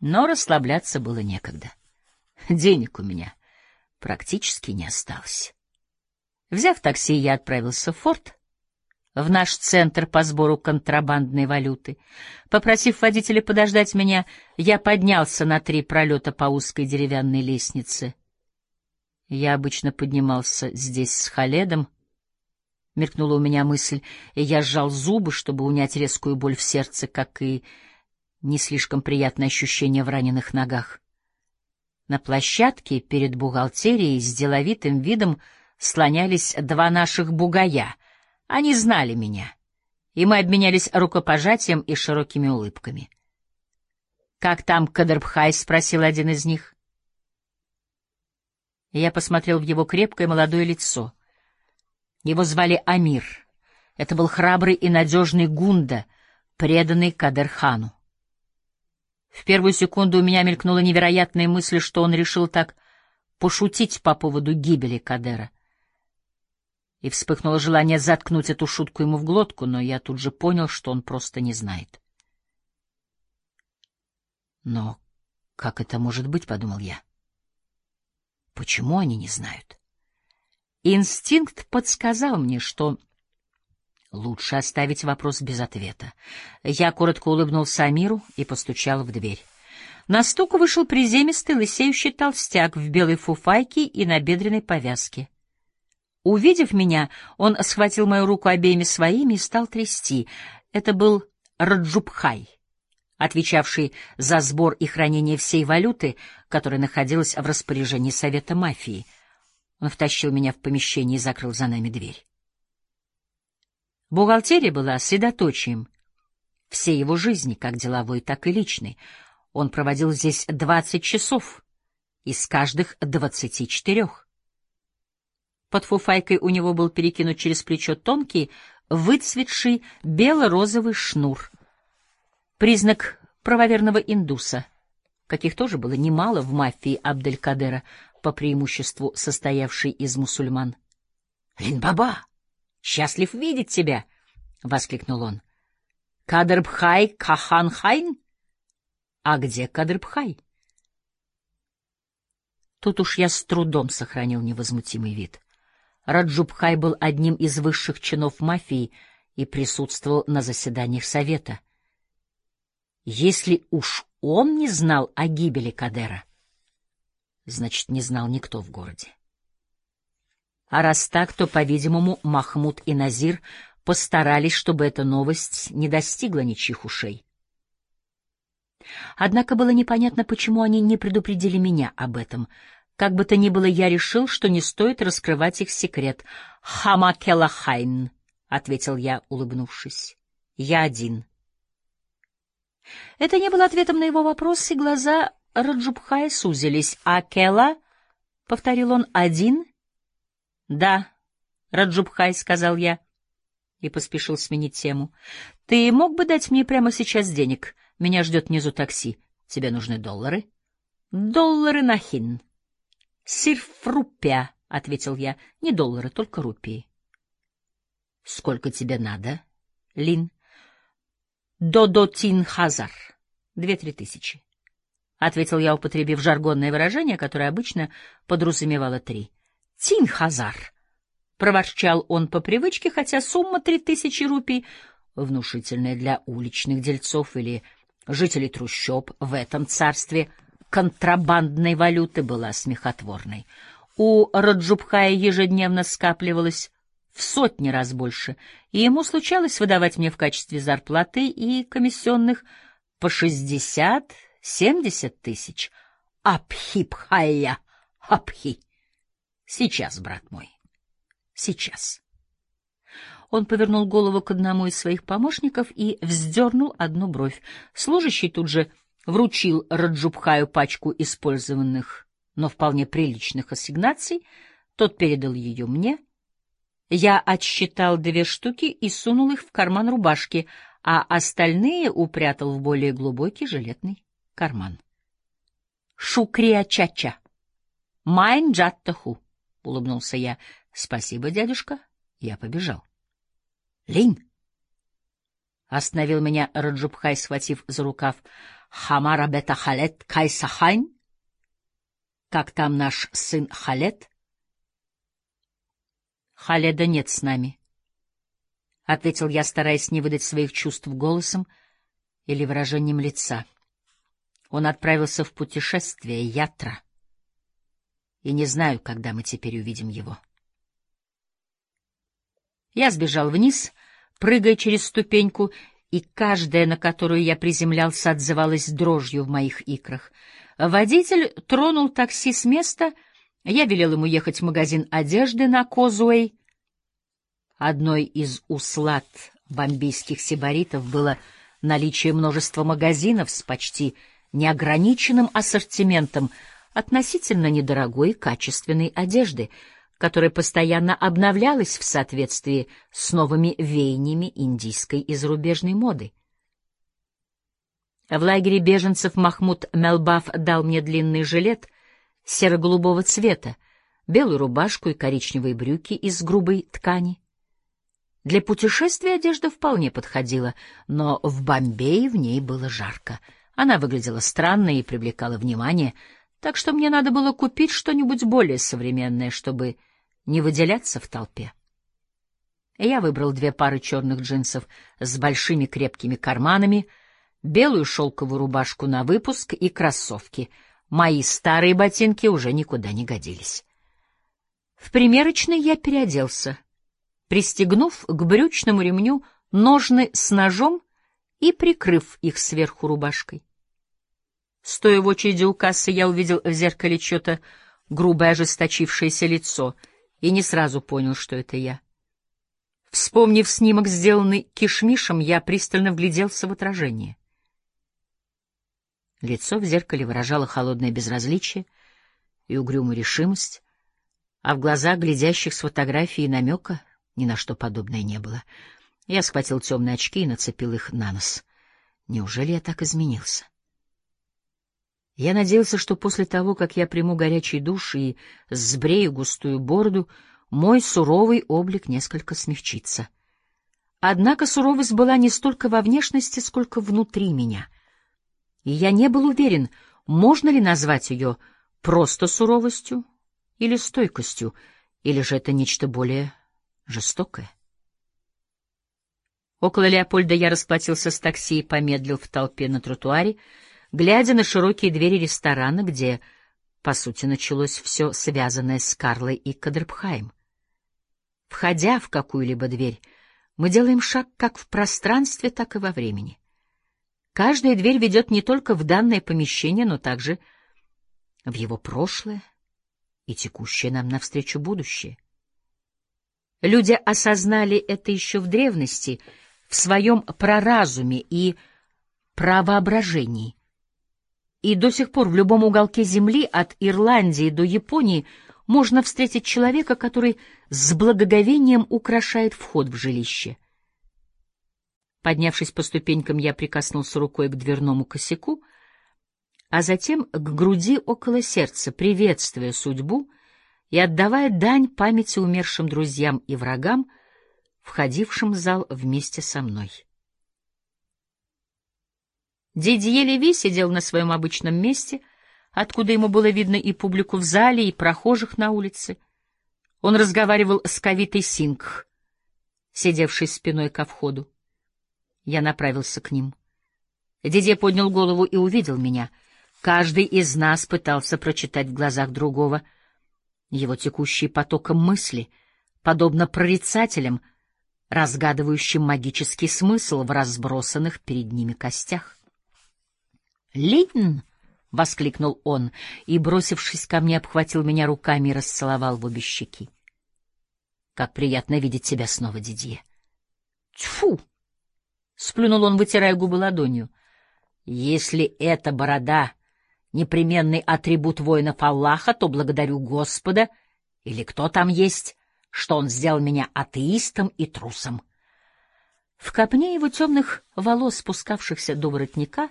Но расслабляться было некогда. Денег у меня практически не осталось. Взяв такси, я отправился в форт, в наш центр по сбору контрабандной валюты. Попросив водителя подождать меня, я поднялся на три пролета по узкой деревянной лестнице. Я обычно поднимался здесь с Халедом. Мелькнула у меня мысль, и я сжал зубы, чтобы унять резкую боль в сердце, как и не слишком приятное ощущение в раненых ногах. На площадке перед бухгалтерией с деловитым видом слонялись два наших бугая. Они знали меня, и мы обменялись рукопожатием и широкими улыбками. «Как там Кадрбхай?» — спросил один из них. Я посмотрел в его крепкое молодое лицо. Его звали Амир. Это был храбрый и надежный гунда, преданный Кадерхану. В первую секунду у меня мелькнула невероятная мысль, что он решил так пошутить по поводу гибели Кадера. И вспыхнуло желание заткнуть эту шутку ему в глотку, но я тут же понял, что он просто не знает. Но как это может быть, — подумал я. Почему они не знают? Инстинкт подсказал мне, что лучше оставить вопрос без ответа. Я коротко улыбнулся Амиру и постучал в дверь. На стук вышел приземистый лысеющий толстяк в белой фуфайке и на бедренной повязке. Увидев меня, он схватил мою руку обеими своими и стал трясти. Это был Раджубхай, отвечавший за сбор и хранение всей валюты, которая находилась в распоряжении Совета мафии — он втащил меня в помещение и закрыл за нами дверь. Бухгалтерия была средоточием всей его жизни, как деловой, так и личной. Он проводил здесь двадцать часов, из каждых двадцати четырех. Под фуфайкой у него был перекинут через плечо тонкий, выцветший бело-розовый шнур. Признак правоверного индуса, каких тоже было немало в мафии Абделькадера, по преимуществу состоявший из мусульман. — Линбаба, счастлив видеть тебя! — воскликнул он. — Кадрбхай Каханхайн? А где Кадрбхай? Тут уж я с трудом сохранил невозмутимый вид. Раджубхай был одним из высших чинов мафии и присутствовал на заседаниях совета. Если уж он не знал о гибели Кадера, значит, не знал никто в городе. А раз так, то, по-видимому, Махмуд и Назир постарались, чтобы эта новость не достигла ничьих ушей. Однако было непонятно, почему они не предупредили меня об этом. Как бы то ни было, я решил, что не стоит раскрывать их секрет. «Хамакелахайн», — ответил я, улыбнувшись. «Я один». Это не было ответом на его вопрос, и глаза Раджубхая сузились. «А Кела?» — повторил он. «Один?» «Да, Раджубхай», — сказал я и поспешил сменить тему. «Ты мог бы дать мне прямо сейчас денег? Меня ждет внизу такси. Тебе нужны доллары?» «Доллары на хин». «Сирфрупя», — ответил я. «Не доллары, только рупии». «Сколько тебе надо, Лин?» «Додотин хазар». Две-три тысячи. — ответил я, употребив жаргонное выражение, которое обычно подразумевало три. — Тинхазар! — проворчал он по привычке, хотя сумма три тысячи рупий, внушительная для уличных дельцов или жителей трущоб в этом царстве контрабандной валюты, была смехотворной. У Раджубхая ежедневно скапливалось в сотни раз больше, и ему случалось выдавать мне в качестве зарплаты и комиссионных по шестьдесят Семьдесят тысяч. Апхи-пхая, апхи. Сейчас, брат мой, сейчас. Он повернул голову к одному из своих помощников и вздернул одну бровь. Служащий тут же вручил Раджубхаю пачку использованных, но вполне приличных ассигнаций. Тот передал ее мне. Я отсчитал две штуки и сунул их в карман рубашки, а остальные упрятал в более глубокий жилетный карман. Шукрия чача. Улыбнулся я. Спасибо, дядюшка. Я побежал. Линь. Остановил меня Раджубхай, схватив за рукав. Хамара бета халет кайсахайн? Как там наш сын Халет? Халеда нет с нами. — ответил я, стараясь не выдать своих чувств голосом или выражением лица. Он отправился в путешествие, Ятра, и не знаю, когда мы теперь увидим его. Я сбежал вниз, прыгая через ступеньку, и каждая, на которую я приземлялся, отзывалась дрожью в моих икрах. Водитель тронул такси с места, я велел ему ехать в магазин одежды на Козуэй. Одной из услад бомбейских сибаритов было наличие множества магазинов с почти неограниченным ассортиментом относительно недорогой качественной одежды — которая постоянно обновлялась в соответствии с новыми веяниями индийской и зарубежной моды. В лагере беженцев Махмуд Мелбаф дал мне длинный жилет серо-голубого цвета, белую рубашку и коричневые брюки из грубой ткани. Для путешествия одежда вполне подходила, но в Бомбее в ней было жарко. Она выглядела странно и привлекала внимание, так что мне надо было купить что-нибудь более современное, чтобы не выделяться в толпе. Я выбрал две пары черных джинсов с большими крепкими карманами, белую шелковую рубашку на выпуск и кроссовки. Мои старые ботинки уже никуда не годились. В примерочной я переоделся, пристегнув к брючному ремню ножны с ножом и прикрыв их сверху рубашкой. Стоя в очереди у кассы, я увидел в зеркале что-то грубое ожесточившееся лицо — и не сразу понял, что это я. Вспомнив снимок, сделанный кишмишем, я пристально вгляделся в отражение. Лицо в зеркале выражало холодное безразличие и угрюмую решимость, а в глазах, глядящих с фотографии намека, ни на что подобное не было. Я схватил темные очки и нацепил их на нос. Неужели я так изменился? Я надеялся, что после того, как я приму горячий душ и сбрею густую бороду, мой суровый облик несколько смягчится. Однако суровость была не столько во внешности, сколько внутри меня. И я не был уверен, можно ли назвать ее просто суровостью или стойкостью, или же это нечто более жестокое. Около Леопольда я расплатился с такси и помедлил в толпе на тротуаре, глядя на широкие двери ресторана, где, по сути, началось все связанное с Карлой и Кадрбхаем. Входя в какую-либо дверь, мы делаем шаг как в пространстве, так и во времени. Каждая дверь ведет не только в данное помещение, но также в его прошлое и текущее нам навстречу будущее. Люди осознали это еще в древности, в своем проразуме и правоображении. И до сих пор в любом уголке земли, от Ирландии до Японии, можно встретить человека, который с благоговением украшает вход в жилище. Поднявшись по ступенькам, я прикоснулся рукой к дверному косяку, а затем к груди около сердца, приветствуя судьбу и отдавая дань памяти умершим друзьям и врагам, входившим в зал вместе со мной. Дидье Леви сидел на своем обычном месте, откуда ему было видно и публику в зале, и прохожих на улице. Он разговаривал с Кавитой Сингх, сидевшей спиной ко входу. Я направился к ним. Дидье поднял голову и увидел меня. Каждый из нас пытался прочитать в глазах другого его текущий потоком мысли, подобно прорицателям, разгадывающим магический смысл в разбросанных перед ними костях. «Лин!» — воскликнул он и, бросившись ко мне, обхватил меня руками и расцеловал в обе щеки. «Как приятно видеть тебя снова, Дидье!» «Тьфу!» — сплюнул он, вытирая губы ладонью. «Если эта борода — непременный атрибут воинов Аллаха, то благодарю Господа, или кто там есть, что он сделал меня атеистом и трусом». В копне его темных волос, спускавшихся до воротника,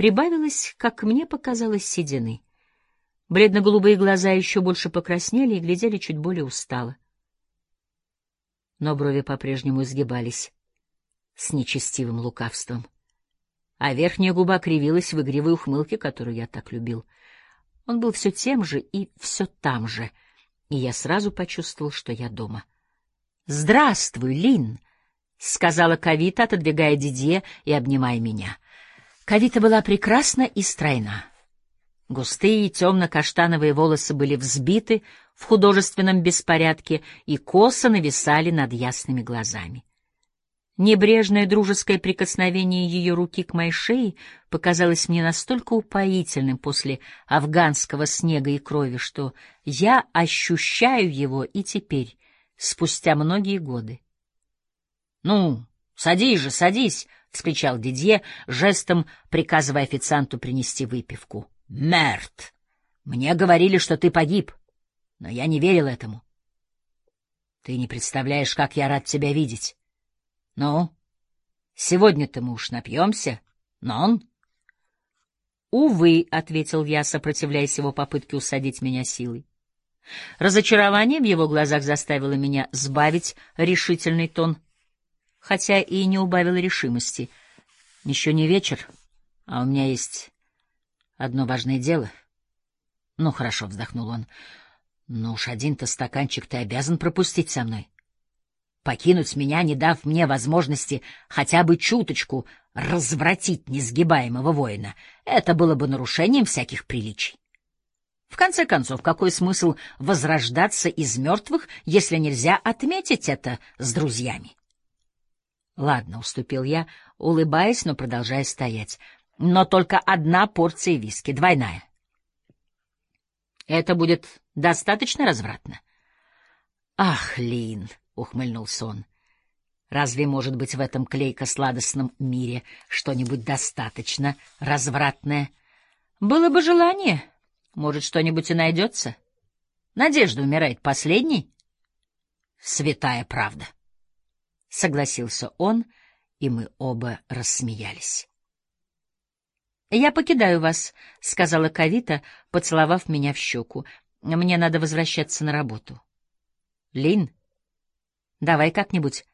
прибавилось, как мне показалось, седины. Бледно-голубые глаза еще больше покраснели и глядели чуть более устало. Но брови по-прежнему изгибались. с нечестивым лукавством. А верхняя губа кривилась в игривой ухмылке, которую я так любил. Он был все тем же и все там же, и я сразу почувствовал, что я дома. «Здравствуй, Лин!» — сказала Кавита, отодвигая Дидье и обнимая меня. Кавита была прекрасна и стройна. Густые темно-каштановые волосы были взбиты в художественном беспорядке и косо нависали над ясными глазами. Небрежное дружеское прикосновение ее руки к моей шее показалось мне настолько упоительным после афганского снега и крови, что я ощущаю его и теперь, спустя многие годы. — Ну, садись же, садись! — вскричал Дидье, жестом приказывая официанту принести выпивку. Мерт, мне говорили, что ты погиб, но я не верил этому. Ты не представляешь, как я рад тебя видеть. Ну, сегодня-то мы уж напьемся, но он... «Увы», — ответил я, сопротивляясь его попытке усадить меня силой. Разочарование в его глазах заставило меня сбавить решительный тон, хотя и не убавило решимости. Еще не вечер, а у меня есть одно важное дело. Ну, хорошо, вздохнул он. Ну уж один-то стаканчик ты обязан пропустить со мной. Покинуть меня, не дав мне возможности хотя бы чуточку развратить несгибаемого воина, это было бы нарушением всяких приличий. В конце концов, какой смысл возрождаться из мертвых, если нельзя отметить это с друзьями? Ладно, уступил я, улыбаясь, но продолжая стоять но только одна порция виски, двойная. Это будет достаточно развратно. Ах, Лин, ухмыльнулся он. Разве может быть в этом клейко-сладостном мире что-нибудь достаточно развратное? Было бы желание, может, что-нибудь и найдется. Надежда умирает последней. Святая правда. Согласился он, и мы оба рассмеялись. «Я покидаю вас», — сказала Кавита, поцеловав меня в щеку. «Мне надо возвращаться на работу». «Лин, давай как-нибудь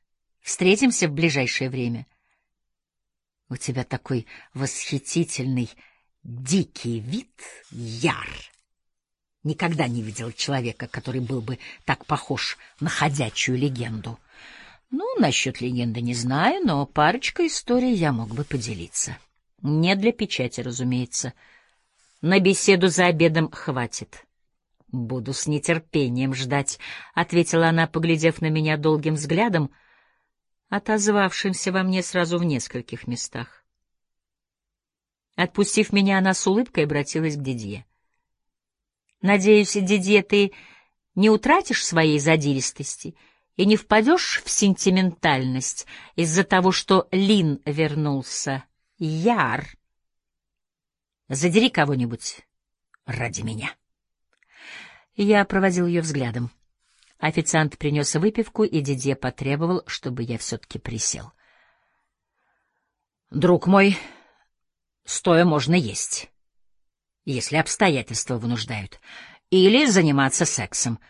встретимся в ближайшее время». «У тебя такой восхитительный, дикий вид, Яр!» Никогда не видел человека, который был бы так похож на ходячую легенду. Ну, насчет легенды не знаю, но парочка историй я мог бы поделиться. Не для печати, разумеется. На беседу за обедом хватит. Буду с нетерпением ждать, ответила она, поглядев на меня долгим взглядом, отозвавшимся во мне сразу в нескольких местах. Отпустив меня, она с улыбкой обратилась к Дидье. Надеюсь, Дидье, ты не утратишь своей задиристости и не впадешь в сентиментальность из-за того, что Лин вернулся. Яр, задери кого-нибудь ради меня. Я проводил ее взглядом. Официант принес выпивку, и Дидье потребовал, чтобы я все-таки присел. «Друг мой, стоя можно есть, если обстоятельства вынуждают, или заниматься сексом,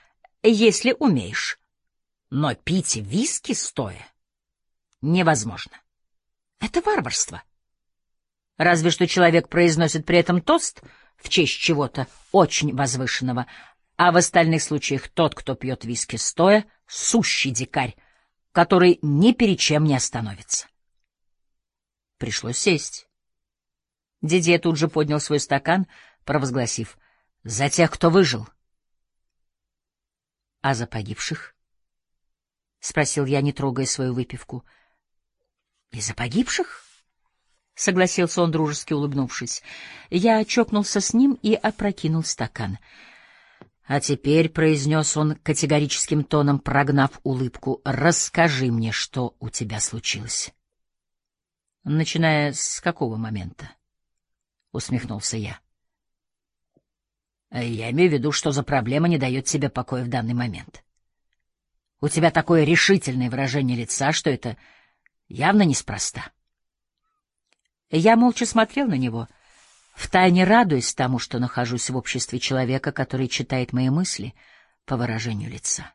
если умеешь. Но пить виски стоя невозможно. Это варварство». Разве что человек произносит при этом тост в честь чего-то очень возвышенного, а в остальных случаях тот, кто пьет виски стоя, — сущий дикарь, который ни перед чем не остановится. Пришлось сесть. Дидье тут же поднял свой стакан, провозгласив «За тех, кто выжил». — А за погибших? — спросил я, не трогая свою выпивку. — И за погибших? —— согласился он, дружески улыбнувшись. Я чокнулся с ним и опрокинул стакан. — А теперь, — произнес он категорическим тоном, прогнав улыбку, — расскажи мне, что у тебя случилось. — Начиная с какого момента? — усмехнулся я. — Я имею в виду, что за проблема не дает тебе покоя в данный момент. У тебя такое решительное выражение лица, что это явно неспроста. — я молча смотрел на него, втайне радуясь тому, что нахожусь в обществе человека, который читает мои мысли по выражению лица.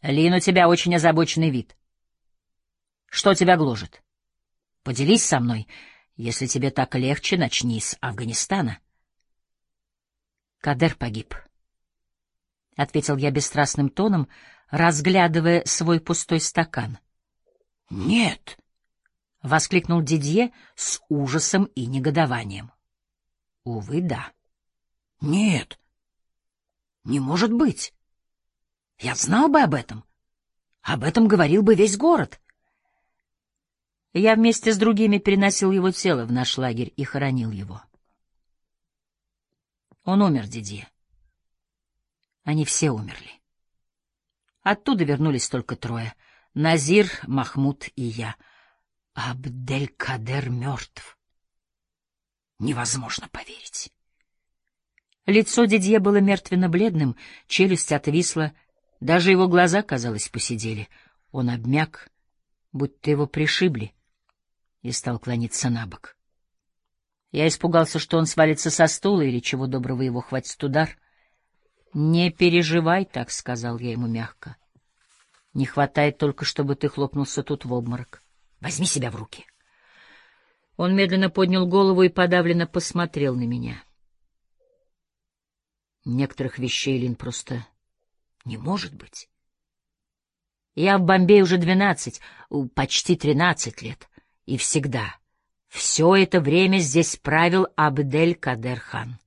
Лин, у тебя очень озабоченный вид. Что тебя гложет? Поделись со мной. Если тебе так легче, начни с Афганистана. Кадер погиб. — ответил я бесстрастным тоном, разглядывая свой пустой стакан. — Нет! — воскликнул Дидье с ужасом и негодованием. — Увы, да. — Нет! Не может быть! Я знал бы об этом. Об этом говорил бы весь город. Я вместе с другими переносил его тело в наш лагерь и хоронил его. Он умер, Дидье. Они все умерли. Оттуда вернулись только трое — Назир, Махмуд и я. Абделькадер мертв. Невозможно поверить. Лицо Дидье было мертвенно-бледным, челюсть отвисла, даже его глаза, казалось, посидели. Он обмяк, будто его пришибли, и стал клониться на бок. Я испугался, что он свалится со стула или чего доброго его хватит удар. «Не переживай так», — сказал я ему мягко. «Не хватает только, чтобы ты хлопнулся тут в обморок. Возьми себя в руки». Он медленно поднял голову и подавленно посмотрел на меня. Некоторых вещей Лин просто не может быть. Я в Бомбее уже двенадцать, почти тринадцать лет, и всегда, все это время здесь правил Абдель-Кадер-хан.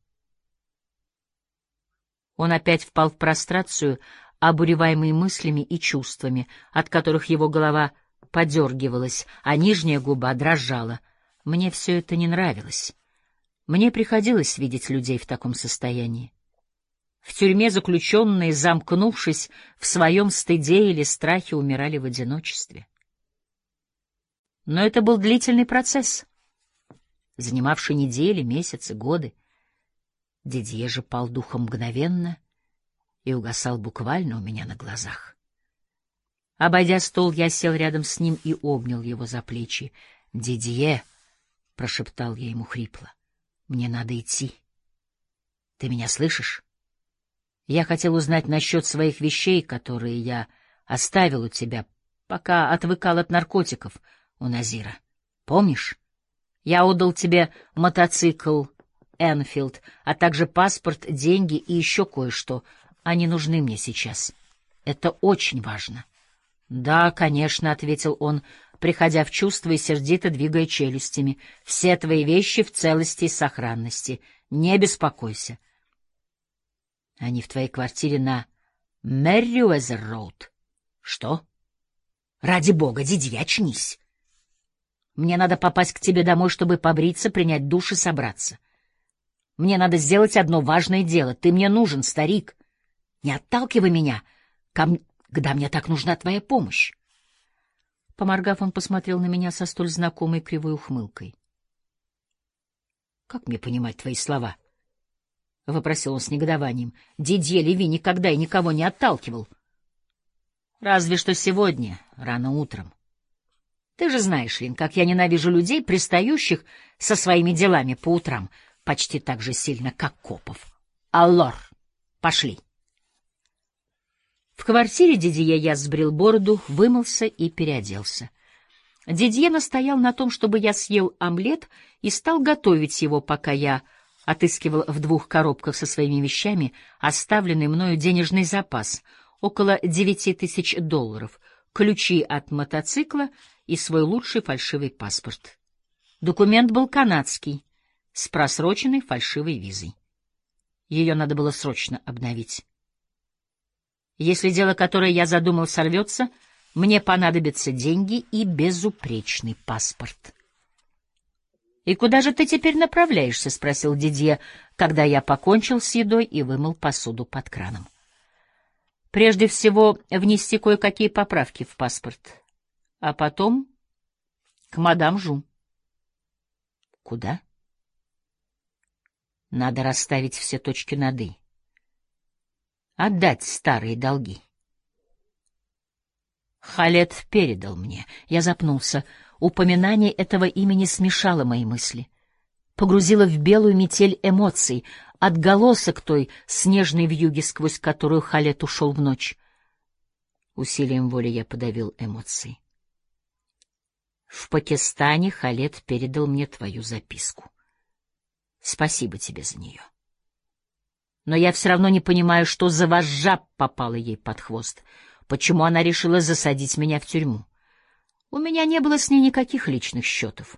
Он опять впал в прострацию, обуреваемый мыслями и чувствами, от которых его голова подергивалась, а нижняя губа дрожала. Мне все это не нравилось. Мне приходилось видеть людей в таком состоянии. В тюрьме заключенные, замкнувшись в своем стыде или страхе, умирали в одиночестве. Но это был длительный процесс, занимавший недели, месяцы, годы. Дидье же пал духом мгновенно и угасал буквально у меня на глазах. Обойдя стол, я сел рядом с ним и обнял его за плечи. «Дидье!» — прошептал я ему хрипло. «Мне надо идти. Ты меня слышишь? Я хотел узнать насчет своих вещей, которые я оставил у тебя, пока отвыкал от наркотиков у Назира. Помнишь? Я отдал тебе мотоцикл Энфилд, а также паспорт, деньги и еще кое-что. Они нужны мне сейчас. Это очень важно. — Да, конечно, — ответил он, приходя в чувство и сердито двигая челюстями. — Все твои вещи в целости и сохранности. Не беспокойся. — Они в твоей квартире на Мэрриуэзер-роуд. — Что? — Ради бога, Диди, очнись. Мне надо попасть к тебе домой, чтобы побриться, принять душ и собраться. Мне надо сделать одно важное дело. Ты мне нужен, старик. Не отталкивай меня, когда мне так нужна твоя помощь. Поморгав, он посмотрел на меня со столь знакомой кривой ухмылкой. — Как мне понимать твои слова? — вопросил он с негодованием. — Дидье Леви никогда и никого не отталкивал. — Разве что сегодня, рано утром. Ты же знаешь, Лин, как я ненавижу людей, пристающих со своими делами по утрам — почти так же сильно, как Копов. «Аллор, пошли!» В квартире Дидье я сбрил бороду, вымылся и переоделся. Дидье настоял на том, чтобы я съел омлет и стал готовить его, пока я отыскивал в двух коробках со своими вещами оставленный мною денежный запас — около девяти тысяч долларов, ключи от мотоцикла и свой лучший фальшивый паспорт. Документ был канадский, с просроченной фальшивой визой. Ее надо было срочно обновить. Если дело, которое я задумал, сорвется, мне понадобятся деньги и безупречный паспорт. — И куда же ты теперь направляешься? — спросил Дидье, когда я покончил с едой и вымыл посуду под краном. — Прежде всего, внести кое-какие поправки в паспорт, а потом к мадам Жу. — Куда? — надо расставить все точки над «и». Отдать старые долги. Халет передал мне. Я запнулся. Упоминание этого имени смешало мои мысли. Погрузило в белую метель эмоций, отголосок той снежной вьюги, сквозь которую Халет ушел в ночь. Усилием воли я подавил эмоции. В Пакистане Халет передал мне твою записку. Спасибо тебе за нее. Но я все равно не понимаю, что за вожжа попала ей под хвост, почему она решила засадить меня в тюрьму. У меня не было с ней никаких личных счетов.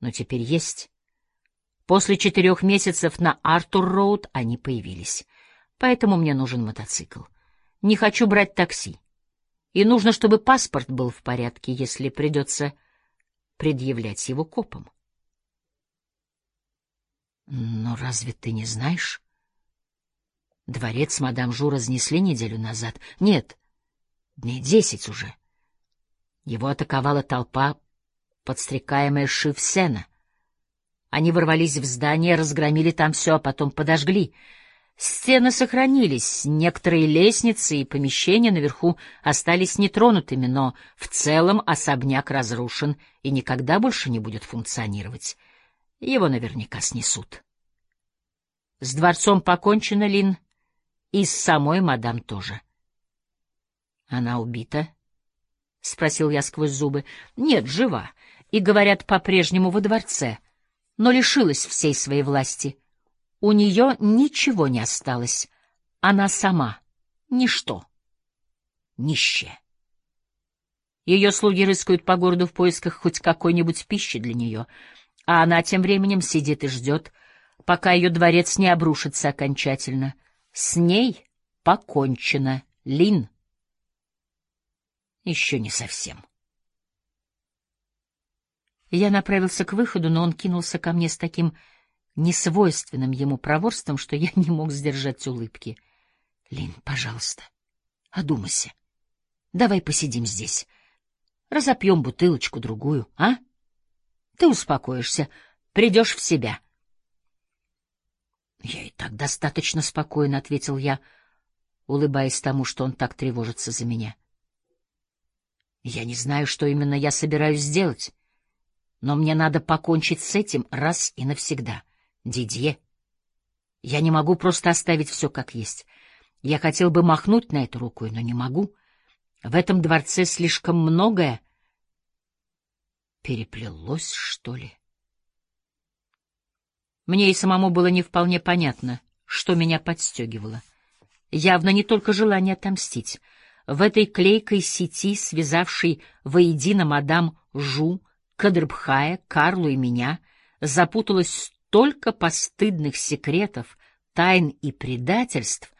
Но теперь есть. После четырех месяцев на Артур-Роуд они появились. Поэтому мне нужен мотоцикл. Не хочу брать такси. И нужно, чтобы паспорт был в порядке, если придется предъявлять его копам. Но разве ты не знаешь? Дворец мадам Жу разнесли неделю назад. Нет, дней десять уже. Его атаковала толпа, подстрекаемая Шивсена. Они ворвались в здание, разгромили там все, а потом подожгли. Стены сохранились, некоторые лестницы и помещения наверху остались нетронутыми, но в целом особняк разрушен и никогда больше не будет функционировать. Его наверняка снесут. С дворцом покончено, Лин, и с самой мадам тоже. Она убита? — спросил я сквозь зубы. — Нет, жива, и, говорят, по-прежнему во дворце, но лишилась всей своей власти. У нее ничего не осталось. Она сама — ничто. Нищая. Ее слуги рыскают по городу в поисках хоть какой-нибудь пищи для нее, а она тем временем сидит и ждет, пока ее дворец не обрушится окончательно. С ней покончено, Лин. Еще не совсем. Я направился к выходу, но он кинулся ко мне с таким несвойственным ему проворством, что я не мог сдержать улыбки. — Лин, пожалуйста, одумайся. Давай посидим здесь. Разопьем бутылочку-другую, а? Ты успокоишься, придешь в себя. — Я и так достаточно спокойно, — ответил я, улыбаясь тому, что он так тревожится за меня. Я не знаю, что именно я собираюсь сделать, но мне надо покончить с этим раз и навсегда. Дидье, я не могу просто оставить все как есть. Я хотел бы махнуть на эту рукой, но не могу. В этом дворце слишком многое переплелось, что ли. Мне и самому было не вполне понятно, что меня подстегивало. Явно не только желание отомстить — в этой клейкой сети, связавшей воедино мадам Жу, Кадрбхая, Карлу и меня, запуталось столько постыдных секретов, тайн и предательств,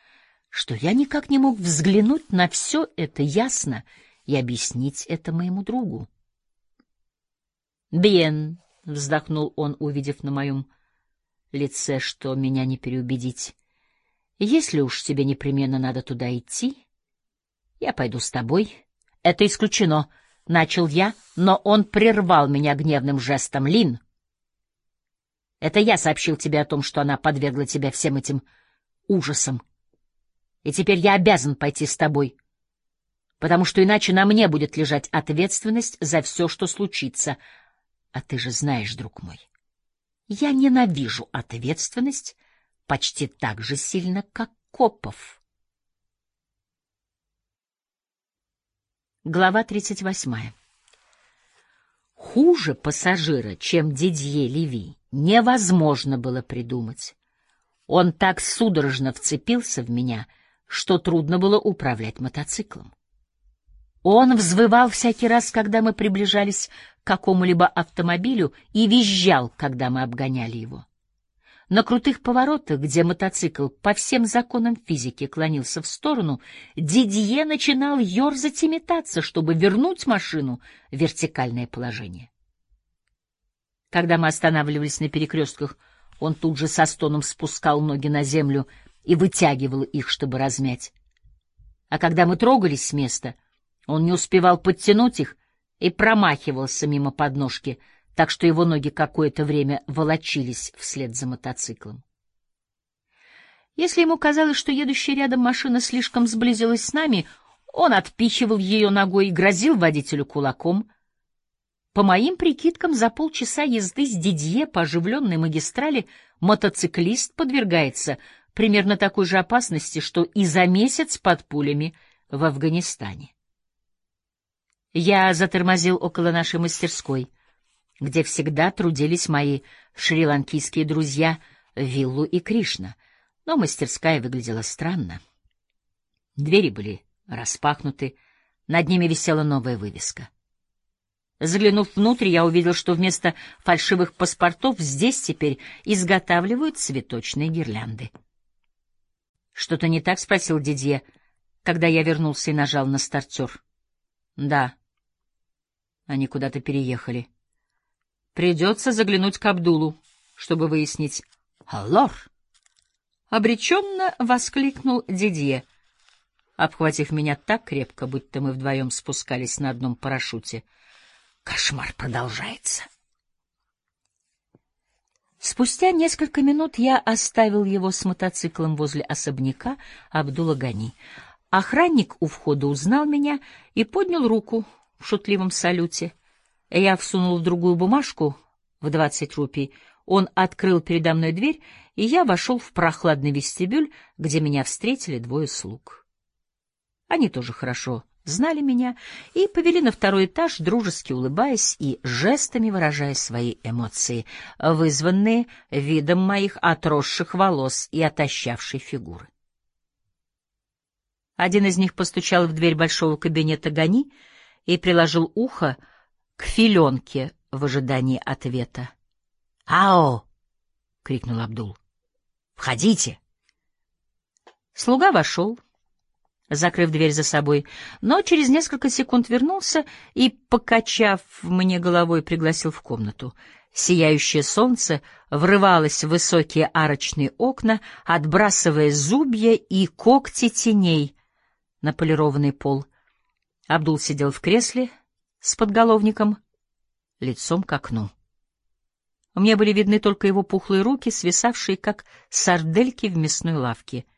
что я никак не мог взглянуть на все это ясно и объяснить это моему другу. «Бьен», — вздохнул он, увидев на моем лице, что меня не переубедить, — «если уж тебе непременно надо туда идти, я пойду с тобой. Это исключено, — начал я, но он прервал меня гневным жестом. Лин, это я сообщил тебе о том, что она подвергла тебя всем этим ужасам. И теперь я обязан пойти с тобой, потому что иначе на мне будет лежать ответственность за все, что случится. А ты же знаешь, друг мой, я ненавижу ответственность почти так же сильно, как копов. Глава 38. Хуже пассажира, чем Дидье Леви, невозможно было придумать. Он так судорожно вцепился в меня, что трудно было управлять мотоциклом. Он взвывал всякий раз, когда мы приближались к какому-либо автомобилю, и визжал, когда мы обгоняли его. На крутых поворотах, где мотоцикл по всем законам физики клонился в сторону, Дидье начинал ерзать и метаться, чтобы вернуть машину в вертикальное положение. Когда мы останавливались на перекрестках, он тут же со стоном спускал ноги на землю и вытягивал их, чтобы размять. А когда мы трогались с места, он не успевал подтянуть их и промахивался мимо подножки — так что его ноги какое-то время волочились вслед за мотоциклом. Если ему казалось, что едущая рядом машина слишком сблизилась с нами, он отпихивал ее ногой и грозил водителю кулаком. По моим прикидкам, за полчаса езды с Дидье по оживленной магистрали мотоциклист подвергается примерно такой же опасности, что и за месяц под пулями в Афганистане. Я затормозил около нашей мастерской, где всегда трудились мои шри-ланкийские друзья Виллу и Кришна, но мастерская выглядела странно. Двери были распахнуты, над ними висела новая вывеска. Заглянув внутрь, я увидел, что вместо фальшивых паспортов здесь теперь изготавливают цветочные гирлянды. «Что-то не так?» — спросил Дидье, когда я вернулся и нажал на стартер. «Да». Они куда-то переехали. Придется заглянуть к Абдулу, чтобы выяснить. «Аллор!» — обреченно воскликнул Дидье, обхватив меня так крепко, будто мы вдвоем спускались на одном парашюте. «Кошмар продолжается!» Спустя несколько минут я оставил его с мотоциклом возле особняка Абдула Гани. Охранник у входа узнал меня и поднял руку в шутливом салюте. Я всунул в другую бумажку в двадцать рупий. Он открыл передо мной дверь, и я вошел в прохладный вестибюль, где меня встретили двое слуг. Они тоже хорошо знали меня и повели на второй этаж, дружески улыбаясь и жестами выражая свои эмоции, вызванные видом моих отросших волос и отощавшей фигуры. Один из них постучал в дверь большого кабинета Гани и приложил ухо к филенке в ожидании ответа. «Ао!» — крикнул Абдул. «Входите!» Слуга вошел закрыв дверь за собой, но через несколько секунд вернулся и, покачав мне головой, пригласил в комнату. Сияющее солнце врывалось в высокие арочные окна, отбрасывая зубья и когти теней на полированный пол. Абдул сидел в кресле с подголовником, лицом к окну. Мне были видны только его пухлые руки, свисавшие, как сардельки в мясной лавке —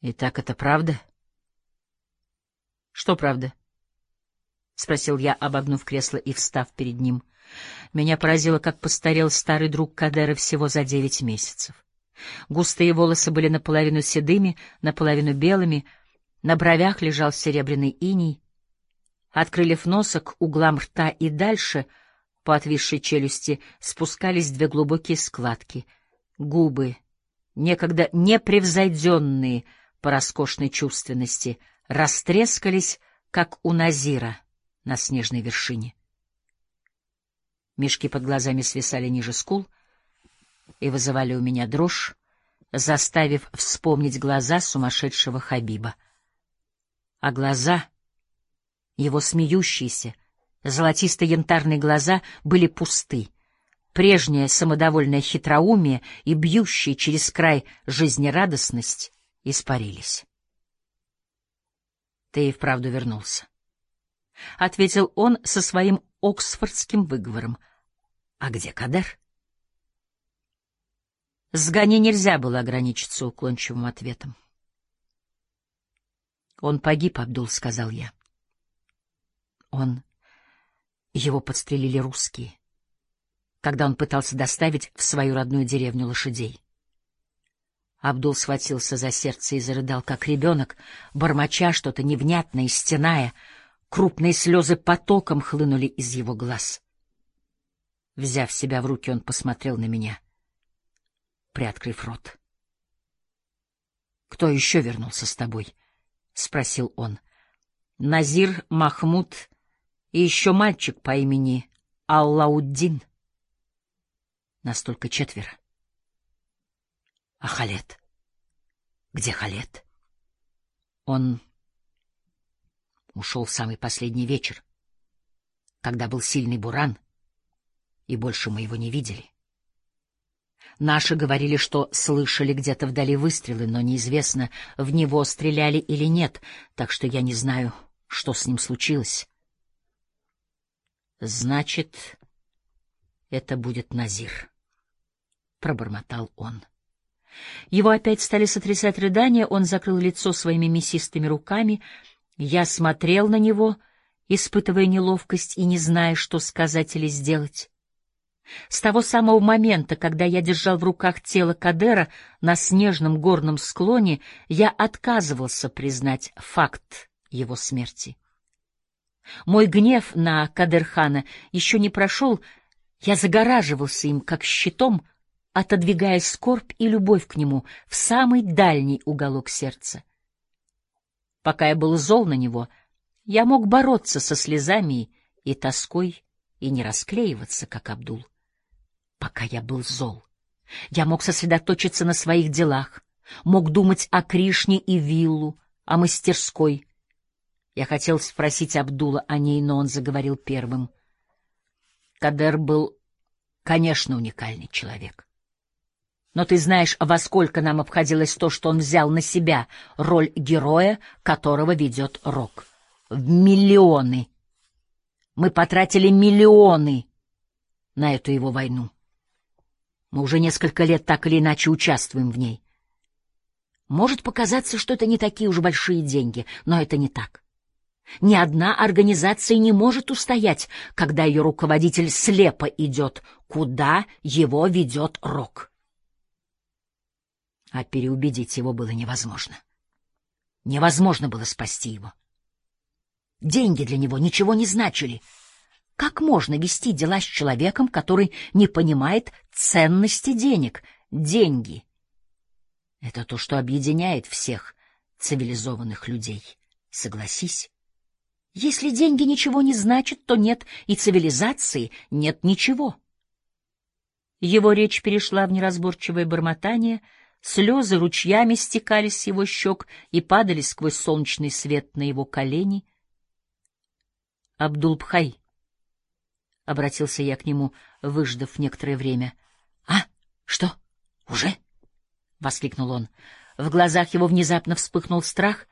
и так это правда? Что правда? спросил я, обогнув кресло и встав перед ним. Меня поразило, как постарел старый друг Кадера всего за девять месяцев. Густые волосы были наполовину седыми, наполовину белыми, на бровях лежал серебряный иней. От крыльев носа к углам рта и дальше, по отвисшей челюсти, спускались две глубокие складки. Губы, некогда непревзойденные, по роскошной чувственности, растрескались, как у Назира на снежной вершине. Мешки под глазами свисали ниже скул и вызывали у меня дрожь, заставив вспомнить глаза сумасшедшего Хабиба. А глаза, его смеющиеся, золотисто-янтарные глаза были пусты. Прежняя самодовольная хитроумие и бьющая через край жизнерадостность испарились. — Ты и вправду вернулся, — ответил он со своим оксфордским выговором. — А где Кадер? С нельзя было ограничиться уклончивым ответом. — Он погиб, Абдул, — сказал я. Он... Его подстрелили русские, когда он пытался доставить в свою родную деревню лошадей. Абдул схватился за сердце и зарыдал, как ребенок, бормоча что-то невнятное стеная. Крупные слезы потоком хлынули из его глаз. Взяв себя в руки, он посмотрел на меня, приоткрыв рот. — Кто еще вернулся с тобой? — спросил он. — Назир, Махмуд и еще мальчик по имени Аллауддин. Настолько четверо. А Халет? Где Халет? Он ушел в самый последний вечер, когда был сильный буран, и больше мы его не видели. Наши говорили, что слышали где-то вдали выстрелы, но неизвестно, в него стреляли или нет, так что я не знаю, что с ним случилось. Значит, это будет Назир, пробормотал он. Его опять стали сотрясать рыдания, он закрыл лицо своими мясистыми руками. Я смотрел на него, испытывая неловкость и не зная, что сказать или сделать. С того самого момента, когда я держал в руках тело Кадера на снежном горном склоне, я отказывался признать факт его смерти. Мой гнев на Кадерхана еще не прошел, я загораживался им, как щитом, отодвигая скорбь и любовь к нему в самый дальний уголок сердца. Пока я был зол на него, я мог бороться со слезами и тоской и не расклеиваться, как Абдул. Пока я был зол, я мог сосредоточиться на своих делах, мог думать о Кришне и Виллу, о мастерской. Я хотел спросить Абдула о ней, но он заговорил первым. Кадер был, конечно, уникальный человек. Но ты знаешь, во сколько нам обходилось то, что он взял на себя роль героя, которого ведет Рок. В миллионы. Мы потратили миллионы на эту его войну. Мы уже несколько лет так или иначе участвуем в ней. Может показаться, что это не такие уж большие деньги, но это не так. Ни одна организация не может устоять, когда ее руководитель слепо идет, куда его ведет Рок. А переубедить его было невозможно. Невозможно было спасти его. Деньги для него ничего не значили. Как можно вести дела с человеком, который не понимает ценности денег? Деньги — это то, что объединяет всех цивилизованных людей. Согласись. Если деньги ничего не значат, то нет и цивилизации, нет ничего. Его речь перешла в неразборчивое бормотание — Слезы ручьями стекали с его щек и падали сквозь солнечный свет на его колени. «Абдулбхай», — обратился я к нему, выждав некоторое время. «А? Что? Уже?» — воскликнул он. В глазах его внезапно вспыхнул страх.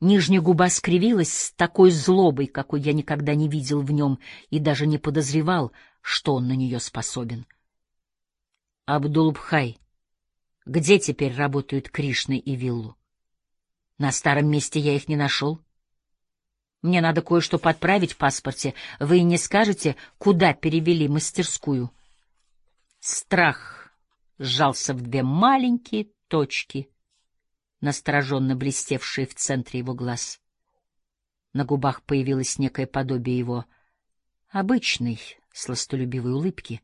Нижняя губа скривилась с такой злобой, какой я никогда не видел в нем и даже не подозревал, что он на нее способен. «Абдулбхай», где теперь работают Кришны и Виллу? На старом месте я их не нашел. Мне надо кое-что подправить в паспорте. Вы не скажете, куда перевели мастерскую? Страх сжался в две маленькие точки, настороженно блестевшие в центре его глаз. На губах появилось некое подобие его обычной, сластолюбивой улыбки.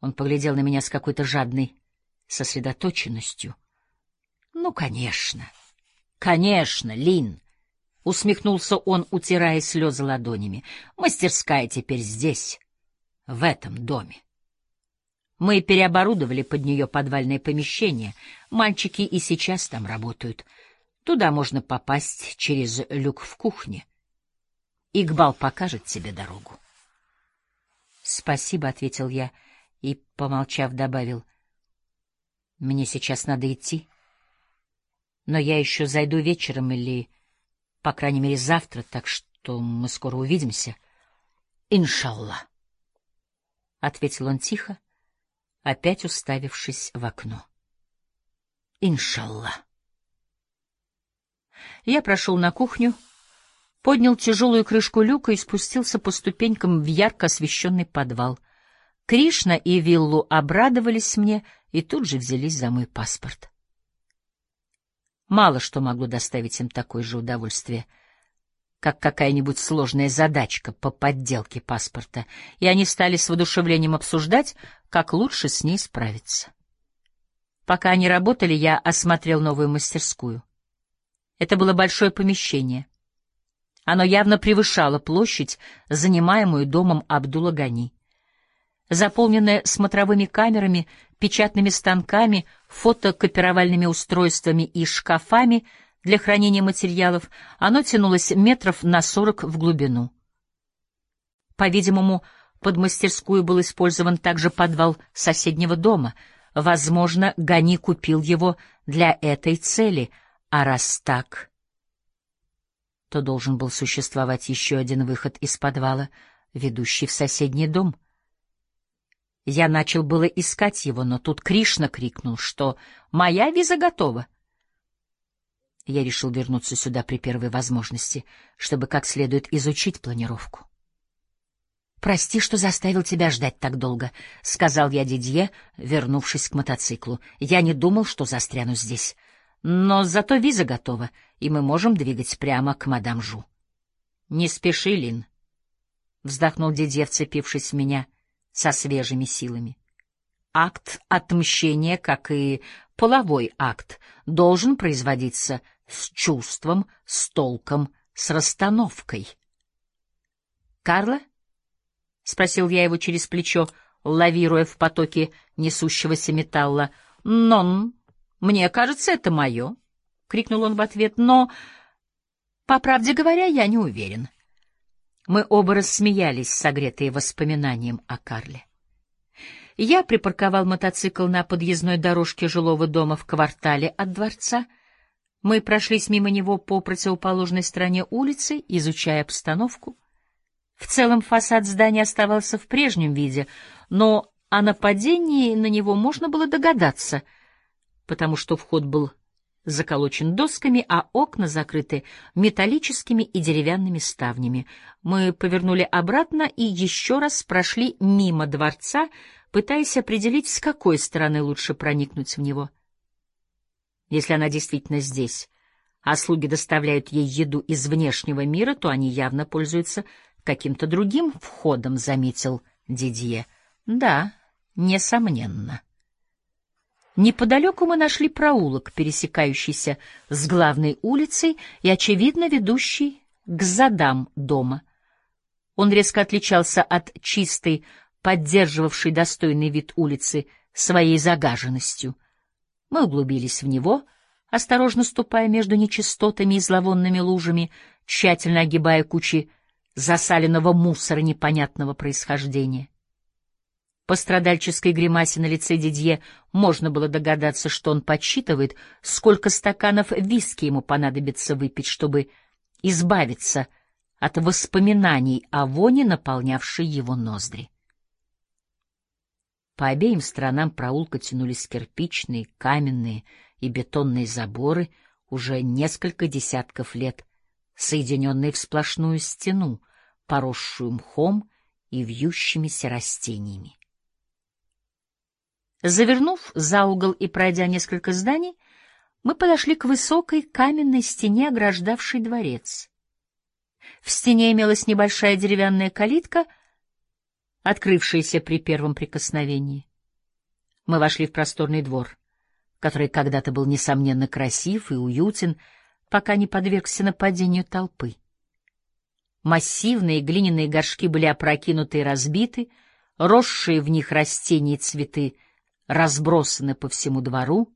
Он поглядел на меня с какой-то жадной сосредоточенностью. — Ну, конечно, конечно, Лин, — усмехнулся он, утирая слезы ладонями. — Мастерская теперь здесь, в этом доме. Мы переоборудовали под нее подвальное помещение. Мальчики и сейчас там работают. Туда можно попасть через люк в кухне. Игбал покажет тебе дорогу. — Спасибо, — ответил я и, помолчав, добавил. Мне сейчас надо идти. Но я еще зайду вечером или, по крайней мере, завтра, так что мы скоро увидимся. Иншаллах, — ответил он тихо, опять уставившись в окно. Иншаллах. Я прошел на кухню, поднял тяжелую крышку люка и спустился по ступенькам в ярко освещенный подвал. Кришна и Виллу обрадовались мне — и тут же взялись за мой паспорт. Мало что могло доставить им такое же удовольствие, как какая-нибудь сложная задачка по подделке паспорта, и они стали с воодушевлением обсуждать, как лучше с ней справиться. Пока они работали, я осмотрел новую мастерскую. Это было большое помещение. Оно явно превышало площадь, занимаемую домом Абдула Гани заполненное смотровыми камерами, печатными станками, фотокопировальными устройствами и шкафами для хранения материалов, оно тянулось метров на сорок в глубину. По-видимому, под мастерскую был использован также подвал соседнего дома. Возможно, Гани купил его для этой цели, а раз так, то должен был существовать еще один выход из подвала, ведущий в соседний дом — я начал было искать его, но тут Кришна крикнул, что «Моя виза готова». Я решил вернуться сюда при первой возможности, чтобы как следует изучить планировку. «Прости, что заставил тебя ждать так долго», — сказал я Дидье, вернувшись к мотоциклу. «Я не думал, что застряну здесь. Но зато виза готова, и мы можем двигать прямо к мадам Жу». «Не спеши, Лин», — вздохнул Дидье, вцепившись в меня со свежими силами. Акт отмщения, как и половой акт, должен производиться с чувством, с толком, с расстановкой. «Карла?» — спросил я его через плечо, лавируя в потоке несущегося металла. «Нон, мне кажется, это мое», — крикнул он в ответ, — «но, по правде говоря, я не уверен». Мы оба рассмеялись, согретые воспоминанием о Карле. Я припарковал мотоцикл на подъездной дорожке жилого дома в квартале от дворца. Мы прошлись мимо него по противоположной стороне улицы, изучая обстановку. В целом фасад здания оставался в прежнем виде, но о нападении на него можно было догадаться, потому что вход был заколочен досками, а окна закрыты металлическими и деревянными ставнями. Мы повернули обратно и еще раз прошли мимо дворца, пытаясь определить, с какой стороны лучше проникнуть в него. Если она действительно здесь, а слуги доставляют ей еду из внешнего мира, то они явно пользуются каким-то другим входом, — заметил Дидье. — Да, несомненно. Неподалеку мы нашли проулок, пересекающийся с главной улицей и, очевидно, ведущий к задам дома. Он резко отличался от чистой, поддерживавшей достойный вид улицы, своей загаженностью. Мы углубились в него, осторожно ступая между нечистотами и зловонными лужами, тщательно огибая кучи засаленного мусора непонятного происхождения. По страдальческой гримасе на лице Дидье можно было догадаться, что он подсчитывает, сколько стаканов виски ему понадобится выпить, чтобы избавиться от воспоминаний о воне, наполнявшей его ноздри. По обеим сторонам проулка тянулись кирпичные, каменные и бетонные заборы, уже несколько десятков лет, соединенные в сплошную стену, поросшую мхом и вьющимися растениями. Завернув за угол и пройдя несколько зданий, мы подошли к высокой каменной стене, ограждавшей дворец. В стене имелась небольшая деревянная калитка, открывшаяся при первом прикосновении. Мы вошли в просторный двор, который когда-то был, несомненно, красив и уютен, пока не подвергся нападению толпы. Массивные глиняные горшки были опрокинуты и разбиты, росшие в них растения и цветы — разбросаны по всему двору,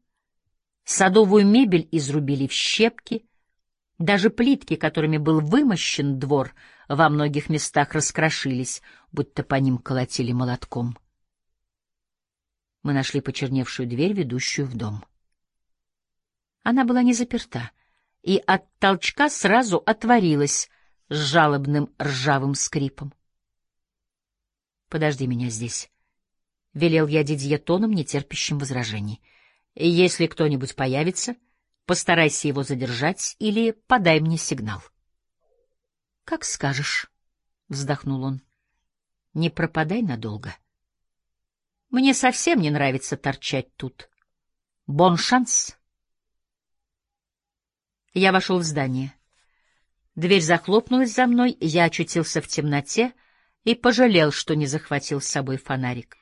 садовую мебель изрубили в щепки, даже плитки, которыми был вымощен двор, во многих местах раскрошились, будто по ним колотили молотком. Мы нашли почерневшую дверь, ведущую в дом. Она была не заперта, и от толчка сразу отворилась с жалобным ржавым скрипом. «Подожди меня здесь», — велел я Дидье тоном, нетерпящим возражений. — Если кто-нибудь появится, постарайся его задержать или подай мне сигнал. — Как скажешь, — вздохнул он. — Не пропадай надолго. Мне совсем не нравится торчать тут. Бон шанс. Я вошел в здание. Дверь захлопнулась за мной, я очутился в темноте и пожалел, что не захватил с собой фонарик.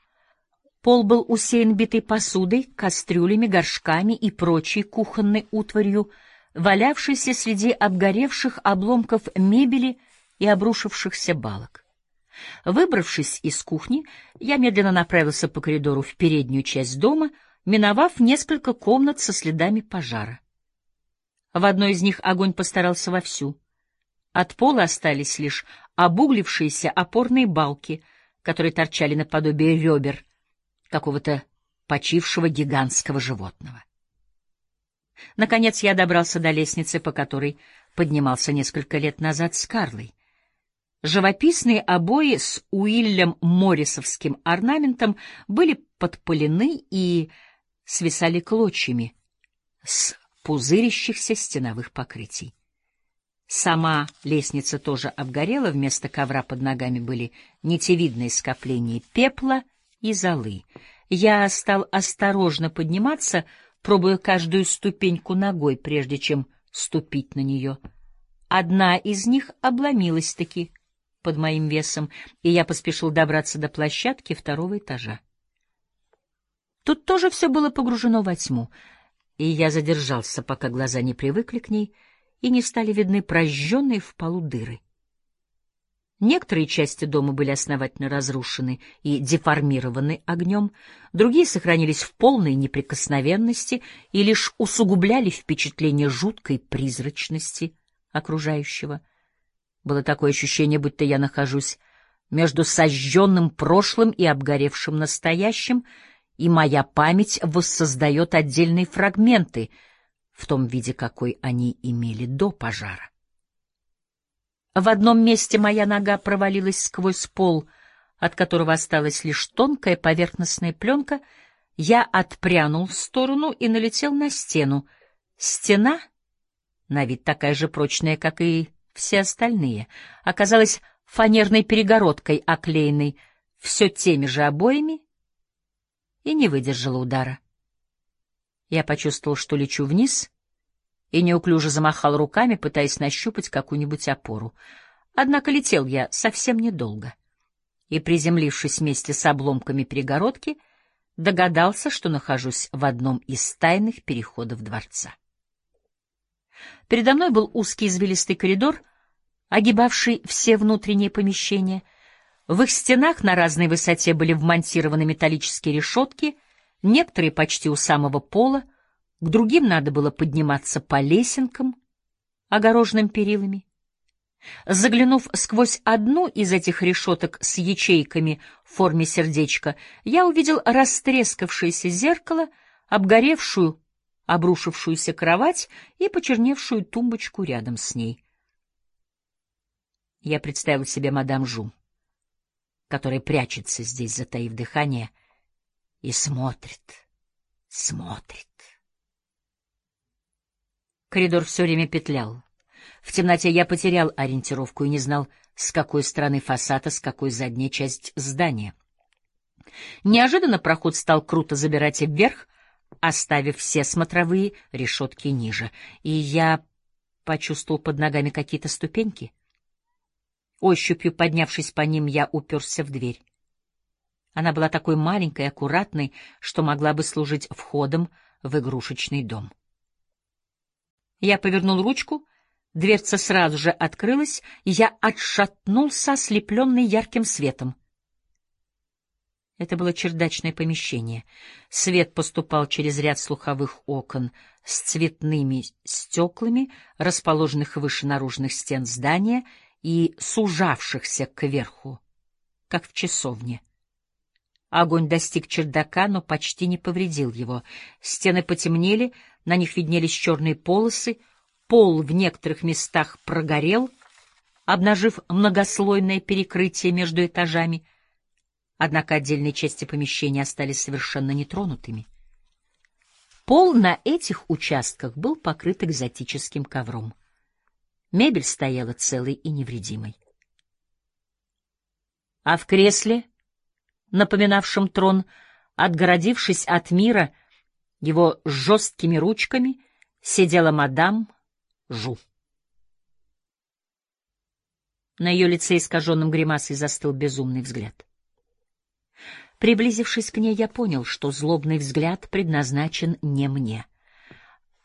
Пол был усеян битой посудой, кастрюлями, горшками и прочей кухонной утварью, валявшейся среди обгоревших обломков мебели и обрушившихся балок. Выбравшись из кухни, я медленно направился по коридору в переднюю часть дома, миновав несколько комнат со следами пожара. В одной из них огонь постарался вовсю. От пола остались лишь обуглившиеся опорные балки, которые торчали наподобие ребер — какого-то почившего гигантского животного. Наконец я добрался до лестницы, по которой поднимался несколько лет назад с Карлой. Живописные обои с Уиллем Моррисовским орнаментом были подпылены и свисали клочьями с пузырящихся стеновых покрытий. Сама лестница тоже обгорела, вместо ковра под ногами были нитевидные скопления пепла — и золы. Я стал осторожно подниматься, пробуя каждую ступеньку ногой, прежде чем ступить на нее. Одна из них обломилась-таки, под моим весом, и я поспешил добраться до площадки второго этажа. Тут тоже все было погружено во тьму, и я задержался, пока глаза не привыкли к ней и не стали видны прожженные в полу дыры. Некоторые части дома были основательно разрушены и деформированы огнем, другие сохранились в полной неприкосновенности и лишь усугубляли впечатление жуткой призрачности окружающего. Было такое ощущение, будто я нахожусь между сожженным прошлым и обгоревшим настоящим, и моя память воссоздает отдельные фрагменты в том виде, какой они имели до пожара. В одном месте моя нога провалилась сквозь пол, от которого осталась лишь тонкая поверхностная пленка. Я отпрянул в сторону и налетел на стену. Стена, на вид такая же прочная, как и все остальные, оказалась фанерной перегородкой, оклеенной все теми же обоями, и не выдержала удара. Я почувствовал, что лечу вниз, и неуклюже замахал руками, пытаясь нащупать какую-нибудь опору. Однако летел я совсем недолго. И, приземлившись вместе с обломками перегородки, догадался, что нахожусь в одном из тайных переходов дворца. Передо мной был узкий извилистый коридор, огибавший все внутренние помещения. В их стенах на разной высоте были вмонтированы металлические решетки, некоторые почти у самого пола, к другим надо было подниматься по лесенкам, огороженным перилами. Заглянув сквозь одну из этих решеток с ячейками в форме сердечка, я увидел растрескавшееся зеркало, обгоревшую, обрушившуюся кровать и почерневшую тумбочку рядом с ней. Я представил себе мадам Жу, которая прячется здесь, затаив дыхание, и смотрит, смотрит. Коридор все время петлял. В темноте я потерял ориентировку и не знал, с какой стороны фасада, с какой задняя часть здания. Неожиданно проход стал круто забирать вверх, оставив все смотровые решетки ниже, и я почувствовал под ногами какие-то ступеньки. Ощупью поднявшись по ним, я уперся в дверь. Она была такой маленькой и аккуратной, что могла бы служить входом в игрушечный дом. Я повернул ручку, дверца сразу же открылась, и я отшатнулся, ослепленный ярким светом. Это было чердачное помещение. Свет поступал через ряд слуховых окон с цветными стеклами, расположенных выше наружных стен здания и сужавшихся кверху, как в часовне. Огонь достиг чердака, но почти не повредил его. Стены потемнели, на них виднелись черные полосы, пол в некоторых местах прогорел, обнажив многослойное перекрытие между этажами, однако отдельные части помещения остались совершенно нетронутыми. Пол на этих участках был покрыт экзотическим ковром. Мебель стояла целой и невредимой. А в кресле напоминавшим трон, отгородившись от мира, его жесткими ручками сидела мадам Жу. На ее лице искаженным гримасой застыл безумный взгляд. Приблизившись к ней, я понял, что злобный взгляд предназначен не мне.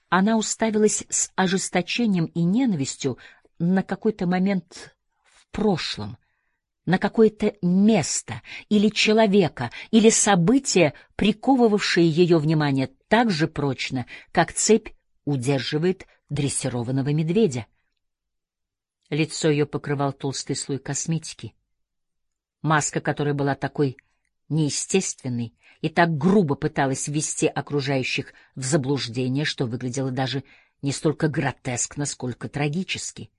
Она уставилась с ожесточением и ненавистью на какой-то момент в прошлом — на какое-то место или человека, или событие, приковывавшее ее внимание так же прочно, как цепь удерживает дрессированного медведя. Лицо ее покрывал толстый слой косметики. Маска, которая была такой неестественной и так грубо пыталась ввести окружающих в заблуждение, что выглядело даже не столько гротескно, сколько трагически.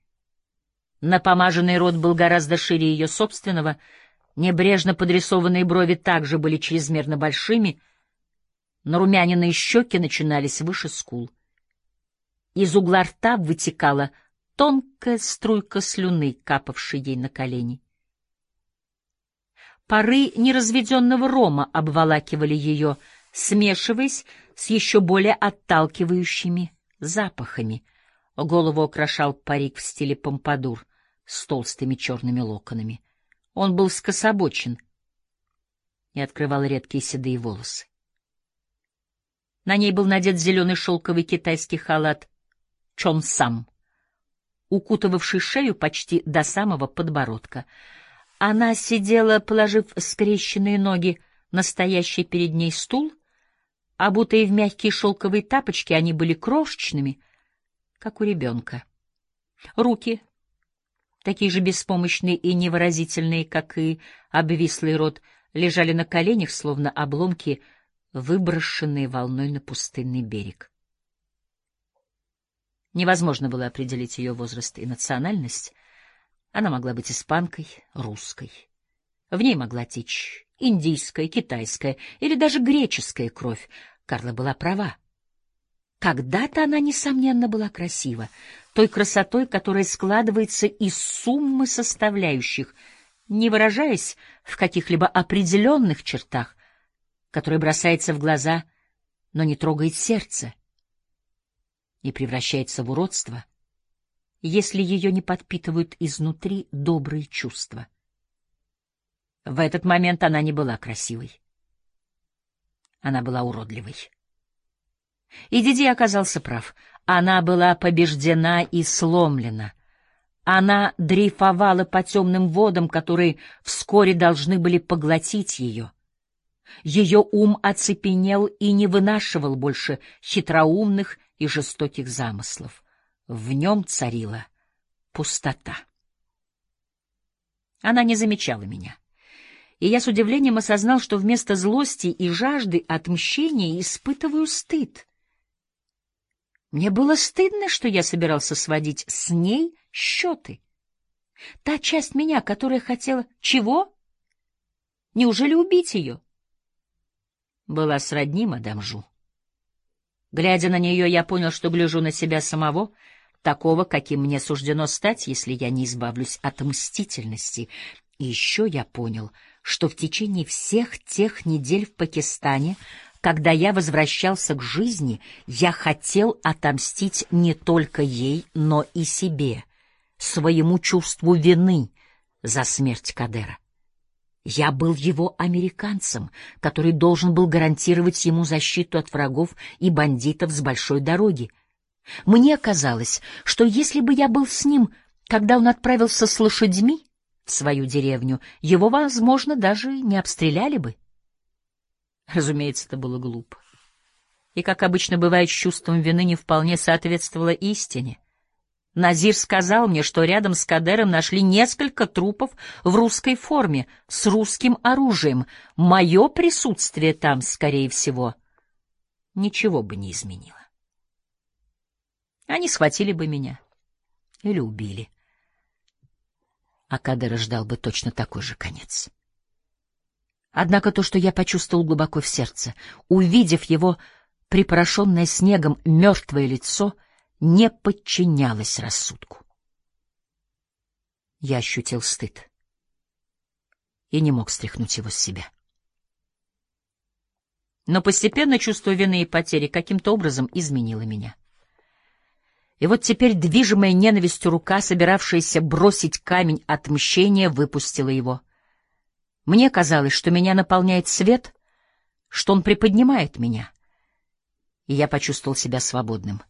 Напомаженный рот был гораздо шире ее собственного, небрежно подрисованные брови также были чрезмерно большими, нарумяненные щеки начинались выше скул. Из угла рта вытекала тонкая струйка слюны, капавшей ей на колени. Пары неразведенного рома обволакивали ее, смешиваясь с еще более отталкивающими запахами. Голову украшал парик в стиле помпадур с толстыми черными локонами. Он был скособочен и открывал редкие седые волосы. На ней был надет зеленый шелковый китайский халат чонсам, укутывавший шею почти до самого подбородка. Она сидела, положив скрещенные ноги на стоящий перед ней стул, обутые в мягкие шелковые тапочки, они были крошечными, как у ребенка. Руки, такие же беспомощные и невыразительные, как и обвислый рот, лежали на коленях, словно обломки, выброшенные волной на пустынный берег. Невозможно было определить ее возраст и национальность. Она могла быть испанкой, русской. В ней могла течь индийская, китайская или даже греческая кровь. Карла была права. Когда-то она, несомненно, была красива, той красотой, которая складывается из суммы составляющих, не выражаясь в каких-либо определенных чертах, которая бросается в глаза, но не трогает сердце и превращается в уродство, если ее не подпитывают изнутри добрые чувства. В этот момент она не была красивой. Она была уродливой. И Диди оказался прав. Она была побеждена и сломлена. Она дрейфовала по темным водам, которые вскоре должны были поглотить ее. Ее ум оцепенел и не вынашивал больше хитроумных и жестоких замыслов. В нем царила пустота. Она не замечала меня и я с удивлением осознал, что вместо злости и жажды отмщения испытываю стыд. Мне было стыдно, что я собирался сводить с ней счеты. Та часть меня, которая хотела... Чего? Неужели убить ее? Была сродни мадам Жу. Глядя на нее, я понял, что гляжу на себя самого, такого, каким мне суждено стать, если я не избавлюсь от мстительности. И еще я понял — что в течение всех тех недель в Пакистане, когда я возвращался к жизни, я хотел отомстить не только ей, но и себе, своему чувству вины за смерть Кадера. Я был его американцем, который должен был гарантировать ему защиту от врагов и бандитов с большой дороги. Мне казалось, что если бы я был с ним, когда он отправился с лошадьми, в свою деревню, его, возможно, даже не обстреляли бы. Разумеется, это было глупо. И, как обычно бывает, с чувством вины не вполне соответствовало истине. Назир сказал мне, что рядом с Кадером нашли несколько трупов в русской форме, с русским оружием. Мое присутствие там, скорее всего, ничего бы не изменило. Они схватили бы меня или убили а Кадера ждал бы точно такой же конец. Однако то, что я почувствовал глубоко в сердце, увидев его припорошенное снегом мертвое лицо, не подчинялось рассудку. Я ощутил стыд и не мог стряхнуть его с себя. Но постепенно чувство вины и потери каким-то образом изменило меня. И вот теперь движимая ненавистью рука, собиравшаяся бросить камень отмщения, выпустила его. Мне казалось, что меня наполняет свет, что он приподнимает меня, и я почувствовал себя свободным.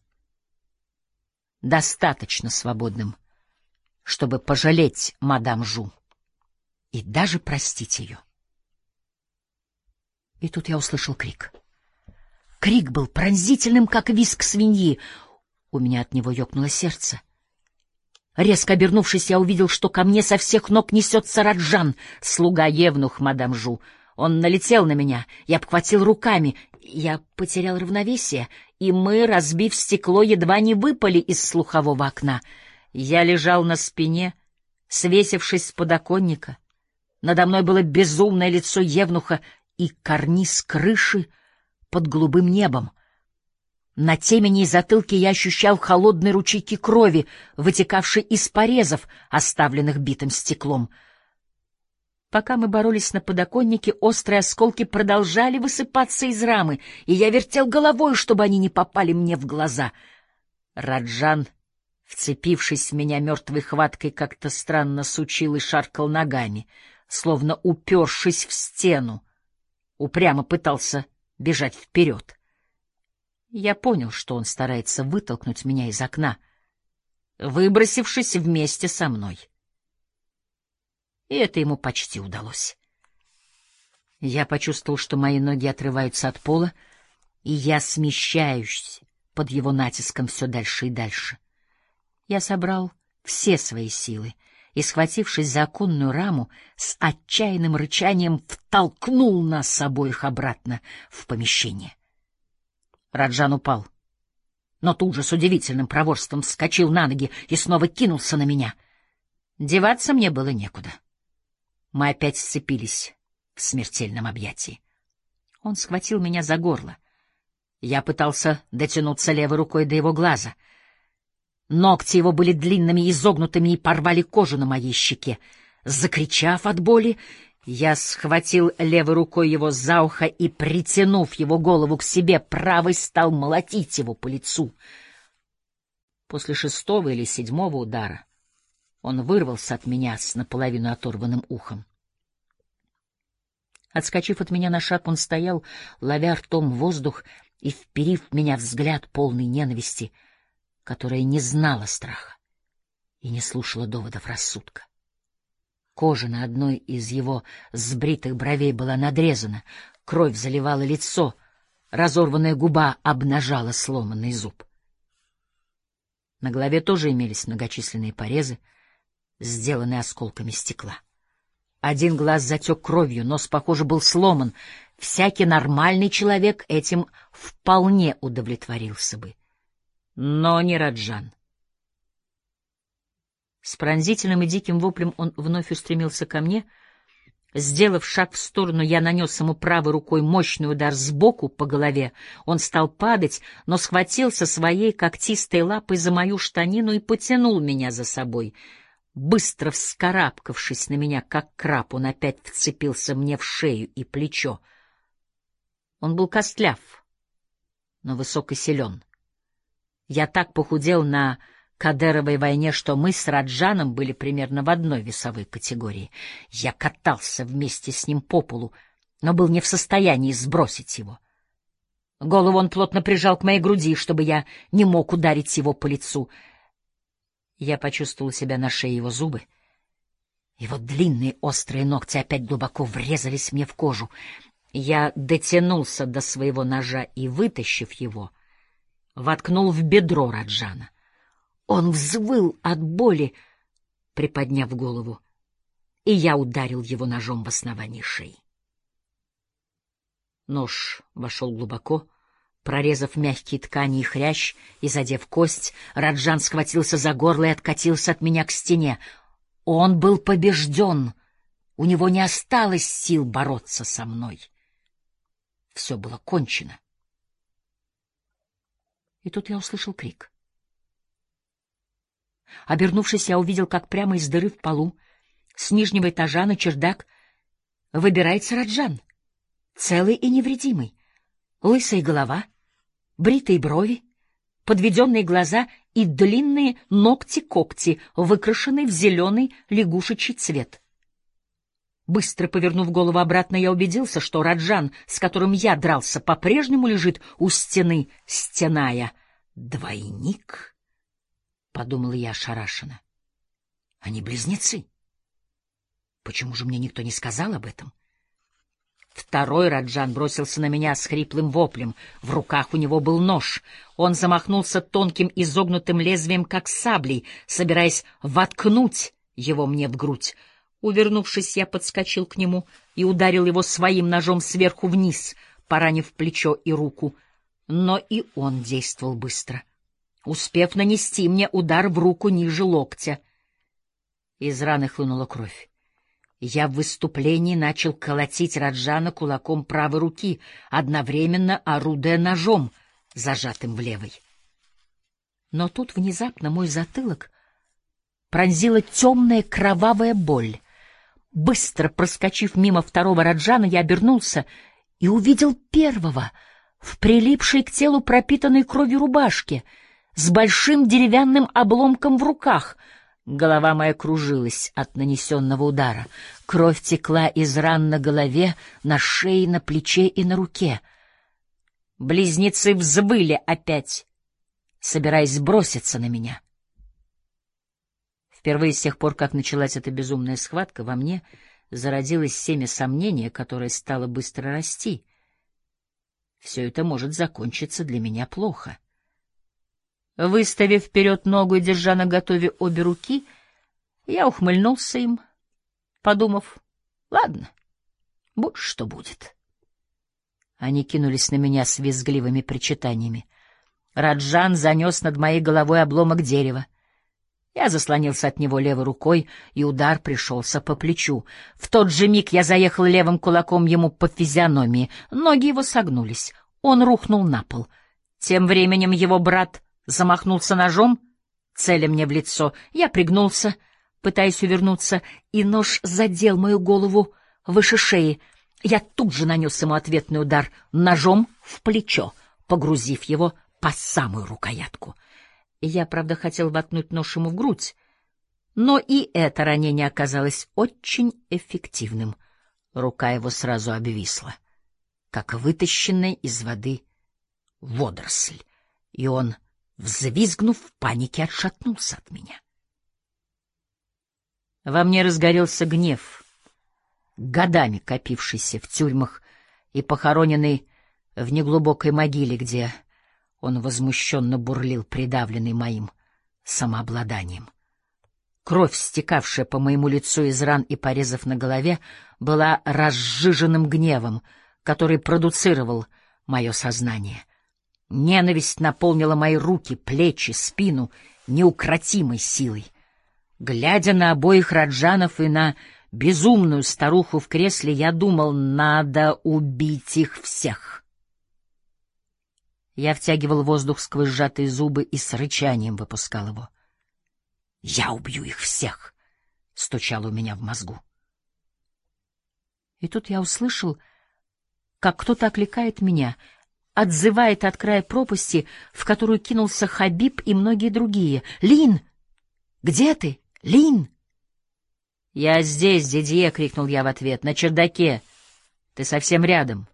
Достаточно свободным, чтобы пожалеть мадам Жу и даже простить ее. И тут я услышал крик. Крик был пронзительным, как визг свиньи. У меня от него ёкнуло сердце. Резко обернувшись, я увидел, что ко мне со всех ног несется Раджан, слуга Евнух, мадам Жу. Он налетел на меня, я обхватил руками, я потерял равновесие, и мы, разбив стекло, едва не выпали из слухового окна. Я лежал на спине, свесившись с подоконника. Надо мной было безумное лицо Евнуха и карниз крыши под голубым небом. На темени и затылке я ощущал холодные ручейки крови, вытекавшие из порезов, оставленных битым стеклом. Пока мы боролись на подоконнике, острые осколки продолжали высыпаться из рамы, и я вертел головой, чтобы они не попали мне в глаза. Раджан вцепившись в меня мертвой хваткой, как-то странно сучил и шаркал ногами, словно упершись в стену, упрямо пытался бежать вперед. Я понял, что он старается вытолкнуть меня из окна, выбросившись вместе со мной. И это ему почти удалось. Я почувствовал, что мои ноги отрываются от пола, и я смещаюсь под его натиском все дальше и дальше. Я собрал все свои силы и, схватившись за оконную раму, с отчаянным рычанием втолкнул нас обоих обратно в помещение. Раджан упал, но тут же с удивительным проворством вскочил на ноги и снова кинулся на меня. Деваться мне было некуда. Мы опять сцепились в смертельном объятии. Он схватил меня за горло. Я пытался дотянуться левой рукой до его глаза — Ногти его были длинными и изогнутыми и порвали кожу на моей щеке. Закричав от боли, я схватил левой рукой его за ухо и, притянув его голову к себе, правой стал молотить его по лицу. После шестого или седьмого удара он вырвался от меня с наполовину оторванным ухом. Отскочив от меня на шаг, он стоял, ловя ртом воздух и вперив в меня взгляд полный ненависти — которая не знала страха и не слушала доводов рассудка. Кожа на одной из его сбритых бровей была надрезана, кровь заливала лицо, разорванная губа обнажала сломанный зуб. На голове тоже имелись многочисленные порезы, сделанные осколками стекла. Один глаз затек кровью, нос, похоже, был сломан. Всякий нормальный человек этим вполне удовлетворился бы но не Раджан. С пронзительным и диким воплем он вновь устремился ко мне. Сделав шаг в сторону, я нанес ему правой рукой мощный удар сбоку по голове. Он стал падать, но схватился своей когтистой лапой за мою штанину и потянул меня за собой. Быстро вскарабкавшись на меня, как краб, он опять вцепился мне в шею и плечо. Он был костляв, но высок и силен. Я так похудел на Кадеровой войне, что мы с Раджаном были примерно в одной весовой категории. Я катался вместе с ним по полу, но был не в состоянии сбросить его. Голову он плотно прижал к моей груди, чтобы я не мог ударить его по лицу. Я почувствовал себя на шее его зубы. Его длинные острые ногти опять глубоко врезались мне в кожу. Я дотянулся до своего ножа и, вытащив его, — воткнул в бедро Раджана. Он взвыл от боли, приподняв голову, и я ударил его ножом в основании шеи. Нож вошел глубоко, прорезав мягкие ткани и хрящ и задев кость, Раджан схватился за горло и откатился от меня к стене. Он был побежден, у него не осталось сил бороться со мной. Все было кончено. И тут я услышал крик. Обернувшись, я увидел, как прямо из дыры в полу, с нижнего этажа на чердак, выбирается Раджан, целый и невредимый, лысая голова, бритые брови, подведенные глаза и длинные ногти-когти, выкрашенные в зеленый лягушечий цвет. Быстро повернув голову обратно, я убедился, что Раджан, с которым я дрался, по-прежнему лежит у стены, стеная. «Двойник?» — подумал я ошарашенно. «Они близнецы. Почему же мне никто не сказал об этом?» Второй Раджан бросился на меня с хриплым воплем. В руках у него был нож. Он замахнулся тонким изогнутым лезвием, как саблей, собираясь воткнуть его мне в грудь. Увернувшись, я подскочил к нему и ударил его своим ножом сверху вниз, поранив плечо и руку. Но и он действовал быстро, успев нанести мне удар в руку ниже локтя. Из раны хлынула кровь. Я в выступлении начал колотить Раджана кулаком правой руки, одновременно орудуя ножом, зажатым в левой. Но тут внезапно мой затылок пронзила темная кровавая боль — Быстро проскочив мимо второго Раджана, я обернулся и увидел первого в прилипшей к телу пропитанной кровью рубашке, с большим деревянным обломком в руках. Голова моя кружилась от нанесенного удара. Кровь текла из ран на голове, на шее, на плече и на руке. Близнецы взвыли опять, собираясь броситься на меня. Впервые с тех пор, как началась эта безумная схватка, во мне зародилось семя сомнения, которое стало быстро расти. Все это может закончиться для меня плохо. Выставив вперед ногу и держа на готове обе руки, я ухмыльнулся им, подумав, ладно, будь что будет. Они кинулись на меня с визгливыми причитаниями. Раджан занес над моей головой обломок дерева. Я заслонился от него левой рукой, и удар пришелся по плечу. В тот же миг я заехал левым кулаком ему по физиономии. Ноги его согнулись. Он рухнул на пол. Тем временем его брат замахнулся ножом, целя мне в лицо. Я пригнулся, пытаясь увернуться, и нож задел мою голову выше шеи. Я тут же нанес ему ответный удар ножом в плечо, погрузив его по самую рукоятку. Я, правда, хотел воткнуть нож ему в грудь, но и это ранение оказалось очень эффективным. Рука его сразу обвисла, как вытащенная из воды водоросль, и он, взвизгнув в панике, отшатнулся от меня. Во мне разгорелся гнев, годами копившийся в тюрьмах и похороненный в неглубокой могиле, где он возмущенно бурлил, придавленный моим самообладанием. Кровь, стекавшая по моему лицу из ран и порезов на голове, была разжиженным гневом, который продуцировал мое сознание. Ненависть наполнила мои руки, плечи, спину неукротимой силой. Глядя на обоих Раджанов и на безумную старуху в кресле, я думал, надо убить их всех. Я втягивал воздух сквозь сжатые зубы и с рычанием выпускал его. «Я убью их всех!» — стучало у меня в мозгу. И тут я услышал, как кто-то окликает меня, отзывает от края пропасти, в которую кинулся Хабиб и многие другие. «Лин! Где ты? Лин!» «Я здесь, Дидье!» — крикнул я в ответ. «На чердаке! Ты совсем рядом!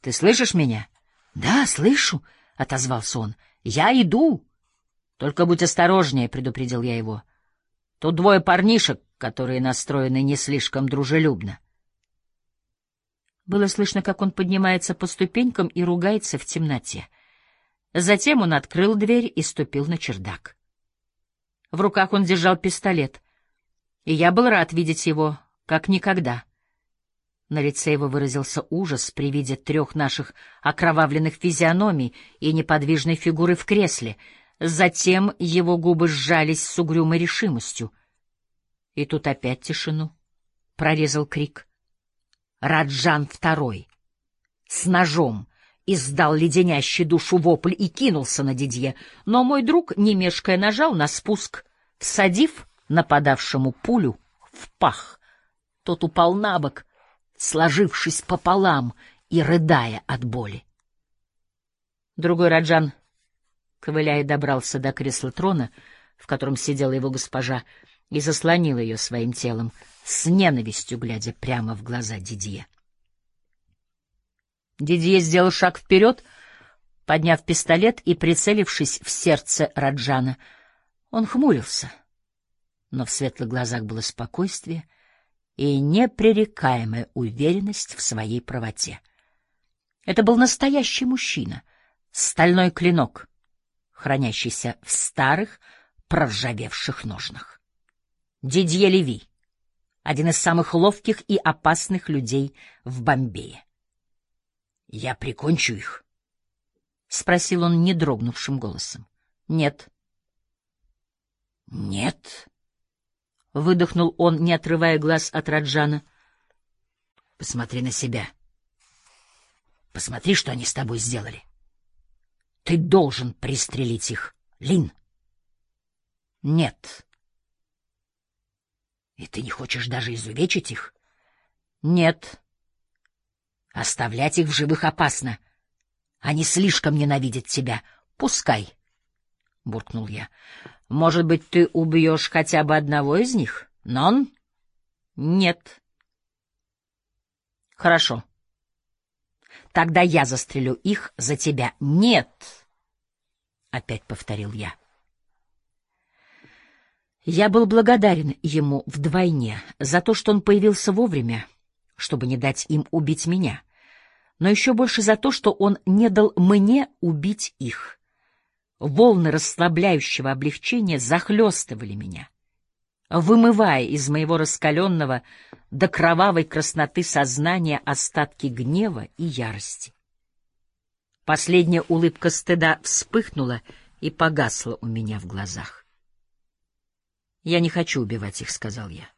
Ты слышишь меня?» — Да, слышу, — отозвался он. — Я иду. — Только будь осторожнее, — предупредил я его. — Тут двое парнишек, которые настроены не слишком дружелюбно. Было слышно, как он поднимается по ступенькам и ругается в темноте. Затем он открыл дверь и ступил на чердак. В руках он держал пистолет, и я был рад видеть его, как никогда. — на лице его выразился ужас при виде трех наших окровавленных физиономий и неподвижной фигуры в кресле. Затем его губы сжались с угрюмой решимостью. И тут опять тишину. Прорезал крик. Раджан второй с ножом издал леденящий душу вопль и кинулся на Дидье, но мой друг, не мешкая, нажал на спуск, всадив нападавшему пулю в пах. Тот упал на бок — сложившись пополам и рыдая от боли. Другой Раджан, ковыляя, добрался до кресла трона, в котором сидела его госпожа, и заслонил ее своим телом, с ненавистью глядя прямо в глаза Дидье. Дидье сделал шаг вперед, подняв пистолет и прицелившись в сердце Раджана. Он хмурился, но в светлых глазах было спокойствие — и непререкаемая уверенность в своей правоте. Это был настоящий мужчина, стальной клинок, хранящийся в старых проржавевших ножнах. Дидье Леви, один из самых ловких и опасных людей в Бомбее. «Я прикончу их?» — спросил он недрогнувшим голосом. «Нет». «Нет?» — выдохнул он, не отрывая глаз от Раджана. — Посмотри на себя. Посмотри, что они с тобой сделали. Ты должен пристрелить их, Лин. — Нет. — И ты не хочешь даже изувечить их? — Нет. — Оставлять их в живых опасно. Они слишком ненавидят тебя. Пускай. — буркнул я. — Может быть, ты убьешь хотя бы одного из них? Нон? — Нет. — Хорошо. Тогда я застрелю их за тебя. — Нет! — опять повторил я. Я был благодарен ему вдвойне за то, что он появился вовремя, чтобы не дать им убить меня, но еще больше за то, что он не дал мне убить их. Волны расслабляющего облегчения захлестывали меня, вымывая из моего раскаленного до кровавой красноты сознания остатки гнева и ярости. Последняя улыбка стыда вспыхнула и погасла у меня в глазах. «Я не хочу убивать их», — сказал я.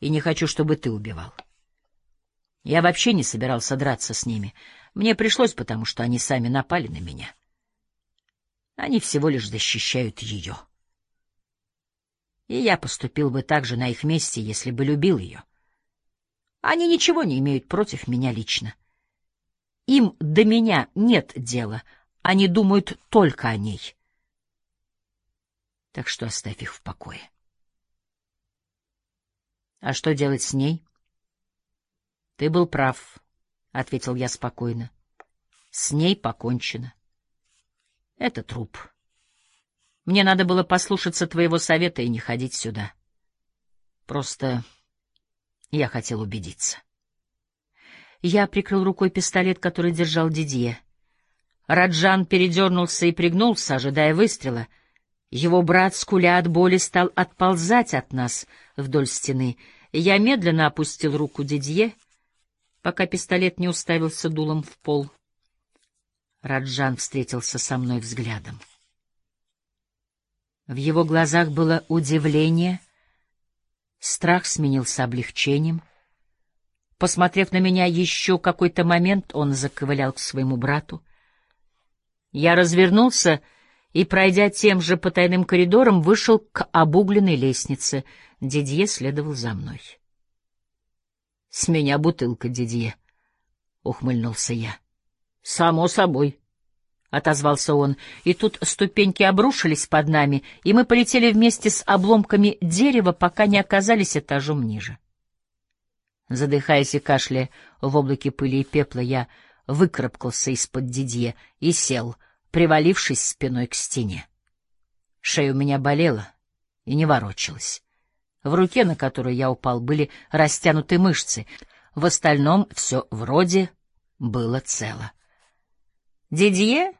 «И не хочу, чтобы ты убивал. Я вообще не собирался драться с ними. Мне пришлось, потому что они сами напали на меня». Они всего лишь защищают ее. И я поступил бы так же на их месте, если бы любил ее. Они ничего не имеют против меня лично. Им до меня нет дела, они думают только о ней. Так что оставь их в покое. А что делать с ней? Ты был прав, — ответил я спокойно. С ней покончено. Это труп. Мне надо было послушаться твоего совета и не ходить сюда. Просто я хотел убедиться. Я прикрыл рукой пистолет, который держал Дидье. Раджан передернулся и пригнулся, ожидая выстрела. Его брат, скуля от боли, стал отползать от нас вдоль стены. Я медленно опустил руку Дидье, пока пистолет не уставился дулом в пол. Раджан встретился со мной взглядом. В его глазах было удивление, страх сменился облегчением. Посмотрев на меня еще какой-то момент, он заковылял к своему брату. Я развернулся и, пройдя тем же потайным коридором, вышел к обугленной лестнице. Дидье следовал за мной. — С меня бутылка, Дидье, — ухмыльнулся я. — Само собой, — отозвался он, и тут ступеньки обрушились под нами, и мы полетели вместе с обломками дерева, пока не оказались этажом ниже. Задыхаясь и кашляя в облаке пыли и пепла, я выкарабкался из-под Дидье и сел, привалившись спиной к стене. Шея у меня болела и не ворочалась. В руке, на которую я упал, были растянуты мышцы. В остальном все вроде было цело. Дидье,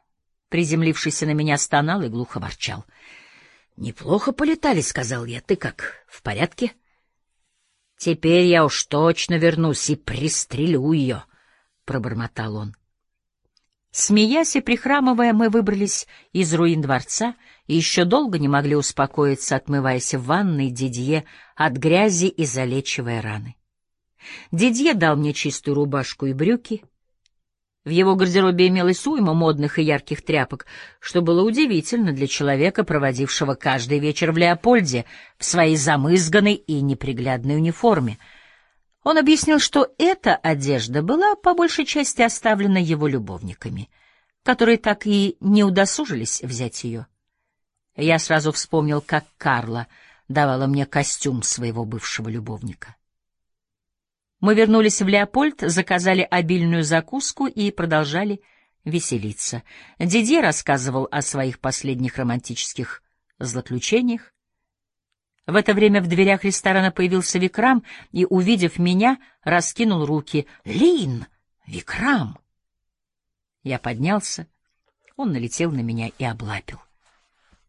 приземлившийся на меня, стонал и глухо ворчал. — Неплохо полетали, — сказал я. — Ты как, в порядке? — Теперь я уж точно вернусь и пристрелю ее, — пробормотал он. Смеясь и прихрамывая, мы выбрались из руин дворца и еще долго не могли успокоиться, отмываясь в ванной Дидье от грязи и залечивая раны. Дидье дал мне чистую рубашку и брюки, в его гардеробе имелось уйма модных и ярких тряпок, что было удивительно для человека, проводившего каждый вечер в Леопольде в своей замызганной и неприглядной униформе. Он объяснил, что эта одежда была по большей части оставлена его любовниками, которые так и не удосужились взять ее. Я сразу вспомнил, как Карла давала мне костюм своего бывшего любовника. Мы вернулись в Леопольд, заказали обильную закуску и продолжали веселиться. Дидье рассказывал о своих последних романтических злоключениях. В это время в дверях ресторана появился Викрам и, увидев меня, раскинул руки. «Лин! Викрам!» Я поднялся. Он налетел на меня и облапил.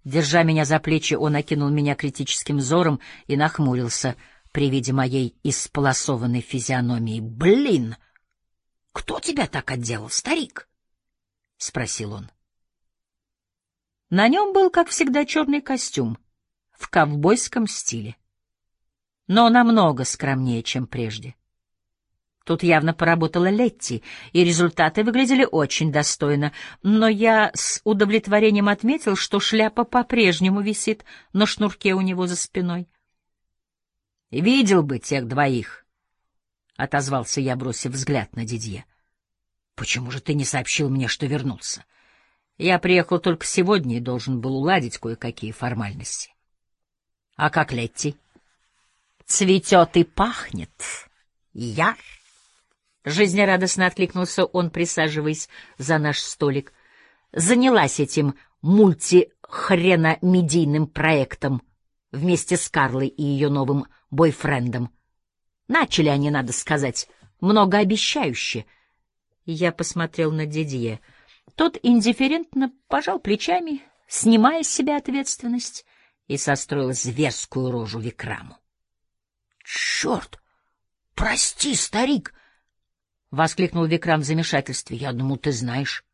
Держа меня за плечи, он окинул меня критическим взором и нахмурился — при виде моей исполосованной физиономии. «Блин! Кто тебя так отделал, старик?» — спросил он. На нем был, как всегда, черный костюм в ковбойском стиле, но намного скромнее, чем прежде. Тут явно поработала Летти, и результаты выглядели очень достойно, но я с удовлетворением отметил, что шляпа по-прежнему висит на шнурке у него за спиной. Видел бы тех двоих, — отозвался я, бросив взгляд на Дидье. — Почему же ты не сообщил мне, что вернулся? Я приехал только сегодня и должен был уладить кое-какие формальности. А как Летти? Цветет и пахнет. Я? Жизнерадостно откликнулся он, присаживаясь за наш столик. Занялась этим мультихреномедийным проектом вместе с Карлой и ее новым бойфрендом. Начали они, надо сказать, многообещающе. Я посмотрел на Дидье. Тот индифферентно пожал плечами, снимая с себя ответственность, и состроил зверскую рожу Викраму. — Черт! Прости, старик! — воскликнул Викрам в замешательстве. — Я думал, ты знаешь.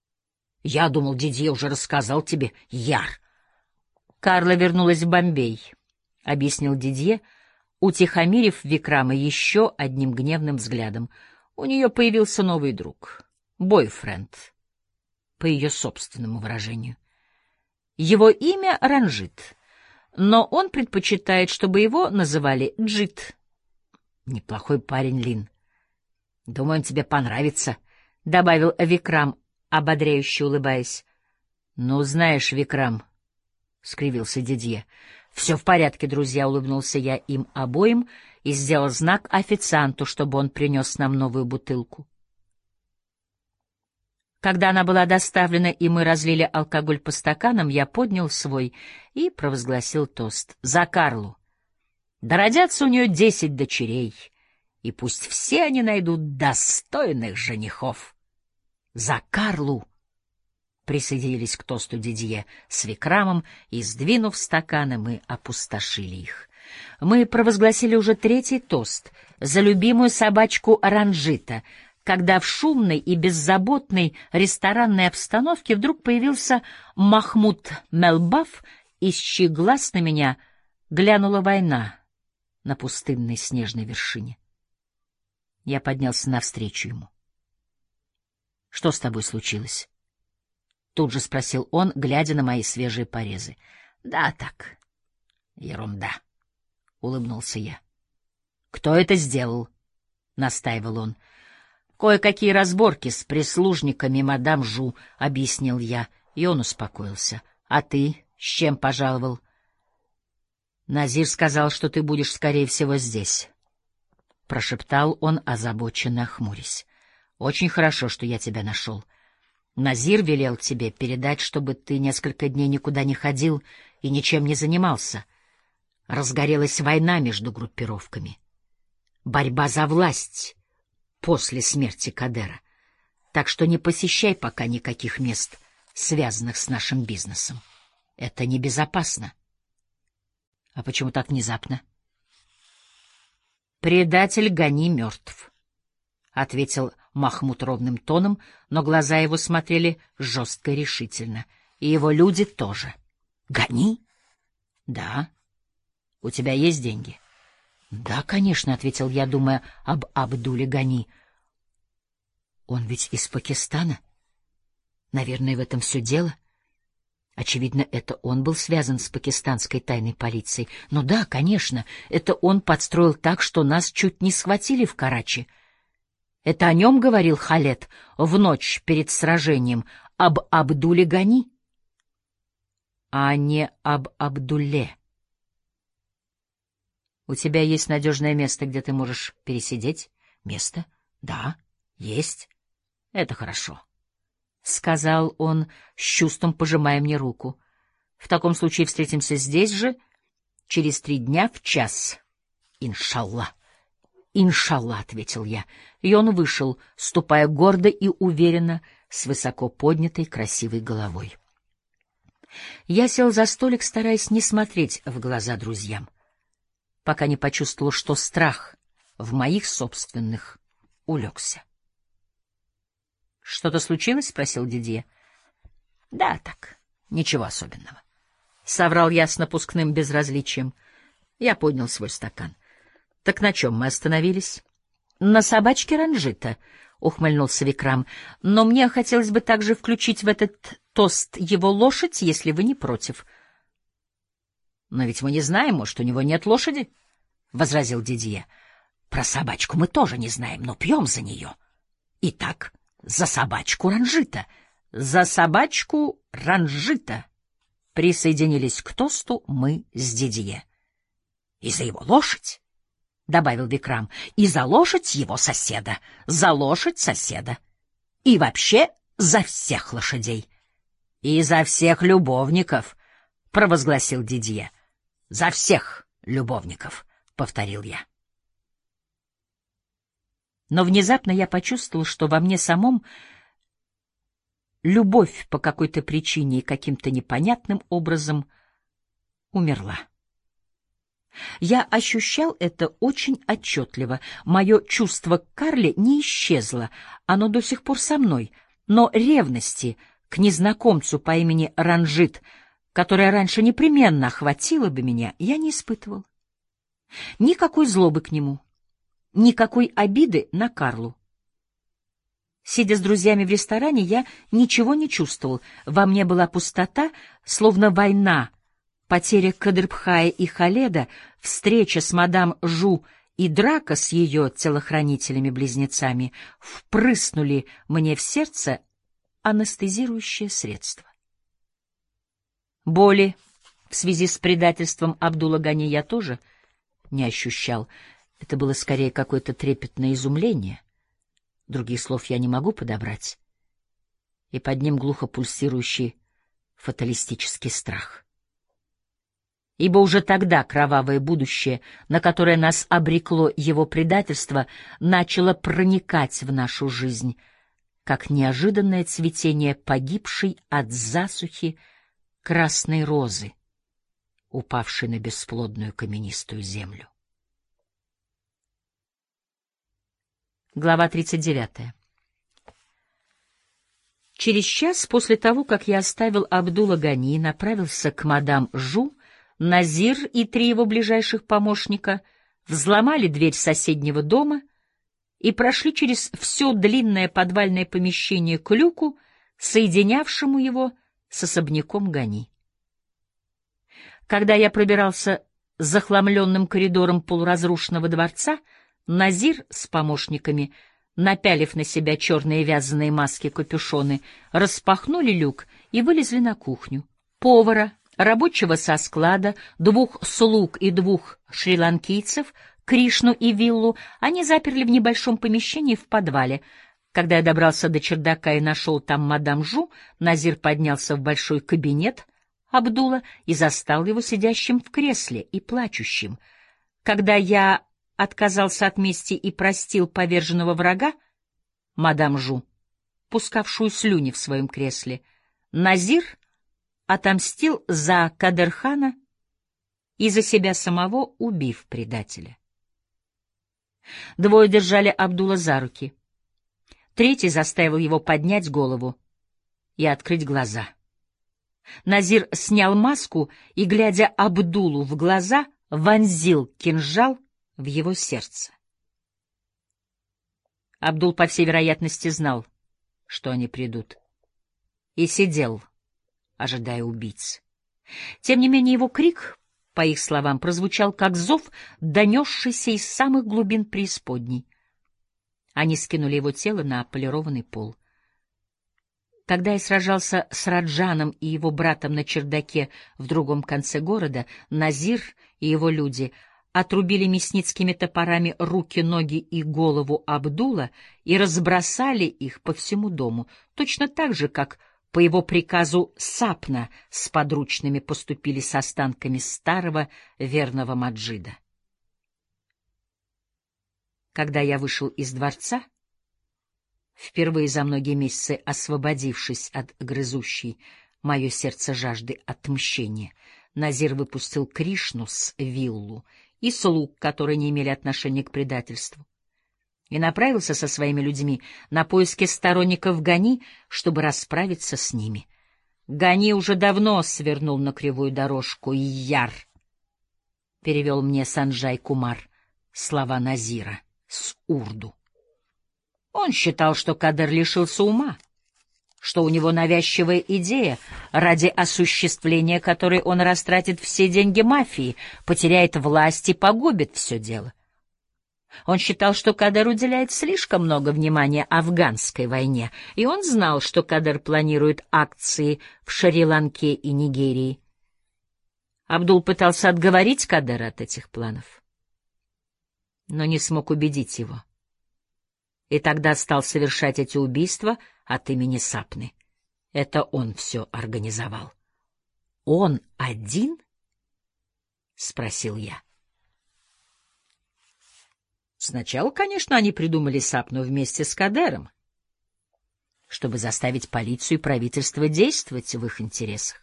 — Я думал, Дидье уже рассказал тебе, Яр. Карла вернулась в Бомбей, — объяснил Дидье, утихомирив Викрама еще одним гневным взглядом. У нее появился новый друг, бойфренд, по ее собственному выражению. Его имя Ранжит, но он предпочитает, чтобы его называли Джит. Неплохой парень, Лин. Думаю, он тебе понравится, — добавил Викрам, ободряюще улыбаясь. — Ну, знаешь, Викрам, — скривился Дидье, — все в порядке, друзья, — улыбнулся я им обоим и сделал знак официанту, чтобы он принес нам новую бутылку. Когда она была доставлена, и мы разлили алкоголь по стаканам, я поднял свой и провозгласил тост. За Карлу. Да родятся у нее десять дочерей, и пусть все они найдут достойных женихов. За Карлу! Присоединились к тосту Дидье с Викрамом, и, сдвинув стаканы, мы опустошили их. Мы провозгласили уже третий тост за любимую собачку Оранжита — когда в шумной и беззаботной ресторанной обстановке вдруг появился Махмуд Мелбаф, из чьих глаз на меня глянула война на пустынной снежной вершине. Я поднялся навстречу ему. — Что с тобой случилось? Тут же спросил он, глядя на мои свежие порезы. — Да, так. Ерунда. — улыбнулся я. — Кто это сделал? — настаивал он. — Кое-какие разборки с прислужниками мадам Жу, — объяснил я, и он успокоился. — А ты с чем пожаловал? — Назир сказал, что ты будешь, скорее всего, здесь. — прошептал он, озабоченно хмурясь. — Очень хорошо, что я тебя нашел. Назир велел тебе передать, чтобы ты несколько дней никуда не ходил и ничем не занимался. Разгорелась война между группировками. Борьба за власть после смерти Кадера. Так что не посещай пока никаких мест, связанных с нашим бизнесом. Это небезопасно. А почему так внезапно? Предатель Гани мертв, — ответил Махмуд ровным тоном, но глаза его смотрели жестко и решительно. И его люди тоже. Гани? Да. У тебя есть деньги? — да, конечно, ответил я, думая об Абдуле Гани. Он ведь из Пакистана. Наверное, в этом все дело. Очевидно, это он был связан с пакистанской тайной полицией. Но да, конечно, это он подстроил так, что нас чуть не схватили в Карачи. Это о нем говорил Халет в ночь перед сражением об Абдуле Гани, а не об Абдулле. У тебя есть надежное место, где ты можешь пересидеть? Место? Да, есть. Это хорошо. — сказал он, с чувством пожимая мне руку. — В таком случае встретимся здесь же через три дня в час. — Иншалла. — Иншалла, — ответил я. И он вышел, ступая гордо и уверенно, с высоко поднятой красивой головой. Я сел за столик, стараясь не смотреть в глаза друзьям пока не почувствовал, что страх в моих собственных улегся. — Что-то случилось? — спросил Дидье. — Да, так, ничего особенного. Соврал я с напускным безразличием. Я поднял свой стакан. — Так на чем мы остановились? — На собачке ранжита, — ухмыльнулся Викрам. — Но мне хотелось бы также включить в этот тост его лошадь, если вы не против. — но ведь мы не знаем, может, у него нет лошади, — возразил Дидье. — Про собачку мы тоже не знаем, но пьем за нее. Итак, за собачку ранжита. За собачку Ранжита присоединились к тосту мы с Дидье. И за его лошадь, — добавил Викрам, — и за лошадь его соседа, за лошадь соседа. И вообще за всех лошадей. И за всех любовников, — провозгласил Дидье. За всех любовников, — повторил я. Но внезапно я почувствовал, что во мне самом любовь по какой-то причине и каким-то непонятным образом умерла. Я ощущал это очень отчетливо. Мое чувство к Карле не исчезло, оно до сих пор со мной, но ревности к незнакомцу по имени Ранжит, которая раньше непременно охватила бы меня, я не испытывал. Никакой злобы к нему, никакой обиды на Карлу. Сидя с друзьями в ресторане, я ничего не чувствовал. Во мне была пустота, словно война, потеря Кадрбхая и Халеда, встреча с мадам Жу и драка с ее телохранителями-близнецами впрыснули мне в сердце анестезирующее средство. Боли в связи с предательством Абдула Гани я тоже не ощущал. Это было скорее какое-то трепетное изумление. Других слов я не могу подобрать. И под ним глухо пульсирующий фаталистический страх. Ибо уже тогда кровавое будущее, на которое нас обрекло его предательство, начало проникать в нашу жизнь, как неожиданное цветение погибшей от засухи красной розы, упавшей на бесплодную каменистую землю. Глава 39. Через час после того, как я оставил Абдула Гани и направился к мадам Жу, Назир и три его ближайших помощника взломали дверь соседнего дома и прошли через все длинное подвальное помещение к люку, соединявшему его с особняком Гани. Когда я пробирался захламленным коридором полуразрушенного дворца, Назир с помощниками, напялив на себя черные вязаные маски-капюшоны, распахнули люк и вылезли на кухню. Повара, рабочего со склада, двух слуг и двух шри-ланкийцев, Кришну и Виллу, они заперли в небольшом помещении в подвале. Когда я добрался до чердака и нашел там мадам Жу, Назир поднялся в большой кабинет Абдула и застал его сидящим в кресле и плачущим. Когда я отказался от мести и простил поверженного врага, мадам Жу, пускавшую слюни в своем кресле, Назир отомстил за Кадерхана и за себя самого, убив предателя. Двое держали Абдула за руки. Третий заставил его поднять голову и открыть глаза. Назир снял маску и, глядя Абдулу в глаза, вонзил кинжал в его сердце. Абдул, по всей вероятности, знал, что они придут, и сидел, ожидая убийц. Тем не менее его крик, по их словам, прозвучал как зов, донесшийся из самых глубин преисподней. Они скинули его тело на полированный пол. Когда я сражался с Раджаном и его братом на чердаке в другом конце города, Назир и его люди — отрубили мясницкими топорами руки, ноги и голову Абдула и разбросали их по всему дому, точно так же, как по его приказу Сапна с подручными поступили с останками старого верного Маджида. Когда я вышел из дворца, впервые за многие месяцы освободившись от грызущей мое сердце жажды отмщения, Назир выпустил Кришну с виллу и слуг, которые не имели отношения к предательству, и направился со своими людьми на поиски сторонников Гани, чтобы расправиться с ними. Гани уже давно свернул на кривую дорожку, и яр перевел мне Санджай Кумар слова Назира с урду. Он считал, что Кадр лишился ума, что у него навязчивая идея, ради осуществления которой он растратит все деньги мафии, потеряет власть и погубит все дело. Он считал, что Кадер уделяет слишком много внимания афганской войне, и он знал, что Кадер планирует акции в Шри-Ланке и Нигерии. Абдул пытался отговорить Кадера от этих планов, но не смог убедить его. И тогда стал совершать эти убийства от имени Сапны. Это он все организовал. «Он один?» — спросил я. Сначала, конечно, они придумали Сапну вместе с Кадером, чтобы заставить полицию и правительство действовать в их интересах.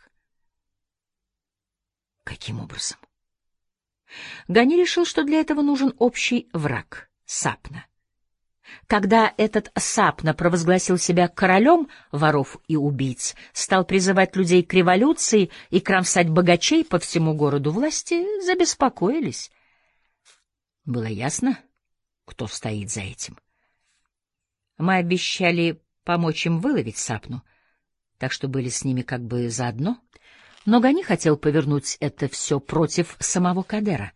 Каким образом? Гани решил, что для этого нужен общий враг — Сапна. Когда этот Сапна провозгласил себя королем воров и убийц, стал призывать людей к революции и кромсать богачей по всему городу, власти забеспокоились. Было ясно, кто стоит за этим. Мы обещали помочь им выловить Сапну, так что были с ними как бы заодно. Но Гани хотел повернуть это все против самого Кадера.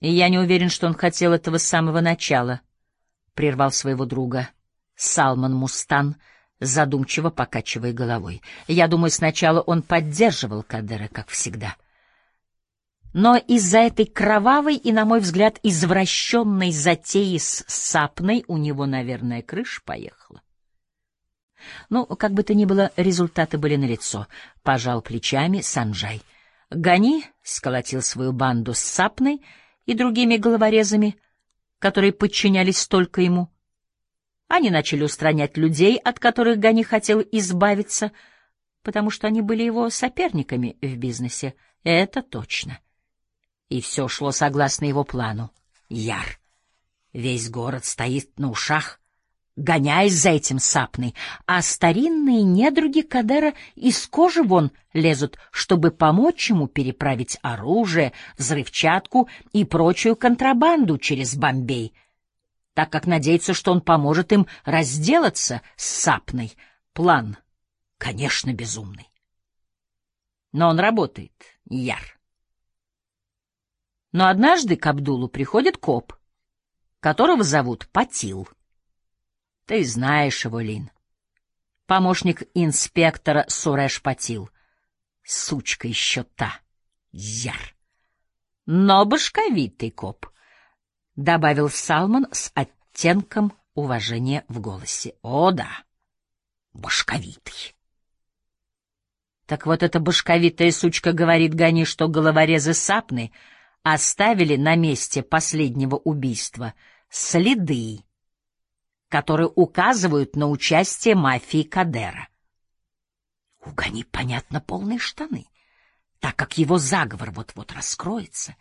И я не уверен, что он хотел этого с самого начала, — прервал своего друга Салман Мустан, задумчиво покачивая головой. Я думаю, сначала он поддерживал Кадера, как всегда. Но из-за этой кровавой и, на мой взгляд, извращенной затеи с Сапной у него, наверное, крыша поехала. Ну, как бы то ни было, результаты были налицо. Пожал плечами Санджай. Гани сколотил свою банду с Сапной и другими головорезами, которые подчинялись только ему. Они начали устранять людей, от которых Гани хотел избавиться, потому что они были его соперниками в бизнесе. Это точно. — и все шло согласно его плану. Яр. Весь город стоит на ушах, гоняясь за этим сапной, а старинные недруги Кадера из кожи вон лезут, чтобы помочь ему переправить оружие, взрывчатку и прочую контрабанду через Бомбей, так как надеются, что он поможет им разделаться с сапной. План, конечно, безумный. Но он работает, Яр. Но однажды к Абдулу приходит коп, которого зовут Патил. Ты знаешь его, Лин. Помощник инспектора Суреш Патил. Сучка еще та. Яр. Но башковитый коп, — добавил Салман с оттенком уважения в голосе. О, да, башковитый. Так вот эта башковитая сучка говорит Гани, что головорезы сапны — оставили на месте последнего убийства следы, которые указывают на участие мафии Кадера. У Гани, понятно, полные штаны, так как его заговор вот-вот раскроется,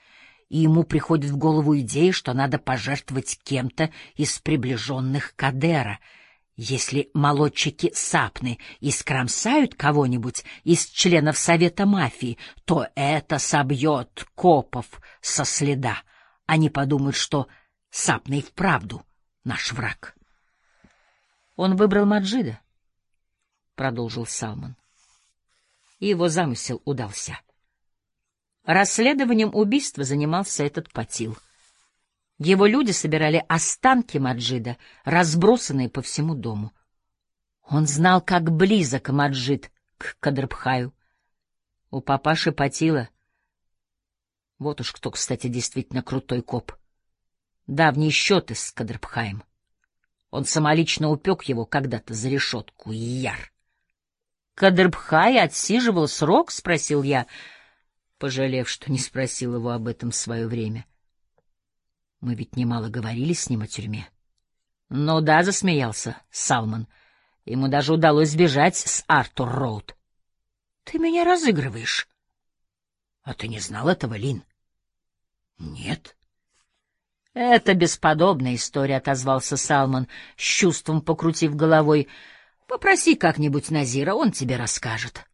и ему приходит в голову идея, что надо пожертвовать кем-то из приближенных Кадера — если молодчики Сапны искромсают кого-нибудь из членов Совета мафии, то это собьет копов со следа. Они подумают, что Сапна и вправду наш враг. Он выбрал Маджида, — продолжил Салман. И его замысел удался. Расследованием убийства занимался этот Патил — его люди собирали останки Маджида, разбросанные по всему дому. Он знал, как близок Маджид к Кадрбхаю. У папаши Патила... Вот уж кто, кстати, действительно крутой коп. Давние счеты с Кадрбхаем. Он самолично упек его когда-то за решетку. Яр! Кадрбхай отсиживал срок? — спросил я, пожалев, что не спросил его об этом в свое время. Мы ведь немало говорили с ним о тюрьме. Ну да, засмеялся Салман. Ему даже удалось сбежать с Артур-Роуд. Ты меня разыгрываешь. А ты не знал этого, Лин? Нет. Это бесподобная история, отозвался Салман, с чувством покрутив головой. Попроси как-нибудь Назира, он тебе расскажет.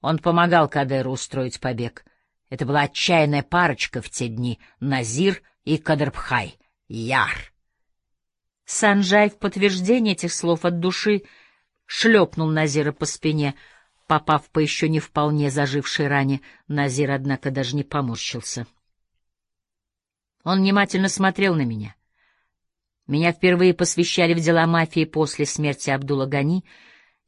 Он помогал Кадеру устроить побег. Это была отчаянная парочка в те дни — Назир и Кадрбхай. Яр! Санджай в подтверждение этих слов от души шлепнул Назира по спине, попав по еще не вполне зажившей ране. Назир, однако, даже не поморщился. Он внимательно смотрел на меня. Меня впервые посвящали в дела мафии после смерти Абдула Гани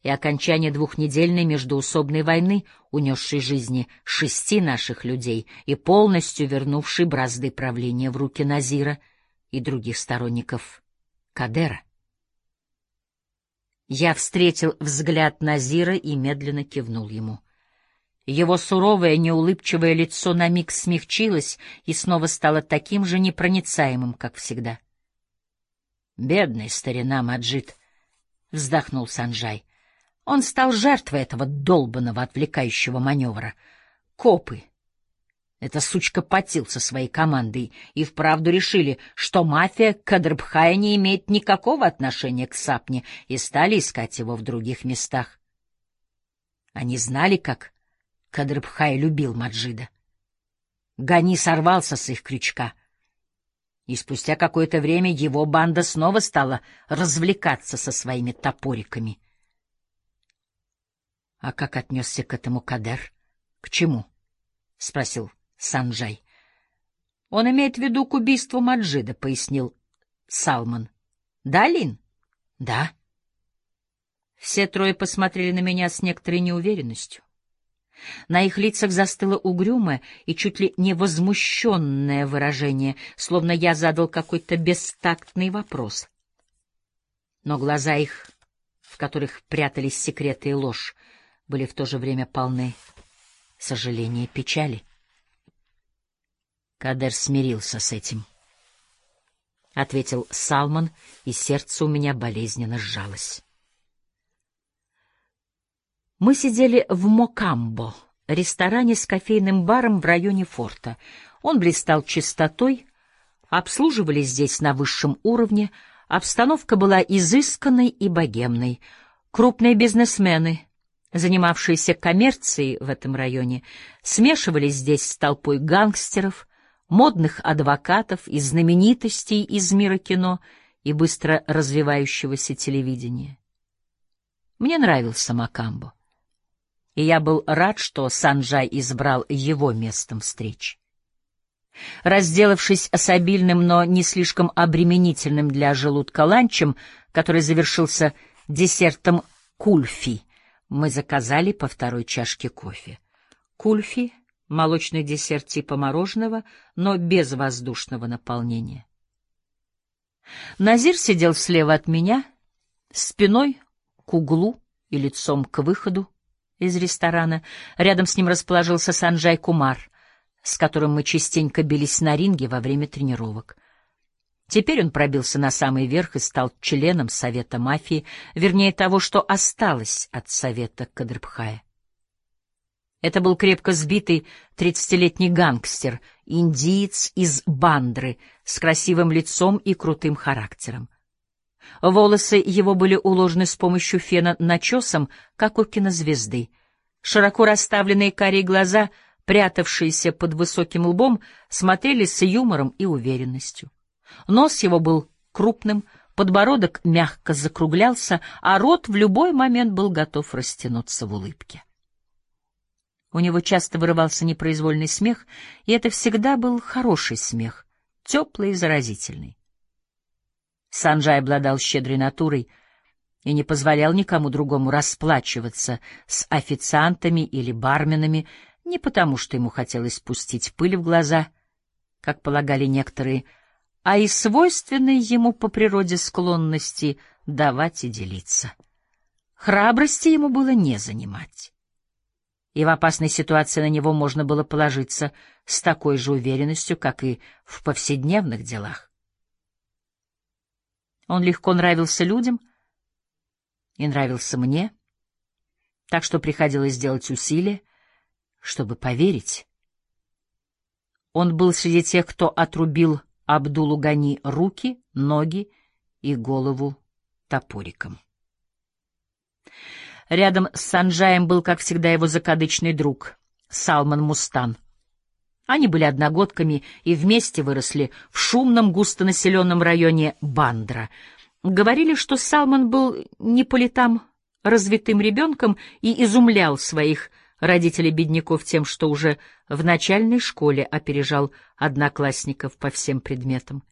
и окончания двухнедельной междуусобной войны, унесшей жизни шести наших людей и полностью вернувшей бразды правления в руки Назира и других сторонников Кадера. Я встретил взгляд Назира и медленно кивнул ему. Его суровое, неулыбчивое лицо на миг смягчилось и снова стало таким же непроницаемым, как всегда. «Бедный старина Маджид», — вздохнул Санджай. «Он стал жертвой этого долбанного отвлекающего маневра. Копы, эта сучка потил со своей командой и вправду решили, что мафия Кадрбхая не имеет никакого отношения к Сапне и стали искать его в других местах. Они знали, как Кадрбхай любил Маджида. Гани сорвался с их крючка, и спустя какое-то время его банда снова стала развлекаться со своими топориками. — А как отнесся к этому Кадер? — К чему? — спросил Санджай. — Он имеет в виду к убийству Маджида, — пояснил Салман. — Да, Лин? — Да. Все трое посмотрели на меня с некоторой неуверенностью. На их лицах застыло угрюмое и чуть ли не возмущенное выражение, словно я задал какой-то бестактный вопрос. Но глаза их, в которых прятались секреты и ложь, были в то же время полны сожаления и печали. Кадер смирился с этим. — ответил Салман, и сердце у меня болезненно сжалось. Мы сидели в Мокамбо, ресторане с кофейным баром в районе форта. Он блистал чистотой, обслуживали здесь на высшем уровне, обстановка была изысканной и богемной. Крупные бизнесмены, занимавшиеся коммерцией в этом районе, смешивались здесь с толпой гангстеров — модных адвокатов и знаменитостей из мира кино и быстро развивающегося телевидения. Мне нравился Макамбо, и я был рад, что Санджай избрал его местом встречи. Разделавшись с обильным, но не слишком обременительным для желудка ланчем, который завершился десертом кульфи, мы заказали по второй чашке кофе. Кульфи молочный десерт типа мороженого, но без воздушного наполнения. Назир сидел слева от меня, спиной к углу и лицом к выходу из ресторана. Рядом с ним расположился Санджай Кумар, с которым мы частенько бились на ринге во время тренировок. Теперь он пробился на самый верх и стал членом Совета мафии, вернее того, что осталось от Совета Кадрбхая. Это был крепко сбитый тридцатилетний гангстер, индиец из Бандры, с красивым лицом и крутым характером. Волосы его были уложены с помощью фена начесом, как у кинозвезды. Широко расставленные карие глаза, прятавшиеся под высоким лбом, смотрели с юмором и уверенностью. Нос его был крупным, подбородок мягко закруглялся, а рот в любой момент был готов растянуться в улыбке. У него часто вырывался непроизвольный смех, и это всегда был хороший смех, теплый и заразительный. Санджай обладал щедрой натурой и не позволял никому другому расплачиваться с официантами или барменами не потому, что ему хотелось спустить пыль в глаза, как полагали некоторые, а и свойственной ему по природе склонности давать и делиться. Храбрости ему было не занимать и в опасной ситуации на него можно было положиться с такой же уверенностью, как и в повседневных делах. Он легко нравился людям и нравился мне, так что приходилось делать усилия, чтобы поверить. Он был среди тех, кто отрубил Абдулу Гани руки, ноги и голову топориком. Рядом с Санджаем был, как всегда, его закадычный друг, Салман Мустан. Они были одногодками и вместе выросли в шумном густонаселенном районе Бандра. Говорили, что Салман был не по летам развитым ребенком и изумлял своих родителей-бедняков тем, что уже в начальной школе опережал одноклассников по всем предметам.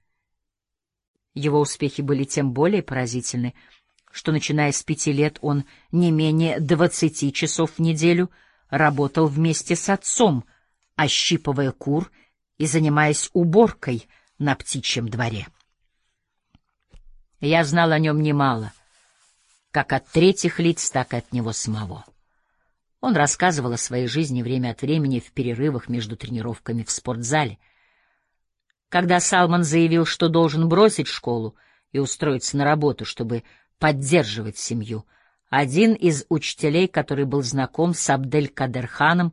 Его успехи были тем более поразительны, что, начиная с пяти лет, он не менее двадцати часов в неделю работал вместе с отцом, ощипывая кур и занимаясь уборкой на птичьем дворе. Я знал о нем немало, как от третьих лиц, так и от него самого. Он рассказывал о своей жизни время от времени в перерывах между тренировками в спортзале. Когда Салман заявил, что должен бросить школу и устроиться на работу, чтобы поддерживать семью, один из учителей, который был знаком с Абдель-Кадерханом,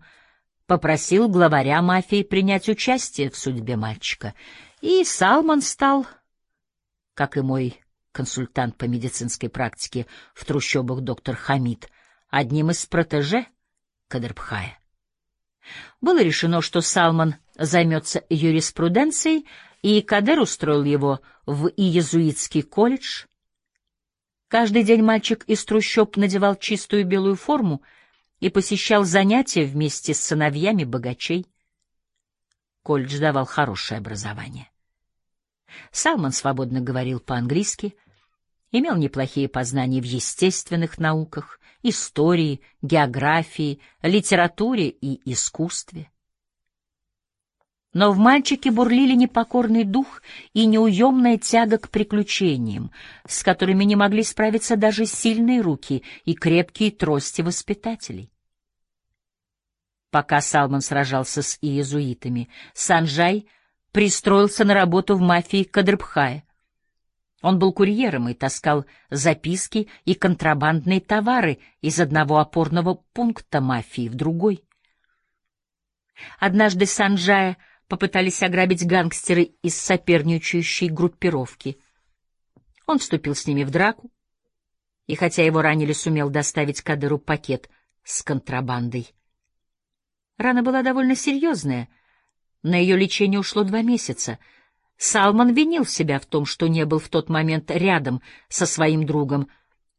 попросил главаря мафии принять участие в судьбе мальчика, и Салман стал, как и мой консультант по медицинской практике в трущобах доктор Хамид, одним из протеже Кадрбхая. Было решено, что Салман займется юриспруденцией, и Кадер устроил его в иезуитский колледж. Каждый день мальчик из трущоб надевал чистую белую форму и посещал занятия вместе с сыновьями богачей. Колледж давал хорошее образование. Салман свободно говорил по-английски, имел неплохие познания в естественных науках, истории, географии, литературе и искусстве. Но в мальчике бурлили непокорный дух и неуемная тяга к приключениям, с которыми не могли справиться даже сильные руки и крепкие трости воспитателей. Пока Салман сражался с иезуитами, Санжай пристроился на работу в мафии Кадрбхая. Он был курьером и таскал записки и контрабандные товары из одного опорного пункта мафии в другой. Однажды Санджая попытались ограбить гангстеры из соперничающей группировки. Он вступил с ними в драку, и хотя его ранили, сумел доставить Кадыру пакет с контрабандой. Рана была довольно серьезная, на ее лечение ушло два месяца. Салман винил себя в том, что не был в тот момент рядом со своим другом,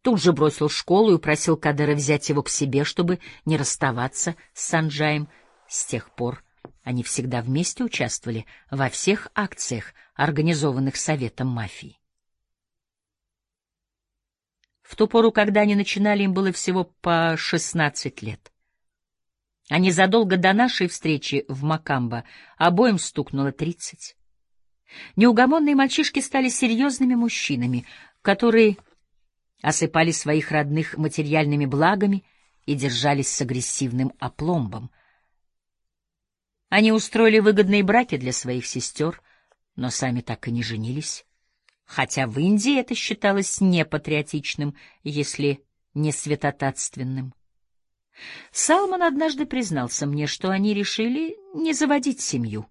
тут же бросил школу и просил Кадыра взять его к себе, чтобы не расставаться с Санджаем. С тех пор они всегда вместе участвовали во всех акциях, организованных Советом мафии. В ту пору, когда они начинали, им было всего по шестнадцать лет. А незадолго до нашей встречи в Макамбо обоим стукнуло тридцать. Неугомонные мальчишки стали серьезными мужчинами, которые осыпали своих родных материальными благами и держались с агрессивным опломбом. Они устроили выгодные браки для своих сестер, но сами так и не женились, хотя в Индии это считалось непатриотичным, если не святотатственным. Салман однажды признался мне, что они решили не заводить семью,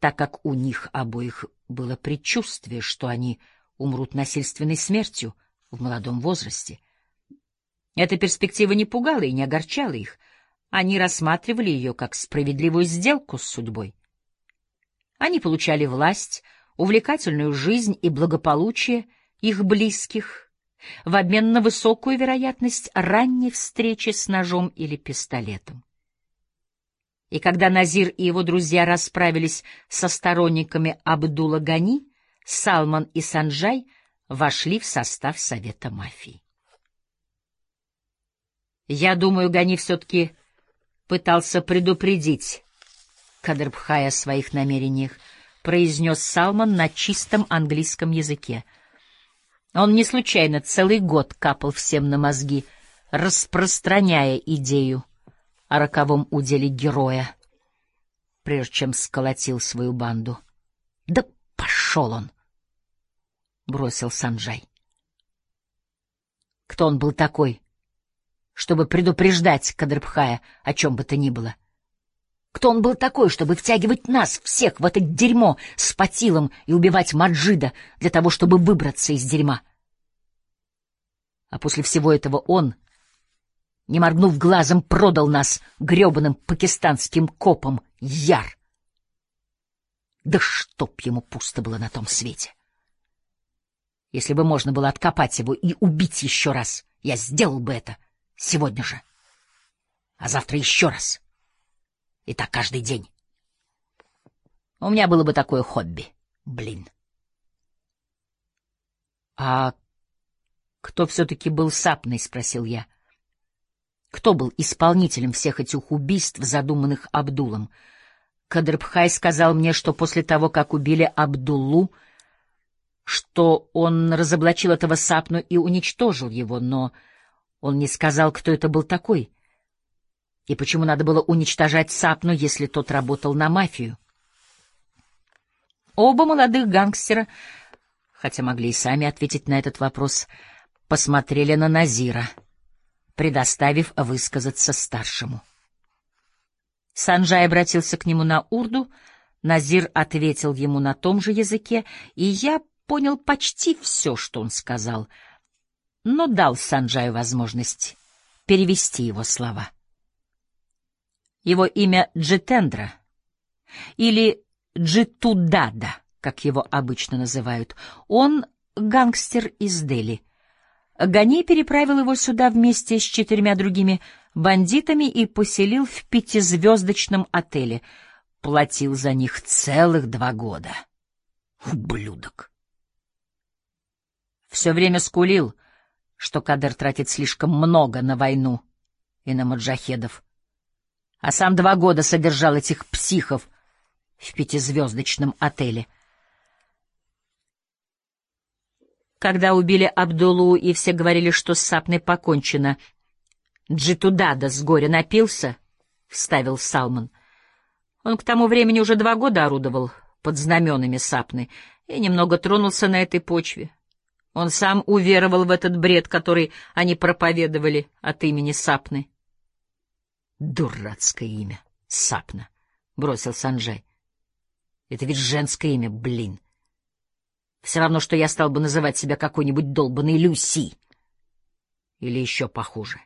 так как у них обоих было предчувствие, что они умрут насильственной смертью в молодом возрасте. Эта перспектива не пугала и не огорчала их. Они рассматривали ее как справедливую сделку с судьбой. Они получали власть, увлекательную жизнь и благополучие их близких — в обмен на высокую вероятность ранней встречи с ножом или пистолетом. И когда Назир и его друзья расправились со сторонниками Абдула Гани, Салман и Санджай вошли в состав Совета мафии. Я думаю, Гани все-таки пытался предупредить Кадрбхая о своих намерениях, произнес Салман на чистом английском языке — он не случайно целый год капал всем на мозги, распространяя идею о роковом уделе героя, прежде чем сколотил свою банду. — Да пошел он! — бросил Санджай. Кто он был такой, чтобы предупреждать Кадрбхая о чем бы то ни было? Кто он был такой, чтобы втягивать нас всех в это дерьмо с Патилом и убивать Маджида для того, чтобы выбраться из дерьма? А после всего этого он, не моргнув глазом, продал нас гребаным пакистанским копам Яр. Да чтоб ему пусто было на том свете! Если бы можно было откопать его и убить еще раз, я сделал бы это сегодня же. А завтра еще раз. И так каждый день. У меня было бы такое хобби. Блин. — А кто все-таки был Сапной? — спросил я. — Кто был исполнителем всех этих убийств, задуманных Абдулом? Кадрбхай сказал мне, что после того, как убили Абдуллу, что он разоблачил этого Сапну и уничтожил его, но он не сказал, кто это был такой. И почему надо было уничтожать Сапну, если тот работал на мафию? Оба молодых гангстера, хотя могли и сами ответить на этот вопрос, посмотрели на Назира, предоставив высказаться старшему. Санджай обратился к нему на урду, Назир ответил ему на том же языке, и я понял почти все, что он сказал, но дал Санджаю возможность перевести его слова. Его имя Джитендра или Джитудада, как его обычно называют. Он гангстер из Дели. Гани переправил его сюда вместе с четырьмя другими бандитами и поселил в пятизвездочном отеле. Платил за них целых два года. Ублюдок. Все время скулил, что Кадер тратит слишком много на войну и на маджахедов. А сам два года содержал этих психов в пятизвездочном отеле. Когда убили Абдулу, и все говорили, что с Сапной покончено, Джитудада с горя напился, — вставил Салман. Он к тому времени уже два года орудовал под знаменами Сапны и немного тронулся на этой почве. Он сам уверовал в этот бред, который они проповедовали от имени Сапны. Дурацкое имя. Сапна, — бросил Санджай. Это ведь женское имя, блин. Все равно, что я стал бы называть себя какой-нибудь долбанной Люси. Или еще похуже.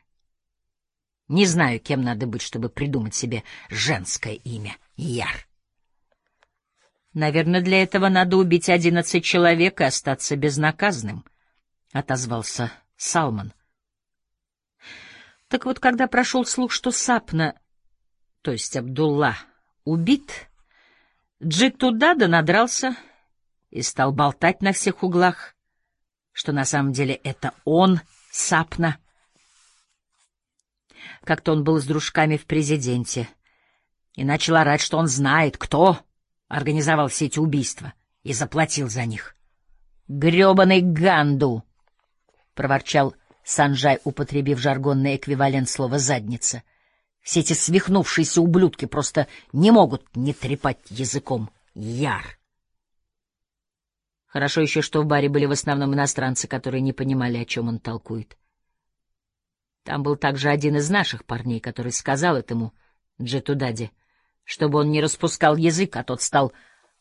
Не знаю, кем надо быть, чтобы придумать себе женское имя. Яр. Наверное, для этого надо убить одиннадцать человек и остаться безнаказанным, — отозвался Салман. Так вот, когда прошел слух, что Сапна, то есть Абдулла, убит, Джитудада надрался и стал болтать на всех углах, что на самом деле это он, Сапна. Как-то он был с дружками в президенте и начал орать, что он знает, кто организовал все эти убийства и заплатил за них. «Гребаный Ганду!» — проворчал Санжай, употребив жаргонный эквивалент слова «задница». Все эти свихнувшиеся ублюдки просто не могут не трепать языком. Яр. Хорошо еще, что в баре были в основном иностранцы, которые не понимали, о чем он толкует. Там был также один из наших парней, который сказал этому Джетудаде, чтобы он не распускал язык, а тот стал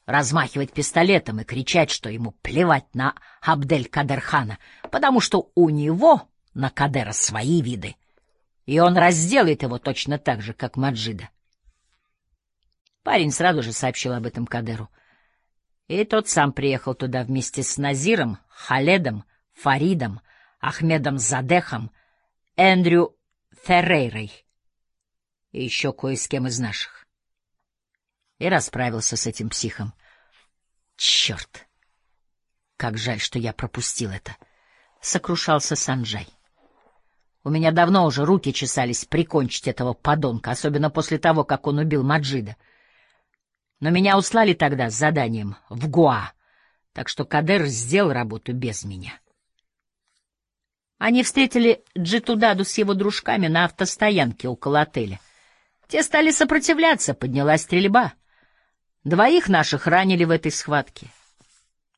размахивать пистолетом и кричать, что ему плевать на Абдель-Кадерхана, потому что у него на Кадера свои виды, и он разделает его точно так же, как Маджида. Парень сразу же сообщил об этом Кадеру, и тот сам приехал туда вместе с Назиром, Халедом, Фаридом, Ахмедом Задехом, Эндрю Феррейрой и еще кое с кем из наших. И расправился с этим психом. Черт! Как жаль, что я пропустил это! — сокрушался Санджай. У меня давно уже руки чесались прикончить этого подонка, особенно после того, как он убил Маджида. Но меня услали тогда с заданием в Гуа, так что Кадер сделал работу без меня. Они встретили Джитудаду с его дружками на автостоянке около отеля. Те стали сопротивляться, поднялась стрельба. Двоих наших ранили в этой схватке.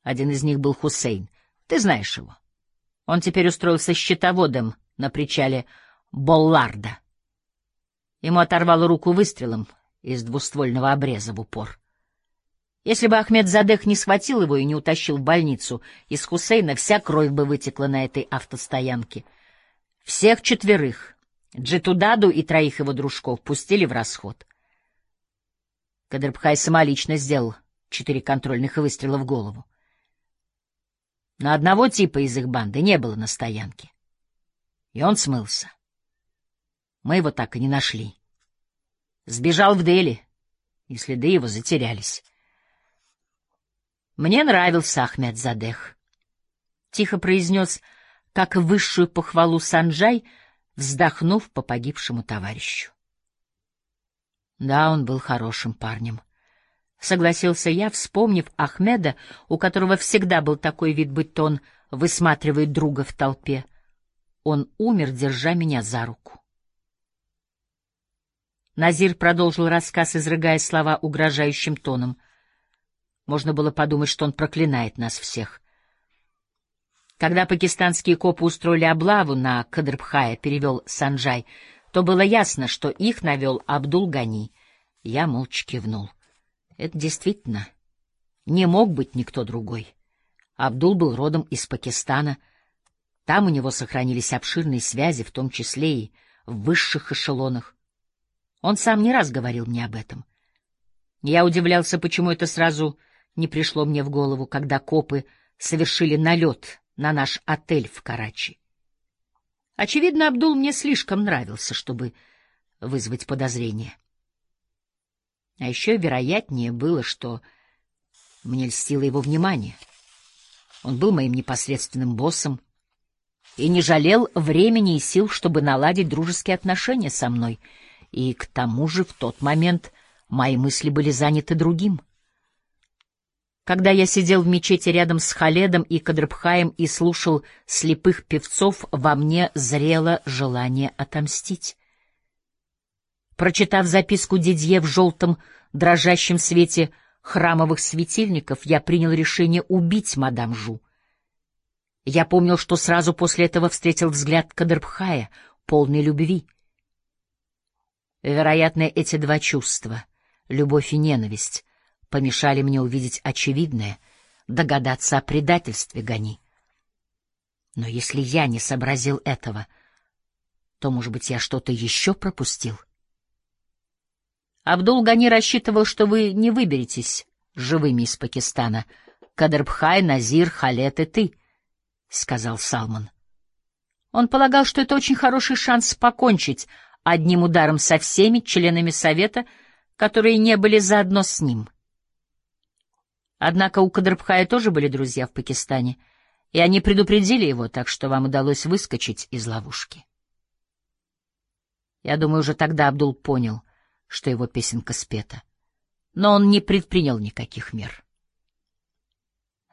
Один из них был Хусейн. Ты знаешь его. Он теперь устроился счетоводом на причале Болларда. Ему оторвало руку выстрелом из двуствольного обреза в упор. Если бы Ахмед Задех не схватил его и не утащил в больницу, из Хусейна вся кровь бы вытекла на этой автостоянке. Всех четверых, Джитудаду и троих его дружков, пустили в расход. Кадрбхай самолично сделал четыре контрольных выстрела в голову. Но одного типа из их банды не было на стоянке. И он смылся. Мы его так и не нашли. Сбежал в Дели, и следы его затерялись. Мне нравился Ахмед Задех. тихо произнес, как высшую похвалу Санджай, вздохнув по погибшему товарищу. Да, он был хорошим парнем. Согласился я, вспомнив Ахмеда, у которого всегда был такой вид, будто он высматривает друга в толпе. Он умер, держа меня за руку. Назир продолжил рассказ, изрыгая слова угрожающим тоном. Можно было подумать, что он проклинает нас всех. Когда пакистанские копы устроили облаву на Кадрбхая, перевел Санджай, то было ясно, что их навел Абдул-Гани. Я молча кивнул. Это действительно не мог быть никто другой. Абдул был родом из Пакистана. Там у него сохранились обширные связи, в том числе и в высших эшелонах. Он сам не раз говорил мне об этом. Я удивлялся, почему это сразу не пришло мне в голову, когда копы совершили налет на наш отель в Карачи. Очевидно, Абдул мне слишком нравился, чтобы вызвать подозрения. А еще вероятнее было, что мне льстило его внимание. Он был моим непосредственным боссом и не жалел времени и сил, чтобы наладить дружеские отношения со мной. И к тому же в тот момент мои мысли были заняты другим — когда я сидел в мечети рядом с Халедом и Кадрбхаем и слушал слепых певцов, во мне зрело желание отомстить. Прочитав записку Дидье в желтом дрожащем свете храмовых светильников, я принял решение убить мадам Жу. Я помнил, что сразу после этого встретил взгляд Кадрбхая, полный любви. Вероятно, эти два чувства — любовь и ненависть помешали мне увидеть очевидное, догадаться о предательстве Гани. Но если я не сообразил этого, то, может быть, я что-то еще пропустил? Абдул Гани рассчитывал, что вы не выберетесь живыми из Пакистана. Кадрбхай, Назир, Халет и ты, — сказал Салман. Он полагал, что это очень хороший шанс покончить одним ударом со всеми членами Совета, которые не были заодно с ним. Однако у Кадрбхая тоже были друзья в Пакистане, и они предупредили его, так что вам удалось выскочить из ловушки. Я думаю, уже тогда Абдул понял, что его песенка спета, но он не предпринял никаких мер.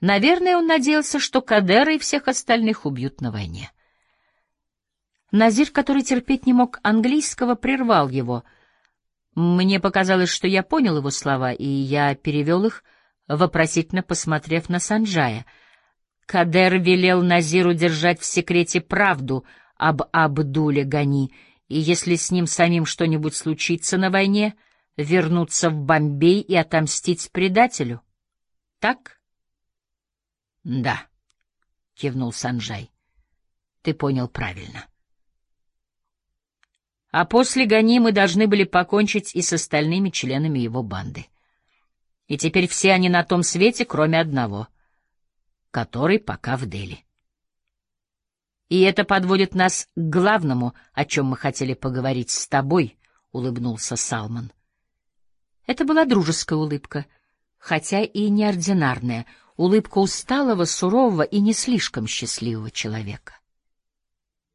Наверное, он надеялся, что Кадера и всех остальных убьют на войне. Назир, который терпеть не мог английского, прервал его. Мне показалось, что я понял его слова, и я перевел их — вопросительно посмотрев на Санджая. Кадер велел Назиру держать в секрете правду об Абдуле Гани, и если с ним самим что-нибудь случится на войне, вернуться в Бомбей и отомстить предателю. Так? — Да, — кивнул Санджай. — Ты понял правильно. А после Гани мы должны были покончить и с остальными членами его банды. — и теперь все они на том свете, кроме одного, который пока в Дели. И это подводит нас к главному, о чем мы хотели поговорить с тобой, — улыбнулся Салман. Это была дружеская улыбка, хотя и неординарная, улыбка усталого, сурового и не слишком счастливого человека.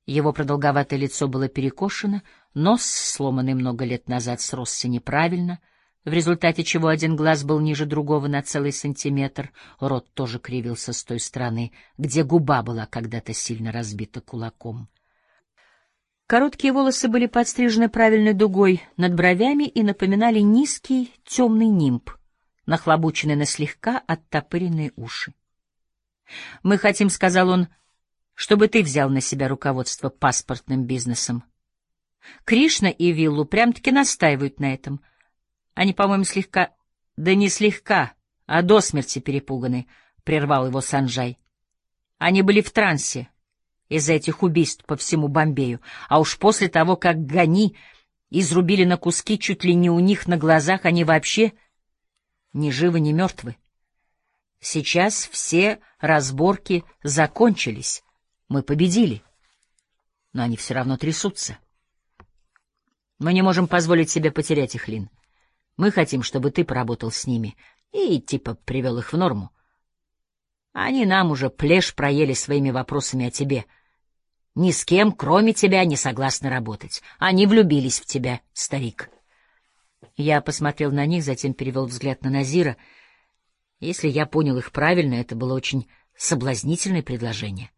Его продолговатое лицо было перекошено, нос, сломанный много лет назад, сросся неправильно — в результате чего один глаз был ниже другого на целый сантиметр, рот тоже кривился с той стороны, где губа была когда-то сильно разбита кулаком. Короткие волосы были подстрижены правильной дугой над бровями и напоминали низкий темный нимб, нахлобученный на слегка оттопыренные уши. «Мы хотим, — сказал он, — чтобы ты взял на себя руководство паспортным бизнесом. Кришна и Виллу прям-таки настаивают на этом — они, по-моему, слегка... Да не слегка, а до смерти перепуганы, — прервал его Санжай. Они были в трансе из-за этих убийств по всему Бомбею, а уж после того, как Гани изрубили на куски чуть ли не у них на глазах, они вообще ни живы, ни мертвы. Сейчас все разборки закончились, мы победили, но они все равно трясутся. Мы не можем позволить себе потерять их, Лин. Мы хотим, чтобы ты поработал с ними и, типа, привел их в норму. Они нам уже плешь проели своими вопросами о тебе. Ни с кем, кроме тебя, не согласны работать. Они влюбились в тебя, старик. Я посмотрел на них, затем перевел взгляд на Назира. Если я понял их правильно, это было очень соблазнительное предложение.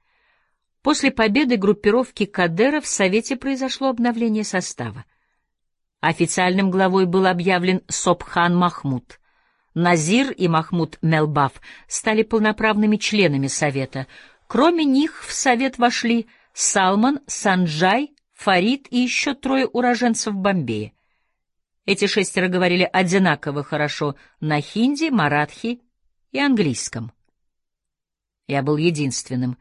После победы группировки Кадера в Совете произошло обновление состава. Официальным главой был объявлен Собхан Махмуд. Назир и Махмуд Мелбаф стали полноправными членами Совета. Кроме них в Совет вошли Салман, Санджай, Фарид и еще трое уроженцев Бомбея. Эти шестеро говорили одинаково хорошо на хинди, маратхи и английском. Я был единственным,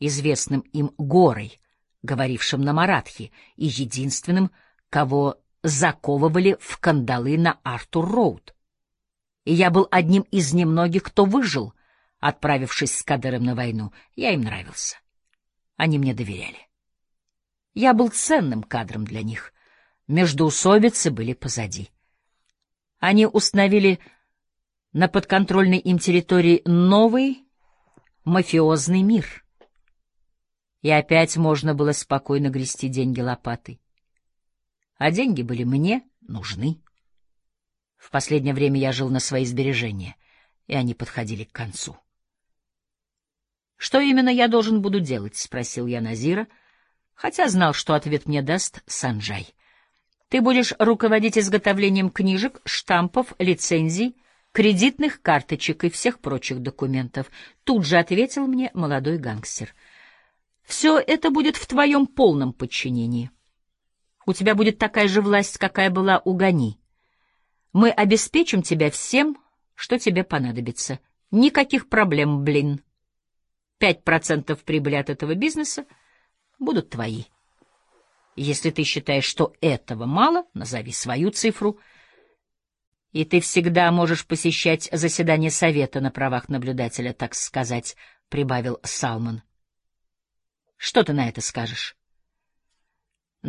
известным им горой, говорившим на маратхи, и единственным, кого заковывали в кандалы на Артур-Роуд. И я был одним из немногих, кто выжил, отправившись с Кадером на войну. Я им нравился. Они мне доверяли. Я был ценным кадром для них. Междоусобицы были позади. Они установили на подконтрольной им территории новый мафиозный мир. И опять можно было спокойно грести деньги лопатой. А деньги были мне нужны. В последнее время я жил на свои сбережения, и они подходили к концу. «Что именно я должен буду делать?» — спросил я Назира, хотя знал, что ответ мне даст Санджай. «Ты будешь руководить изготовлением книжек, штампов, лицензий, кредитных карточек и всех прочих документов», — тут же ответил мне молодой гангстер. «Все это будет в твоем полном подчинении. У тебя будет такая же власть, какая была у Гани. Мы обеспечим тебя всем, что тебе понадобится. Никаких проблем, блин». Пять процентов прибыли от этого бизнеса будут твои. Если ты считаешь, что этого мало, назови свою цифру. И ты всегда можешь посещать заседание совета на правах наблюдателя, так сказать, — прибавил Салман. Что ты на это скажешь?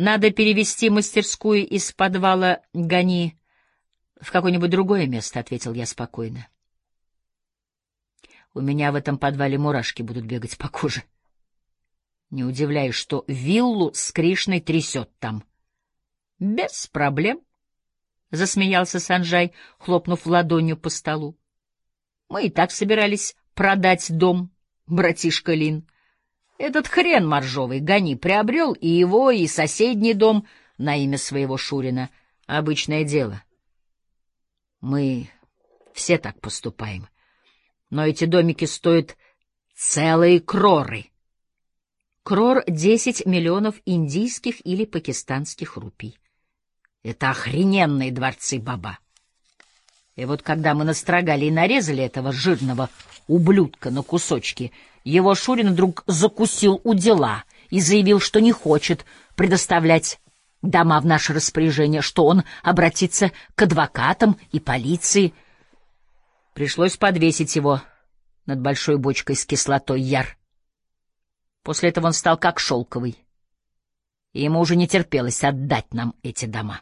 Надо перевести мастерскую из подвала Гани в какое-нибудь другое место, — ответил я спокойно. — у меня в этом подвале мурашки будут бегать по коже. Не удивляюсь, что виллу с Кришной трясет там. — Без проблем, — засмеялся Санжай, хлопнув ладонью по столу. — Мы и так собирались продать дом, братишка Лин. Этот хрен моржовый гони приобрел и его, и соседний дом на имя своего Шурина. Обычное дело. Мы все так поступаем. — но эти домики стоят целые кроры. Крор — десять миллионов индийских или пакистанских рупий. Это охрененные дворцы баба. И вот когда мы настрогали и нарезали этого жирного ублюдка на кусочки, его Шурин вдруг закусил у дела и заявил, что не хочет предоставлять дома в наше распоряжение, что он обратится к адвокатам и полиции — Пришлось подвесить его над большой бочкой с кислотой яр. После этого он стал как шелковый. И ему уже не терпелось отдать нам эти дома.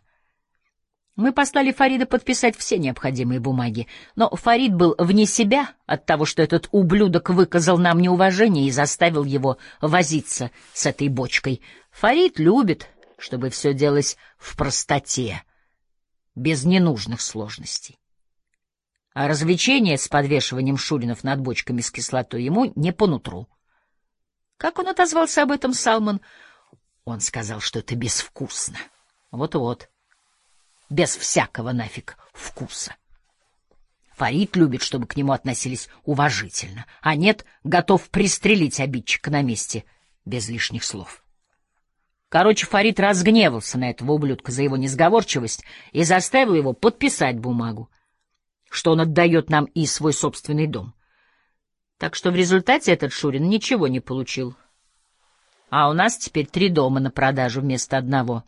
Мы послали Фарида подписать все необходимые бумаги, но Фарид был вне себя от того, что этот ублюдок выказал нам неуважение и заставил его возиться с этой бочкой. Фарид любит, чтобы все делалось в простоте, без ненужных сложностей а развлечение с подвешиванием шуринов над бочками с кислотой ему не по нутру. Как он отозвался об этом, Салман? Он сказал, что это безвкусно. Вот-вот. Без всякого нафиг вкуса. Фарид любит, чтобы к нему относились уважительно, а нет, готов пристрелить обидчика на месте, без лишних слов. Короче, Фарид разгневался на этого ублюдка за его несговорчивость и заставил его подписать бумагу что он отдает нам и свой собственный дом. Так что в результате этот Шурин ничего не получил. А у нас теперь три дома на продажу вместо одного.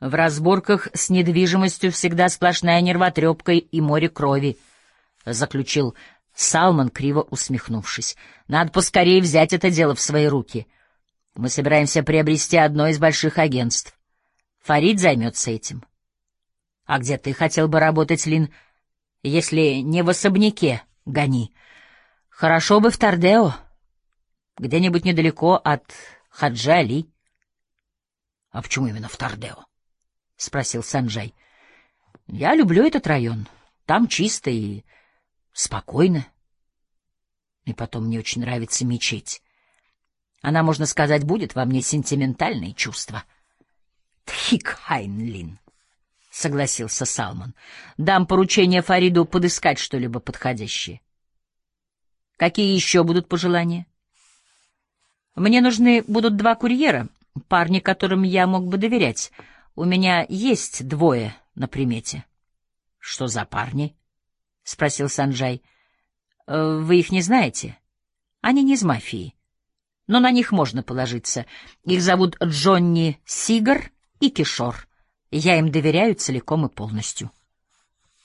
В разборках с недвижимостью всегда сплошная нервотрепка и море крови, — заключил Салман, криво усмехнувшись. Надо поскорее взять это дело в свои руки. Мы собираемся приобрести одно из больших агентств. Фарид займется этим. — а где ты хотел бы работать, Лин, если не в особняке, гони? Хорошо бы в Тардео, где-нибудь недалеко от Хаджали. — А почему именно в Тардео? — спросил Санджай. — Я люблю этот район. Там чисто и спокойно. И потом мне очень нравится мечеть. Она, можно сказать, будет во мне сентиментальные чувства. — Тхикхайнлин, — согласился Салман. — Дам поручение Фариду подыскать что-либо подходящее. — Какие еще будут пожелания? — Мне нужны будут два курьера, парни, которым я мог бы доверять. У меня есть двое на примете. — Что за парни? — спросил Санджай. — Вы их не знаете? Они не из мафии но на них можно положиться. Их зовут Джонни Сигар и Кишор. Я им доверяю целиком и полностью.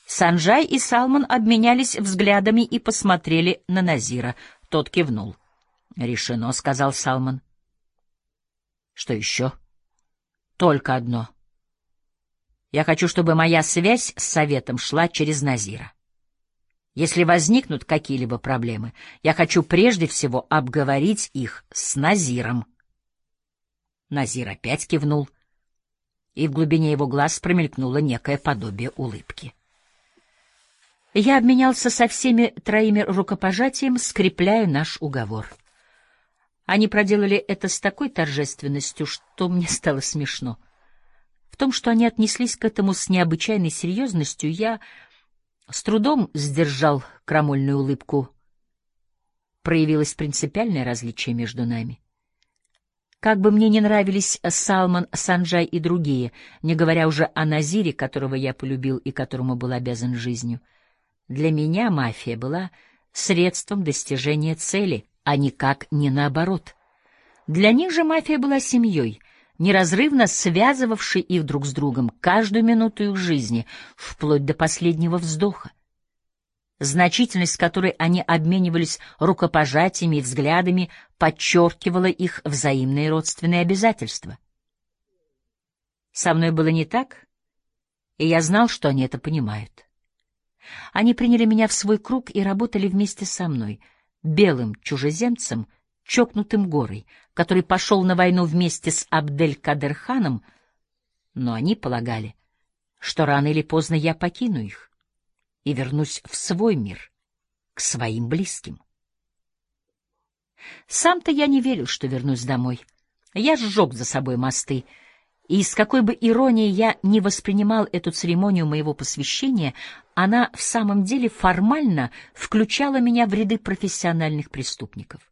Санджай и Салман обменялись взглядами и посмотрели на Назира. Тот кивнул. «Решено», — сказал Салман. «Что еще?» «Только одно. Я хочу, чтобы моя связь с Советом шла через Назира». Если возникнут какие-либо проблемы, я хочу прежде всего обговорить их с Назиром. Назир опять кивнул, и в глубине его глаз промелькнуло некое подобие улыбки. Я обменялся со всеми троими рукопожатием, скрепляя наш уговор. Они проделали это с такой торжественностью, что мне стало смешно. В том, что они отнеслись к этому с необычайной серьезностью, я с трудом сдержал крамольную улыбку. Проявилось принципиальное различие между нами. Как бы мне не нравились Салман, Санджай и другие, не говоря уже о Назире, которого я полюбил и которому был обязан жизнью, для меня мафия была средством достижения цели, а никак не наоборот. Для них же мафия была семьей — неразрывно связывавший их друг с другом каждую минуту их жизни, вплоть до последнего вздоха. Значительность, с которой они обменивались рукопожатиями и взглядами, подчеркивала их взаимные родственные обязательства. Со мной было не так, и я знал, что они это понимают. Они приняли меня в свой круг и работали вместе со мной, белым чужеземцем — чокнутым горой, который пошел на войну вместе с Абдель-Кадерханом, но они полагали, что рано или поздно я покину их и вернусь в свой мир, к своим близким. Сам-то я не верил, что вернусь домой. Я сжег за собой мосты, и с какой бы иронией я не воспринимал эту церемонию моего посвящения, она в самом деле формально включала меня в ряды профессиональных преступников.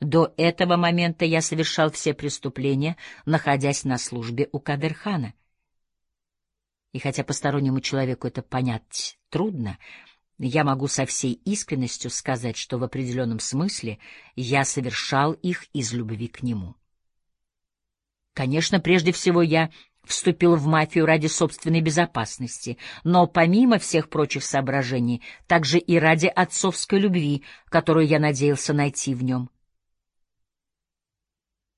До этого момента я совершал все преступления, находясь на службе у Кадерхана. И хотя постороннему человеку это понять трудно, я могу со всей искренностью сказать, что в определенном смысле я совершал их из любви к нему. Конечно, прежде всего я вступил в мафию ради собственной безопасности, но помимо всех прочих соображений, также и ради отцовской любви, которую я надеялся найти в нем.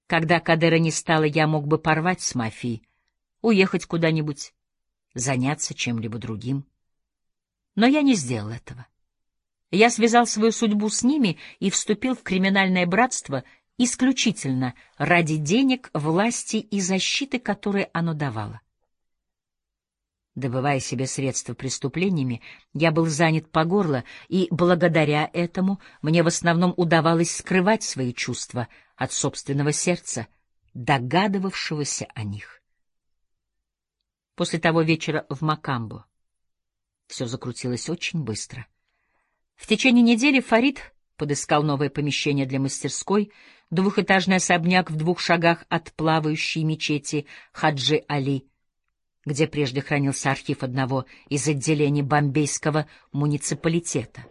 Когда Кадера не стало, я мог бы порвать с мафией, уехать куда-нибудь, заняться чем-либо другим. Но я не сделал этого. Я связал свою судьбу с ними и вступил в криминальное братство исключительно ради денег, власти и защиты, которые оно давало. Добывая себе средства преступлениями, я был занят по горло, и благодаря этому мне в основном удавалось скрывать свои чувства от собственного сердца, догадывавшегося о них. После того вечера в Макамбо все закрутилось очень быстро. В течение недели Фарид подыскал новое помещение для мастерской, двухэтажный особняк в двух шагах от плавающей мечети Хаджи Али — где прежде хранился архив одного из отделений бомбейского муниципалитета.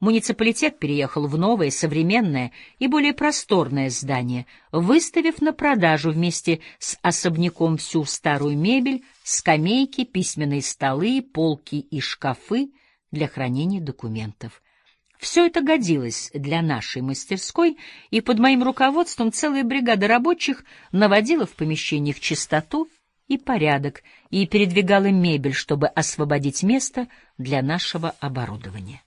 Муниципалитет переехал в новое, современное и более просторное здание, выставив на продажу вместе с особняком всю старую мебель, скамейки, письменные столы, полки и шкафы для хранения документов. Все это годилось для нашей мастерской, и под моим руководством целая бригада рабочих наводила в помещениях чистоту и порядок и передвигала мебель, чтобы освободить место для нашего оборудования.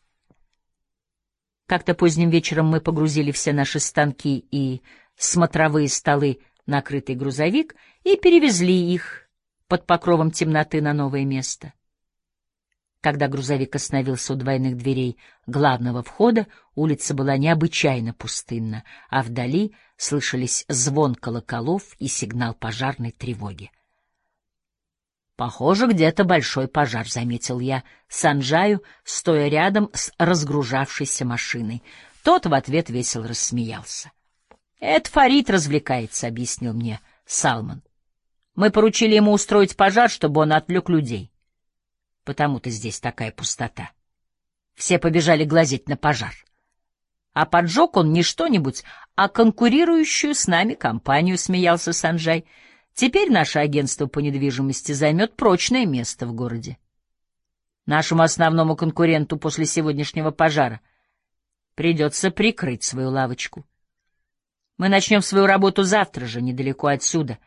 Как-то поздним вечером мы погрузили все наши станки и смотровые столы на крытый грузовик и перевезли их под покровом темноты на новое место. Когда грузовик остановился у двойных дверей главного входа, улица была необычайно пустынна, а вдали слышались звон колоколов и сигнал пожарной тревоги. «Похоже, где-то большой пожар», — заметил я Санджаю, стоя рядом с разгружавшейся машиной. Тот в ответ весело рассмеялся. «Это Фарид развлекается», — объяснил мне Салман. «Мы поручили ему устроить пожар, чтобы он отвлек людей. Потому-то здесь такая пустота. Все побежали глазеть на пожар. А поджег он не что-нибудь, а конкурирующую с нами компанию», — смеялся Санджай. Теперь наше агентство по недвижимости займет прочное место в городе. Нашему основному конкуренту после сегодняшнего пожара придется прикрыть свою лавочку. Мы начнем свою работу завтра же, недалеко отсюда,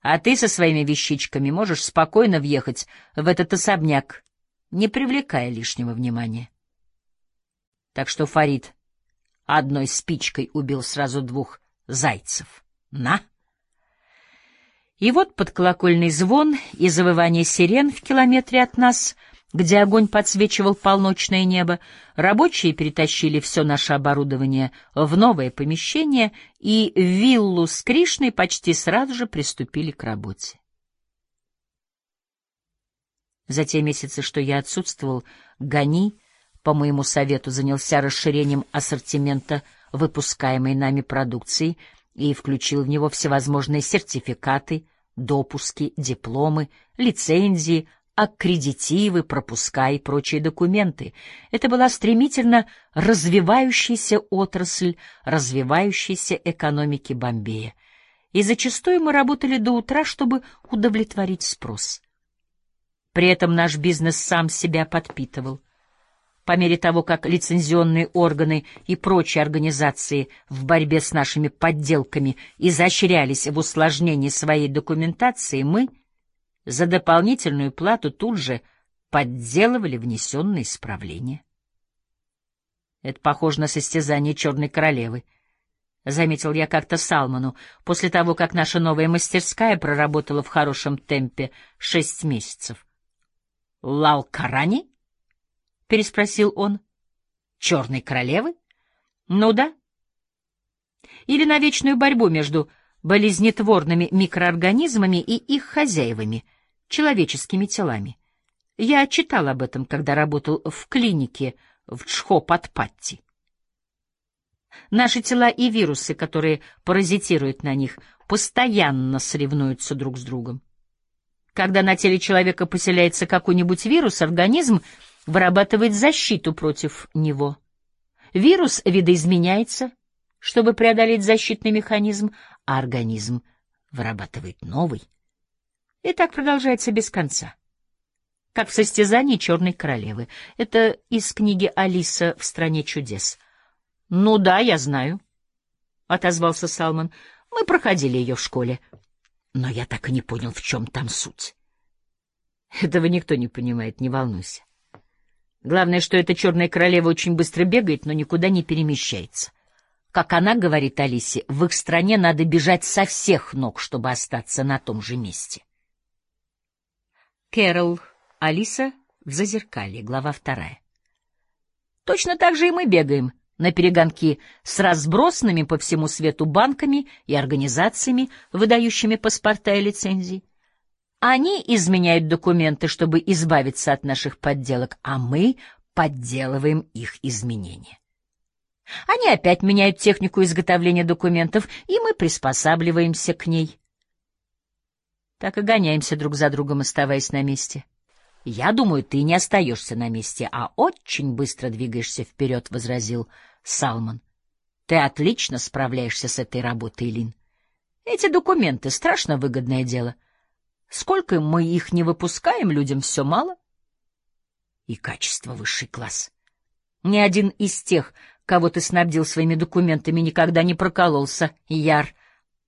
а ты со своими вещичками можешь спокойно въехать в этот особняк, не привлекая лишнего внимания. Так что Фарид одной спичкой убил сразу двух зайцев. На! И вот под колокольный звон и завывание сирен в километре от нас, где огонь подсвечивал полночное небо, рабочие перетащили все наше оборудование в новое помещение и в виллу с Кришной почти сразу же приступили к работе. За те месяцы, что я отсутствовал, Гани, по моему совету, занялся расширением ассортимента выпускаемой нами продукции и включил в него всевозможные сертификаты, допуски, дипломы, лицензии, аккредитивы, пропуска и прочие документы. Это была стремительно развивающаяся отрасль развивающейся экономики Бомбея. И зачастую мы работали до утра, чтобы удовлетворить спрос. При этом наш бизнес сам себя подпитывал. По мере того, как лицензионные органы и прочие организации в борьбе с нашими подделками изощрялись в усложнении своей документации, мы за дополнительную плату тут же подделывали внесенные исправления. Это похоже на состязание Черной Королевы. Заметил я как-то Салману, после того, как наша новая мастерская проработала в хорошем темпе шесть месяцев. «Лал-Карани?» — переспросил он. «Черной королевы? Ну да. Или на вечную борьбу между болезнетворными микроорганизмами и их хозяевами, человеческими телами. Я читал об этом, когда работал в клинике в Чхопатпатти. Наши тела и вирусы, которые паразитируют на них, постоянно соревнуются друг с другом. Когда на теле человека поселяется какой-нибудь вирус, организм вырабатывает защиту против него. Вирус видоизменяется, чтобы преодолеть защитный механизм, а организм вырабатывает новый. И так продолжается без конца. Как в состязании Черной Королевы. Это из книги «Алиса в стране чудес». — Ну да, я знаю, — отозвался Салман. — Мы проходили ее в школе. Но я так и не понял, в чем там суть. — Этого никто не понимает, не волнуйся. Главное, что эта черная королева очень быстро бегает, но никуда не перемещается. Как она говорит Алисе, в их стране надо бежать со всех ног, чтобы остаться на том же месте. Кэрол, Алиса в Зазеркалье, глава вторая. Точно так же и мы бегаем на перегонки с разбросанными по всему свету банками и организациями, выдающими паспорта и лицензии. Они изменяют документы, чтобы избавиться от наших подделок, а мы подделываем их изменения. Они опять меняют технику изготовления документов, и мы приспосабливаемся к ней. Так и гоняемся друг за другом, оставаясь на месте. Я думаю, ты не остаешься на месте, а очень быстро двигаешься вперед, — возразил Салман. Ты отлично справляешься с этой работой, Лин. Эти документы — страшно выгодное дело. Сколько мы их не выпускаем, людям все мало. И качество высший класс. Ни один из тех, кого ты снабдил своими документами, никогда не прокололся, Яр.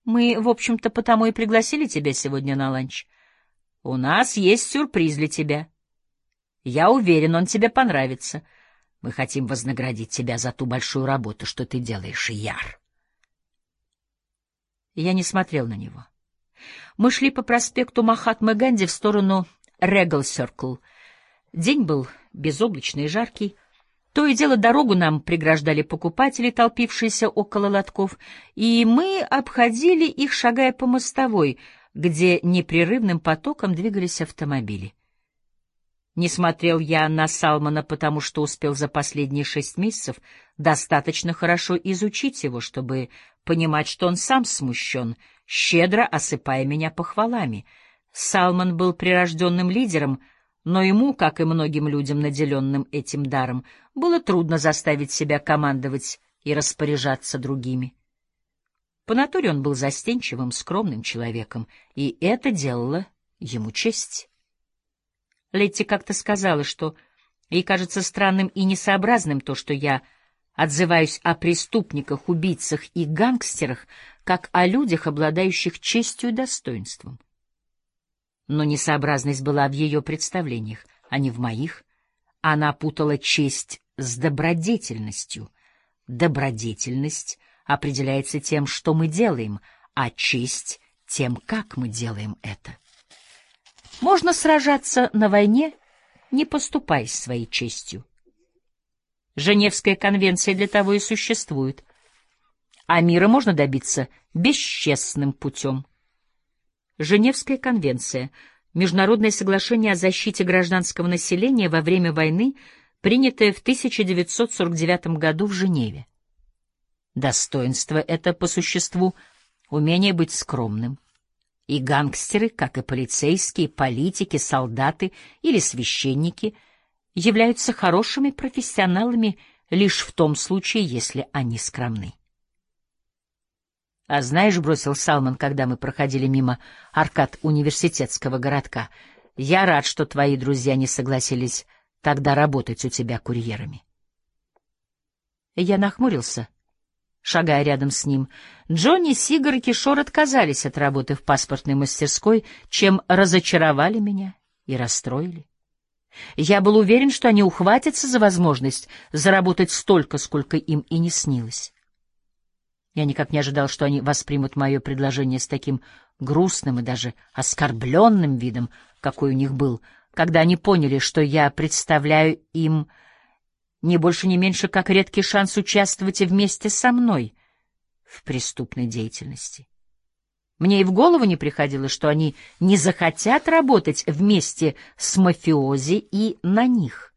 Мы, в общем-то, потому и пригласили тебя сегодня на ланч. У нас есть сюрприз для тебя. Я уверен, он тебе понравится. Мы хотим вознаградить тебя за ту большую работу, что ты делаешь, Яр. Я не смотрел на него. Мы шли по проспекту Махатмы Ганди в сторону Регал Сёркл. День был безоблачный и жаркий. То и дело дорогу нам преграждали покупатели, толпившиеся около лотков, и мы обходили их, шагая по мостовой, где непрерывным потоком двигались автомобили. Не смотрел я на Салмана, потому что успел за последние шесть месяцев достаточно хорошо изучить его, чтобы понимать, что он сам смущен, щедро осыпая меня похвалами. Салман был прирожденным лидером, но ему, как и многим людям, наделенным этим даром, было трудно заставить себя командовать и распоряжаться другими. По натуре он был застенчивым, скромным человеком, и это делало ему честь. Летти как-то сказала, что ей кажется странным и несообразным то, что я отзываюсь о преступниках, убийцах и гангстерах, как о людях, обладающих честью и достоинством. Но несообразность была в ее представлениях, а не в моих. Она путала честь с добродетельностью. Добродетельность определяется тем, что мы делаем, а честь — тем, как мы делаем это. Можно сражаться на войне, не поступая своей честью. Женевская конвенция для того и существует. А мира можно добиться бесчестным путем. Женевская конвенция — международное соглашение о защите гражданского населения во время войны, принятое в 1949 году в Женеве. Достоинство — это, по существу, умение быть скромным — и гангстеры, как и полицейские, политики, солдаты или священники, являются хорошими профессионалами лишь в том случае, если они скромны. «А знаешь, — бросил Салман, когда мы проходили мимо аркад университетского городка, — я рад, что твои друзья не согласились тогда работать у тебя курьерами». Я нахмурился — шагая рядом с ним. Джонни, Сигар и Кишор отказались от работы в паспортной мастерской, чем разочаровали меня и расстроили. Я был уверен, что они ухватятся за возможность заработать столько, сколько им и не снилось. Я никак не ожидал, что они воспримут мое предложение с таким грустным и даже оскорбленным видом, какой у них был, когда они поняли, что я представляю им не больше, не меньше, как редкий шанс участвовать вместе со мной в преступной деятельности. Мне и в голову не приходило, что они не захотят работать вместе с мафиози и на них.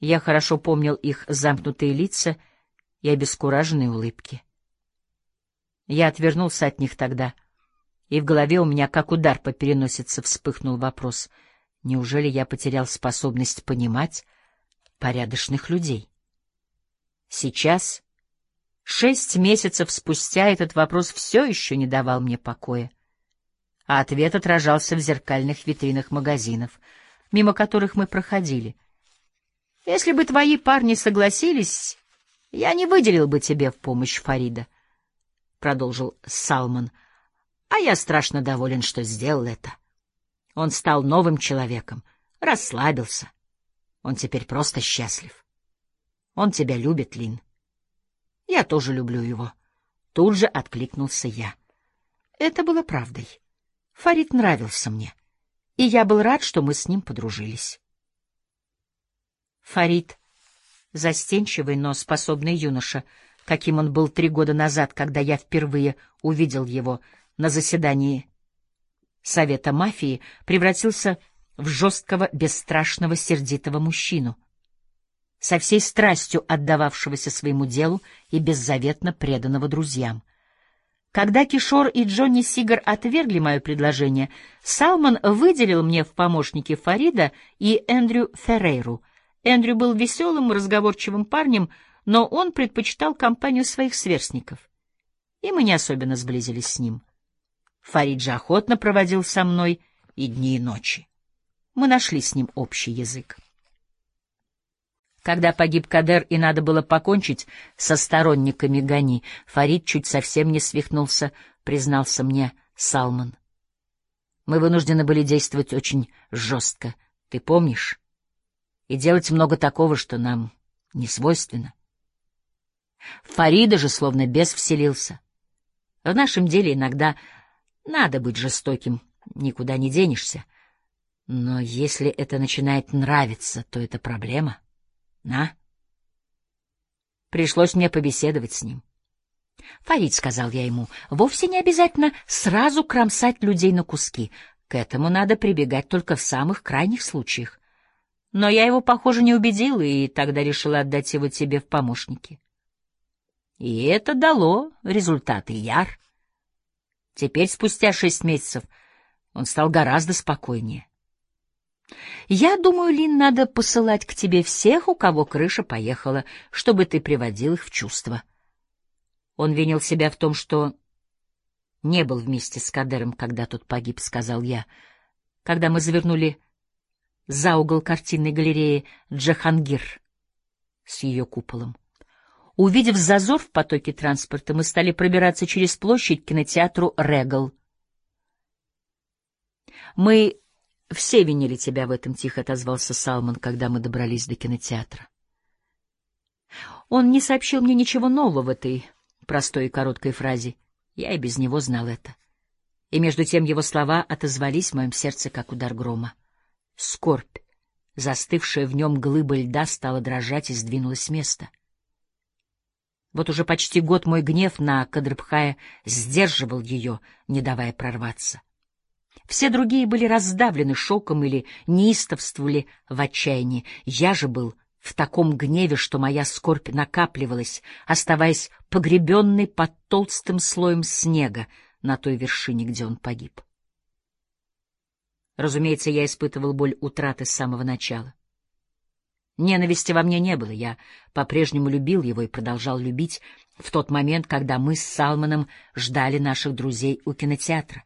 Я хорошо помнил их замкнутые лица и обескураженные улыбки. Я отвернулся от них тогда, и в голове у меня, как удар по переносице, вспыхнул вопрос. Неужели я потерял способность понимать, порядочных людей. Сейчас, шесть месяцев спустя, этот вопрос все еще не давал мне покоя, а ответ отражался в зеркальных витринах магазинов, мимо которых мы проходили. Если бы твои парни согласились, я не выделил бы тебе в помощь Фарида, — продолжил Салман, — а я страшно доволен, что сделал это. Он стал новым человеком, расслабился, он теперь просто счастлив. Он тебя любит, Лин. Я тоже люблю его. Тут же откликнулся я. Это было правдой. Фарид нравился мне, и я был рад, что мы с ним подружились. Фарид — застенчивый, но способный юноша, каким он был три года назад, когда я впервые увидел его на заседании Совета мафии, превратился в жесткого, бесстрашного, сердитого мужчину, со всей страстью отдававшегося своему делу и беззаветно преданного друзьям. Когда Кишор и Джонни Сигар отвергли мое предложение, Салман выделил мне в помощники Фарида и Эндрю Феррейру. Эндрю был веселым, разговорчивым парнем, но он предпочитал компанию своих сверстников. И мы не особенно сблизились с ним. Фарид же охотно проводил со мной и дни, и ночи. Мы нашли с ним общий язык. Когда погиб Кадер и надо было покончить со сторонниками Гани, Фарид чуть совсем не свихнулся, признался мне Салман. Мы вынуждены были действовать очень жестко. Ты помнишь? и делать много такого, что нам не свойственно. Фарида же словно бес вселился. В нашем деле иногда надо быть жестоким, никуда не денешься. Но если это начинает нравиться, то это проблема. На. Пришлось мне побеседовать с ним. Фарид, — сказал я ему, — вовсе не обязательно сразу кромсать людей на куски. К этому надо прибегать только в самых крайних случаях. Но я его, похоже, не убедил, и тогда решила отдать его тебе в помощники. И это дало результаты, Яр. Теперь, спустя шесть месяцев, он стал гораздо спокойнее. Я думаю, Лин, надо посылать к тебе всех, у кого крыша поехала, чтобы ты приводил их в чувство. Он винил себя в том, что не был вместе с Кадером, когда тот погиб, — сказал я. Когда мы завернули за угол картинной галереи Джахангир с ее куполом. Увидев зазор в потоке транспорта, мы стали пробираться через площадь к кинотеатру «Регал». «Мы все винили тебя в этом», — тихо отозвался Салман, когда мы добрались до кинотеатра. Он не сообщил мне ничего нового в этой простой и короткой фразе. Я и без него знал это. И между тем его слова отозвались в моем сердце, как удар грома. Скорбь, застывшая в нем глыба льда, стала дрожать и сдвинулась с места. Вот уже почти год мой гнев на Кадрбхая сдерживал ее, не давая прорваться. Все другие были раздавлены шоком или неистовствовали в отчаянии. Я же был в таком гневе, что моя скорбь накапливалась, оставаясь погребенной под толстым слоем снега на той вершине, где он погиб. Разумеется, я испытывал боль утраты с самого начала. Ненависти во мне не было, я по-прежнему любил его и продолжал любить в тот момент, когда мы с Салманом ждали наших друзей у кинотеатра.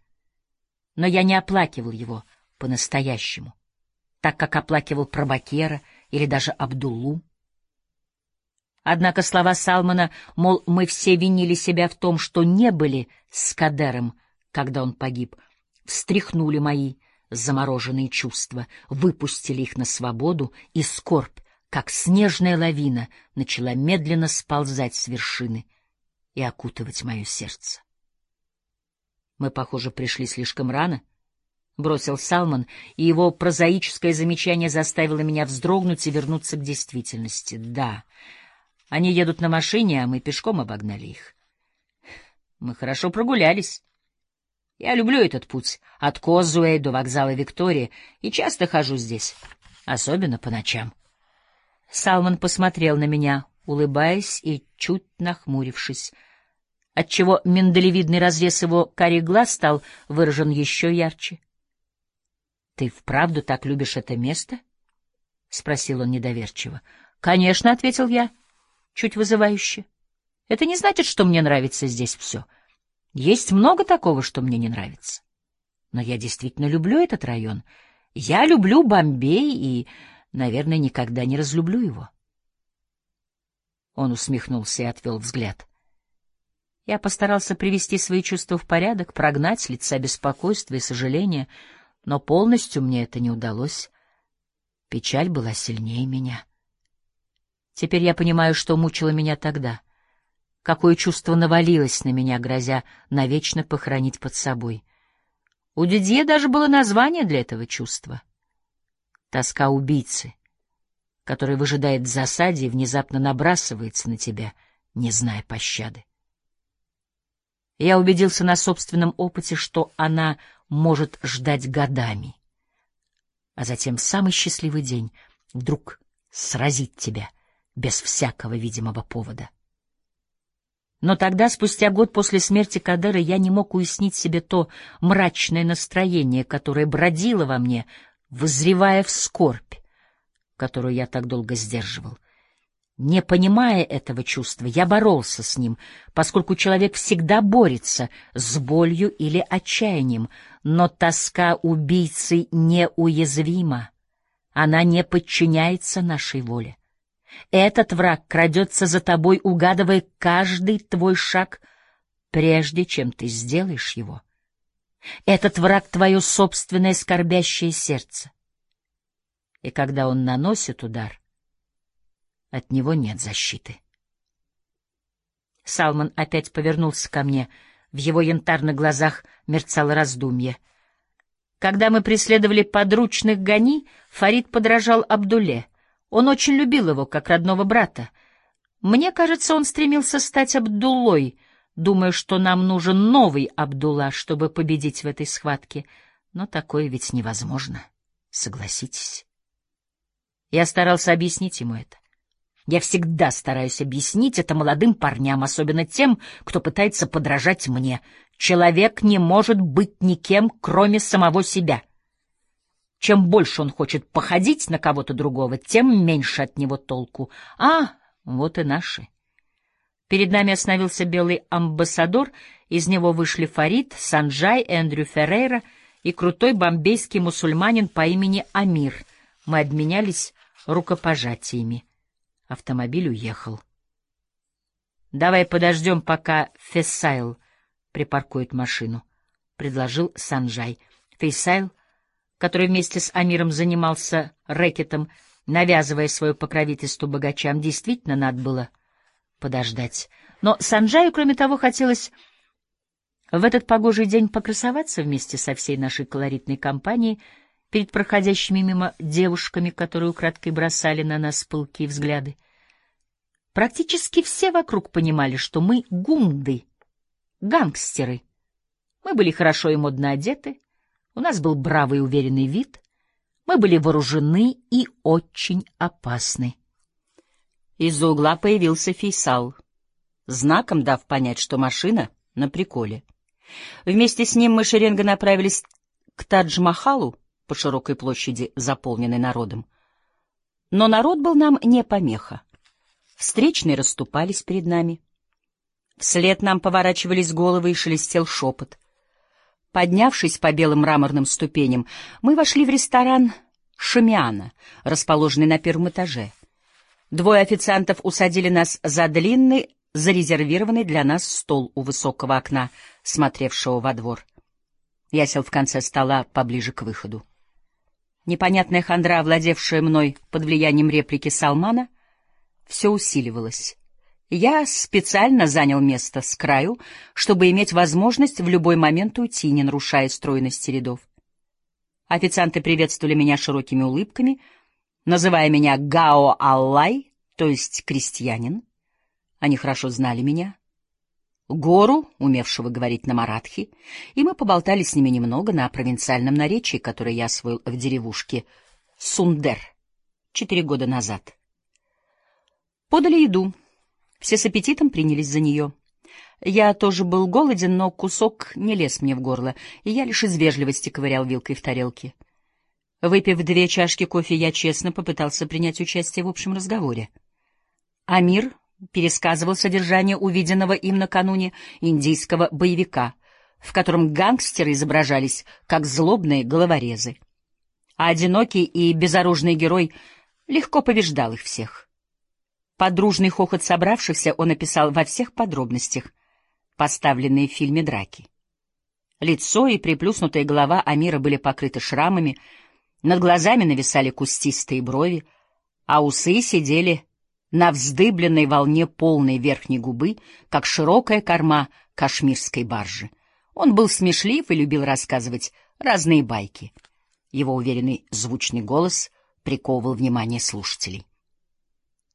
Но я не оплакивал его по-настоящему, так как оплакивал Пробакера или даже Абдуллу. Однако слова Салмана, мол, мы все винили себя в том, что не были с Кадером, когда он погиб, встряхнули мои замороженные чувства, выпустили их на свободу, и скорбь, как снежная лавина, начала медленно сползать с вершины и окутывать мое сердце. Мы, похоже, пришли слишком рано, — бросил Салман, и его прозаическое замечание заставило меня вздрогнуть и вернуться к действительности. Да, они едут на машине, а мы пешком обогнали их. Мы хорошо прогулялись. Я люблю этот путь от Козуэй до вокзала Виктория и часто хожу здесь, особенно по ночам. Салман посмотрел на меня, улыбаясь и чуть нахмурившись, отчего миндалевидный разрез его карих глаз стал выражен еще ярче. — Ты вправду так любишь это место? — спросил он недоверчиво. — Конечно, — ответил я, чуть вызывающе. — Это не значит, что мне нравится здесь все. — есть много такого, что мне не нравится. Но я действительно люблю этот район. Я люблю Бомбей и, наверное, никогда не разлюблю его. Он усмехнулся и отвел взгляд. Я постарался привести свои чувства в порядок, прогнать с лица беспокойство и сожаление, но полностью мне это не удалось. Печаль была сильнее меня. Теперь я понимаю, что мучило меня тогда — какое чувство навалилось на меня, грозя навечно похоронить под собой. У Дидье даже было название для этого чувства. Тоска убийцы, который выжидает в засаде и внезапно набрасывается на тебя, не зная пощады. Я убедился на собственном опыте, что она может ждать годами, а затем самый счастливый день вдруг сразит тебя без всякого видимого повода. Но тогда, спустя год после смерти Кадера, я не мог уяснить себе то мрачное настроение, которое бродило во мне, возревая в скорбь, которую я так долго сдерживал. Не понимая этого чувства, я боролся с ним, поскольку человек всегда борется с болью или отчаянием, но тоска убийцы неуязвима, она не подчиняется нашей воле. Этот враг крадется за тобой, угадывая каждый твой шаг, прежде чем ты сделаешь его. Этот враг — твое собственное скорбящее сердце. И когда он наносит удар, от него нет защиты. Салман опять повернулся ко мне. В его янтарных глазах мерцало раздумье. Когда мы преследовали подручных Гани, Фарид подражал Абдуле. Он очень любил его, как родного брата. Мне кажется, он стремился стать Абдуллой, думая, что нам нужен новый Абдулла, чтобы победить в этой схватке. Но такое ведь невозможно, согласитесь. Я старался объяснить ему это. Я всегда стараюсь объяснить это молодым парням, особенно тем, кто пытается подражать мне. Человек не может быть никем, кроме самого себя. Чем больше он хочет походить на кого-то другого, тем меньше от него толку. А, вот и наши. Перед нами остановился белый амбассадор, из него вышли Фарид, Санджай, Эндрю Феррейра и крутой бомбейский мусульманин по имени Амир. Мы обменялись рукопожатиями. Автомобиль уехал. — Давай подождем, пока Фессайл припаркует машину, — предложил Санжай. Фессайл, который вместе с Амиром занимался рэкетом, навязывая свое покровительство богачам, действительно надо было подождать. Но Санджаю, кроме того, хотелось в этот погожий день покрасоваться вместе со всей нашей колоритной компанией — перед проходящими мимо девушками, которые украдкой бросали на нас пылкие взгляды. Практически все вокруг понимали, что мы гунды, гангстеры. Мы были хорошо и модно одеты, у нас был бравый и уверенный вид, мы были вооружены и очень опасны. Из-за угла появился Фейсал, знаком дав понять, что машина на приколе. Вместе с ним мы шеренго направились к Тадж-Махалу, по широкой площади, заполненной народом. Но народ был нам не помеха. Встречные расступались перед нами. Вслед нам поворачивались головы и шелестел шепот. Поднявшись по белым мраморным ступеням, мы вошли в ресторан «Шамиана», расположенный на первом этаже. Двое официантов усадили нас за длинный, зарезервированный для нас стол у высокого окна, смотревшего во двор. Я сел в конце стола поближе к выходу. Непонятная хандра, овладевшая мной под влиянием реплики Салмана, все усиливалась. Я специально занял место с краю, чтобы иметь возможность в любой момент уйти, не нарушая стройности рядов. Официанты приветствовали меня широкими улыбками, называя меня Гао Аллай, то есть крестьянин. Они хорошо знали меня, гору, умевшего говорить на маратхи, и мы поболтали с ними немного на провинциальном наречии, которое я освоил в деревушке Сундер четыре года назад. Подали еду. Все с аппетитом принялись за нее. Я тоже был голоден, но кусок не лез мне в горло, и я лишь из вежливости ковырял вилкой в тарелке. Выпив две чашки кофе, я честно попытался принять участие в общем разговоре. Амир пересказывал содержание увиденного им накануне индийского боевика, в котором гангстеры изображались как злобные головорезы. А одинокий и безоружный герой легко побеждал их всех. Подружный хохот собравшихся он описал во всех подробностях, поставленные в фильме драки. Лицо и приплюснутая голова Амира были покрыты шрамами, над глазами нависали кустистые брови, а усы сидели на вздыбленной волне полной верхней губы, как широкая корма кашмирской баржи. Он был смешлив и любил рассказывать разные байки. Его уверенный звучный голос приковывал внимание слушателей.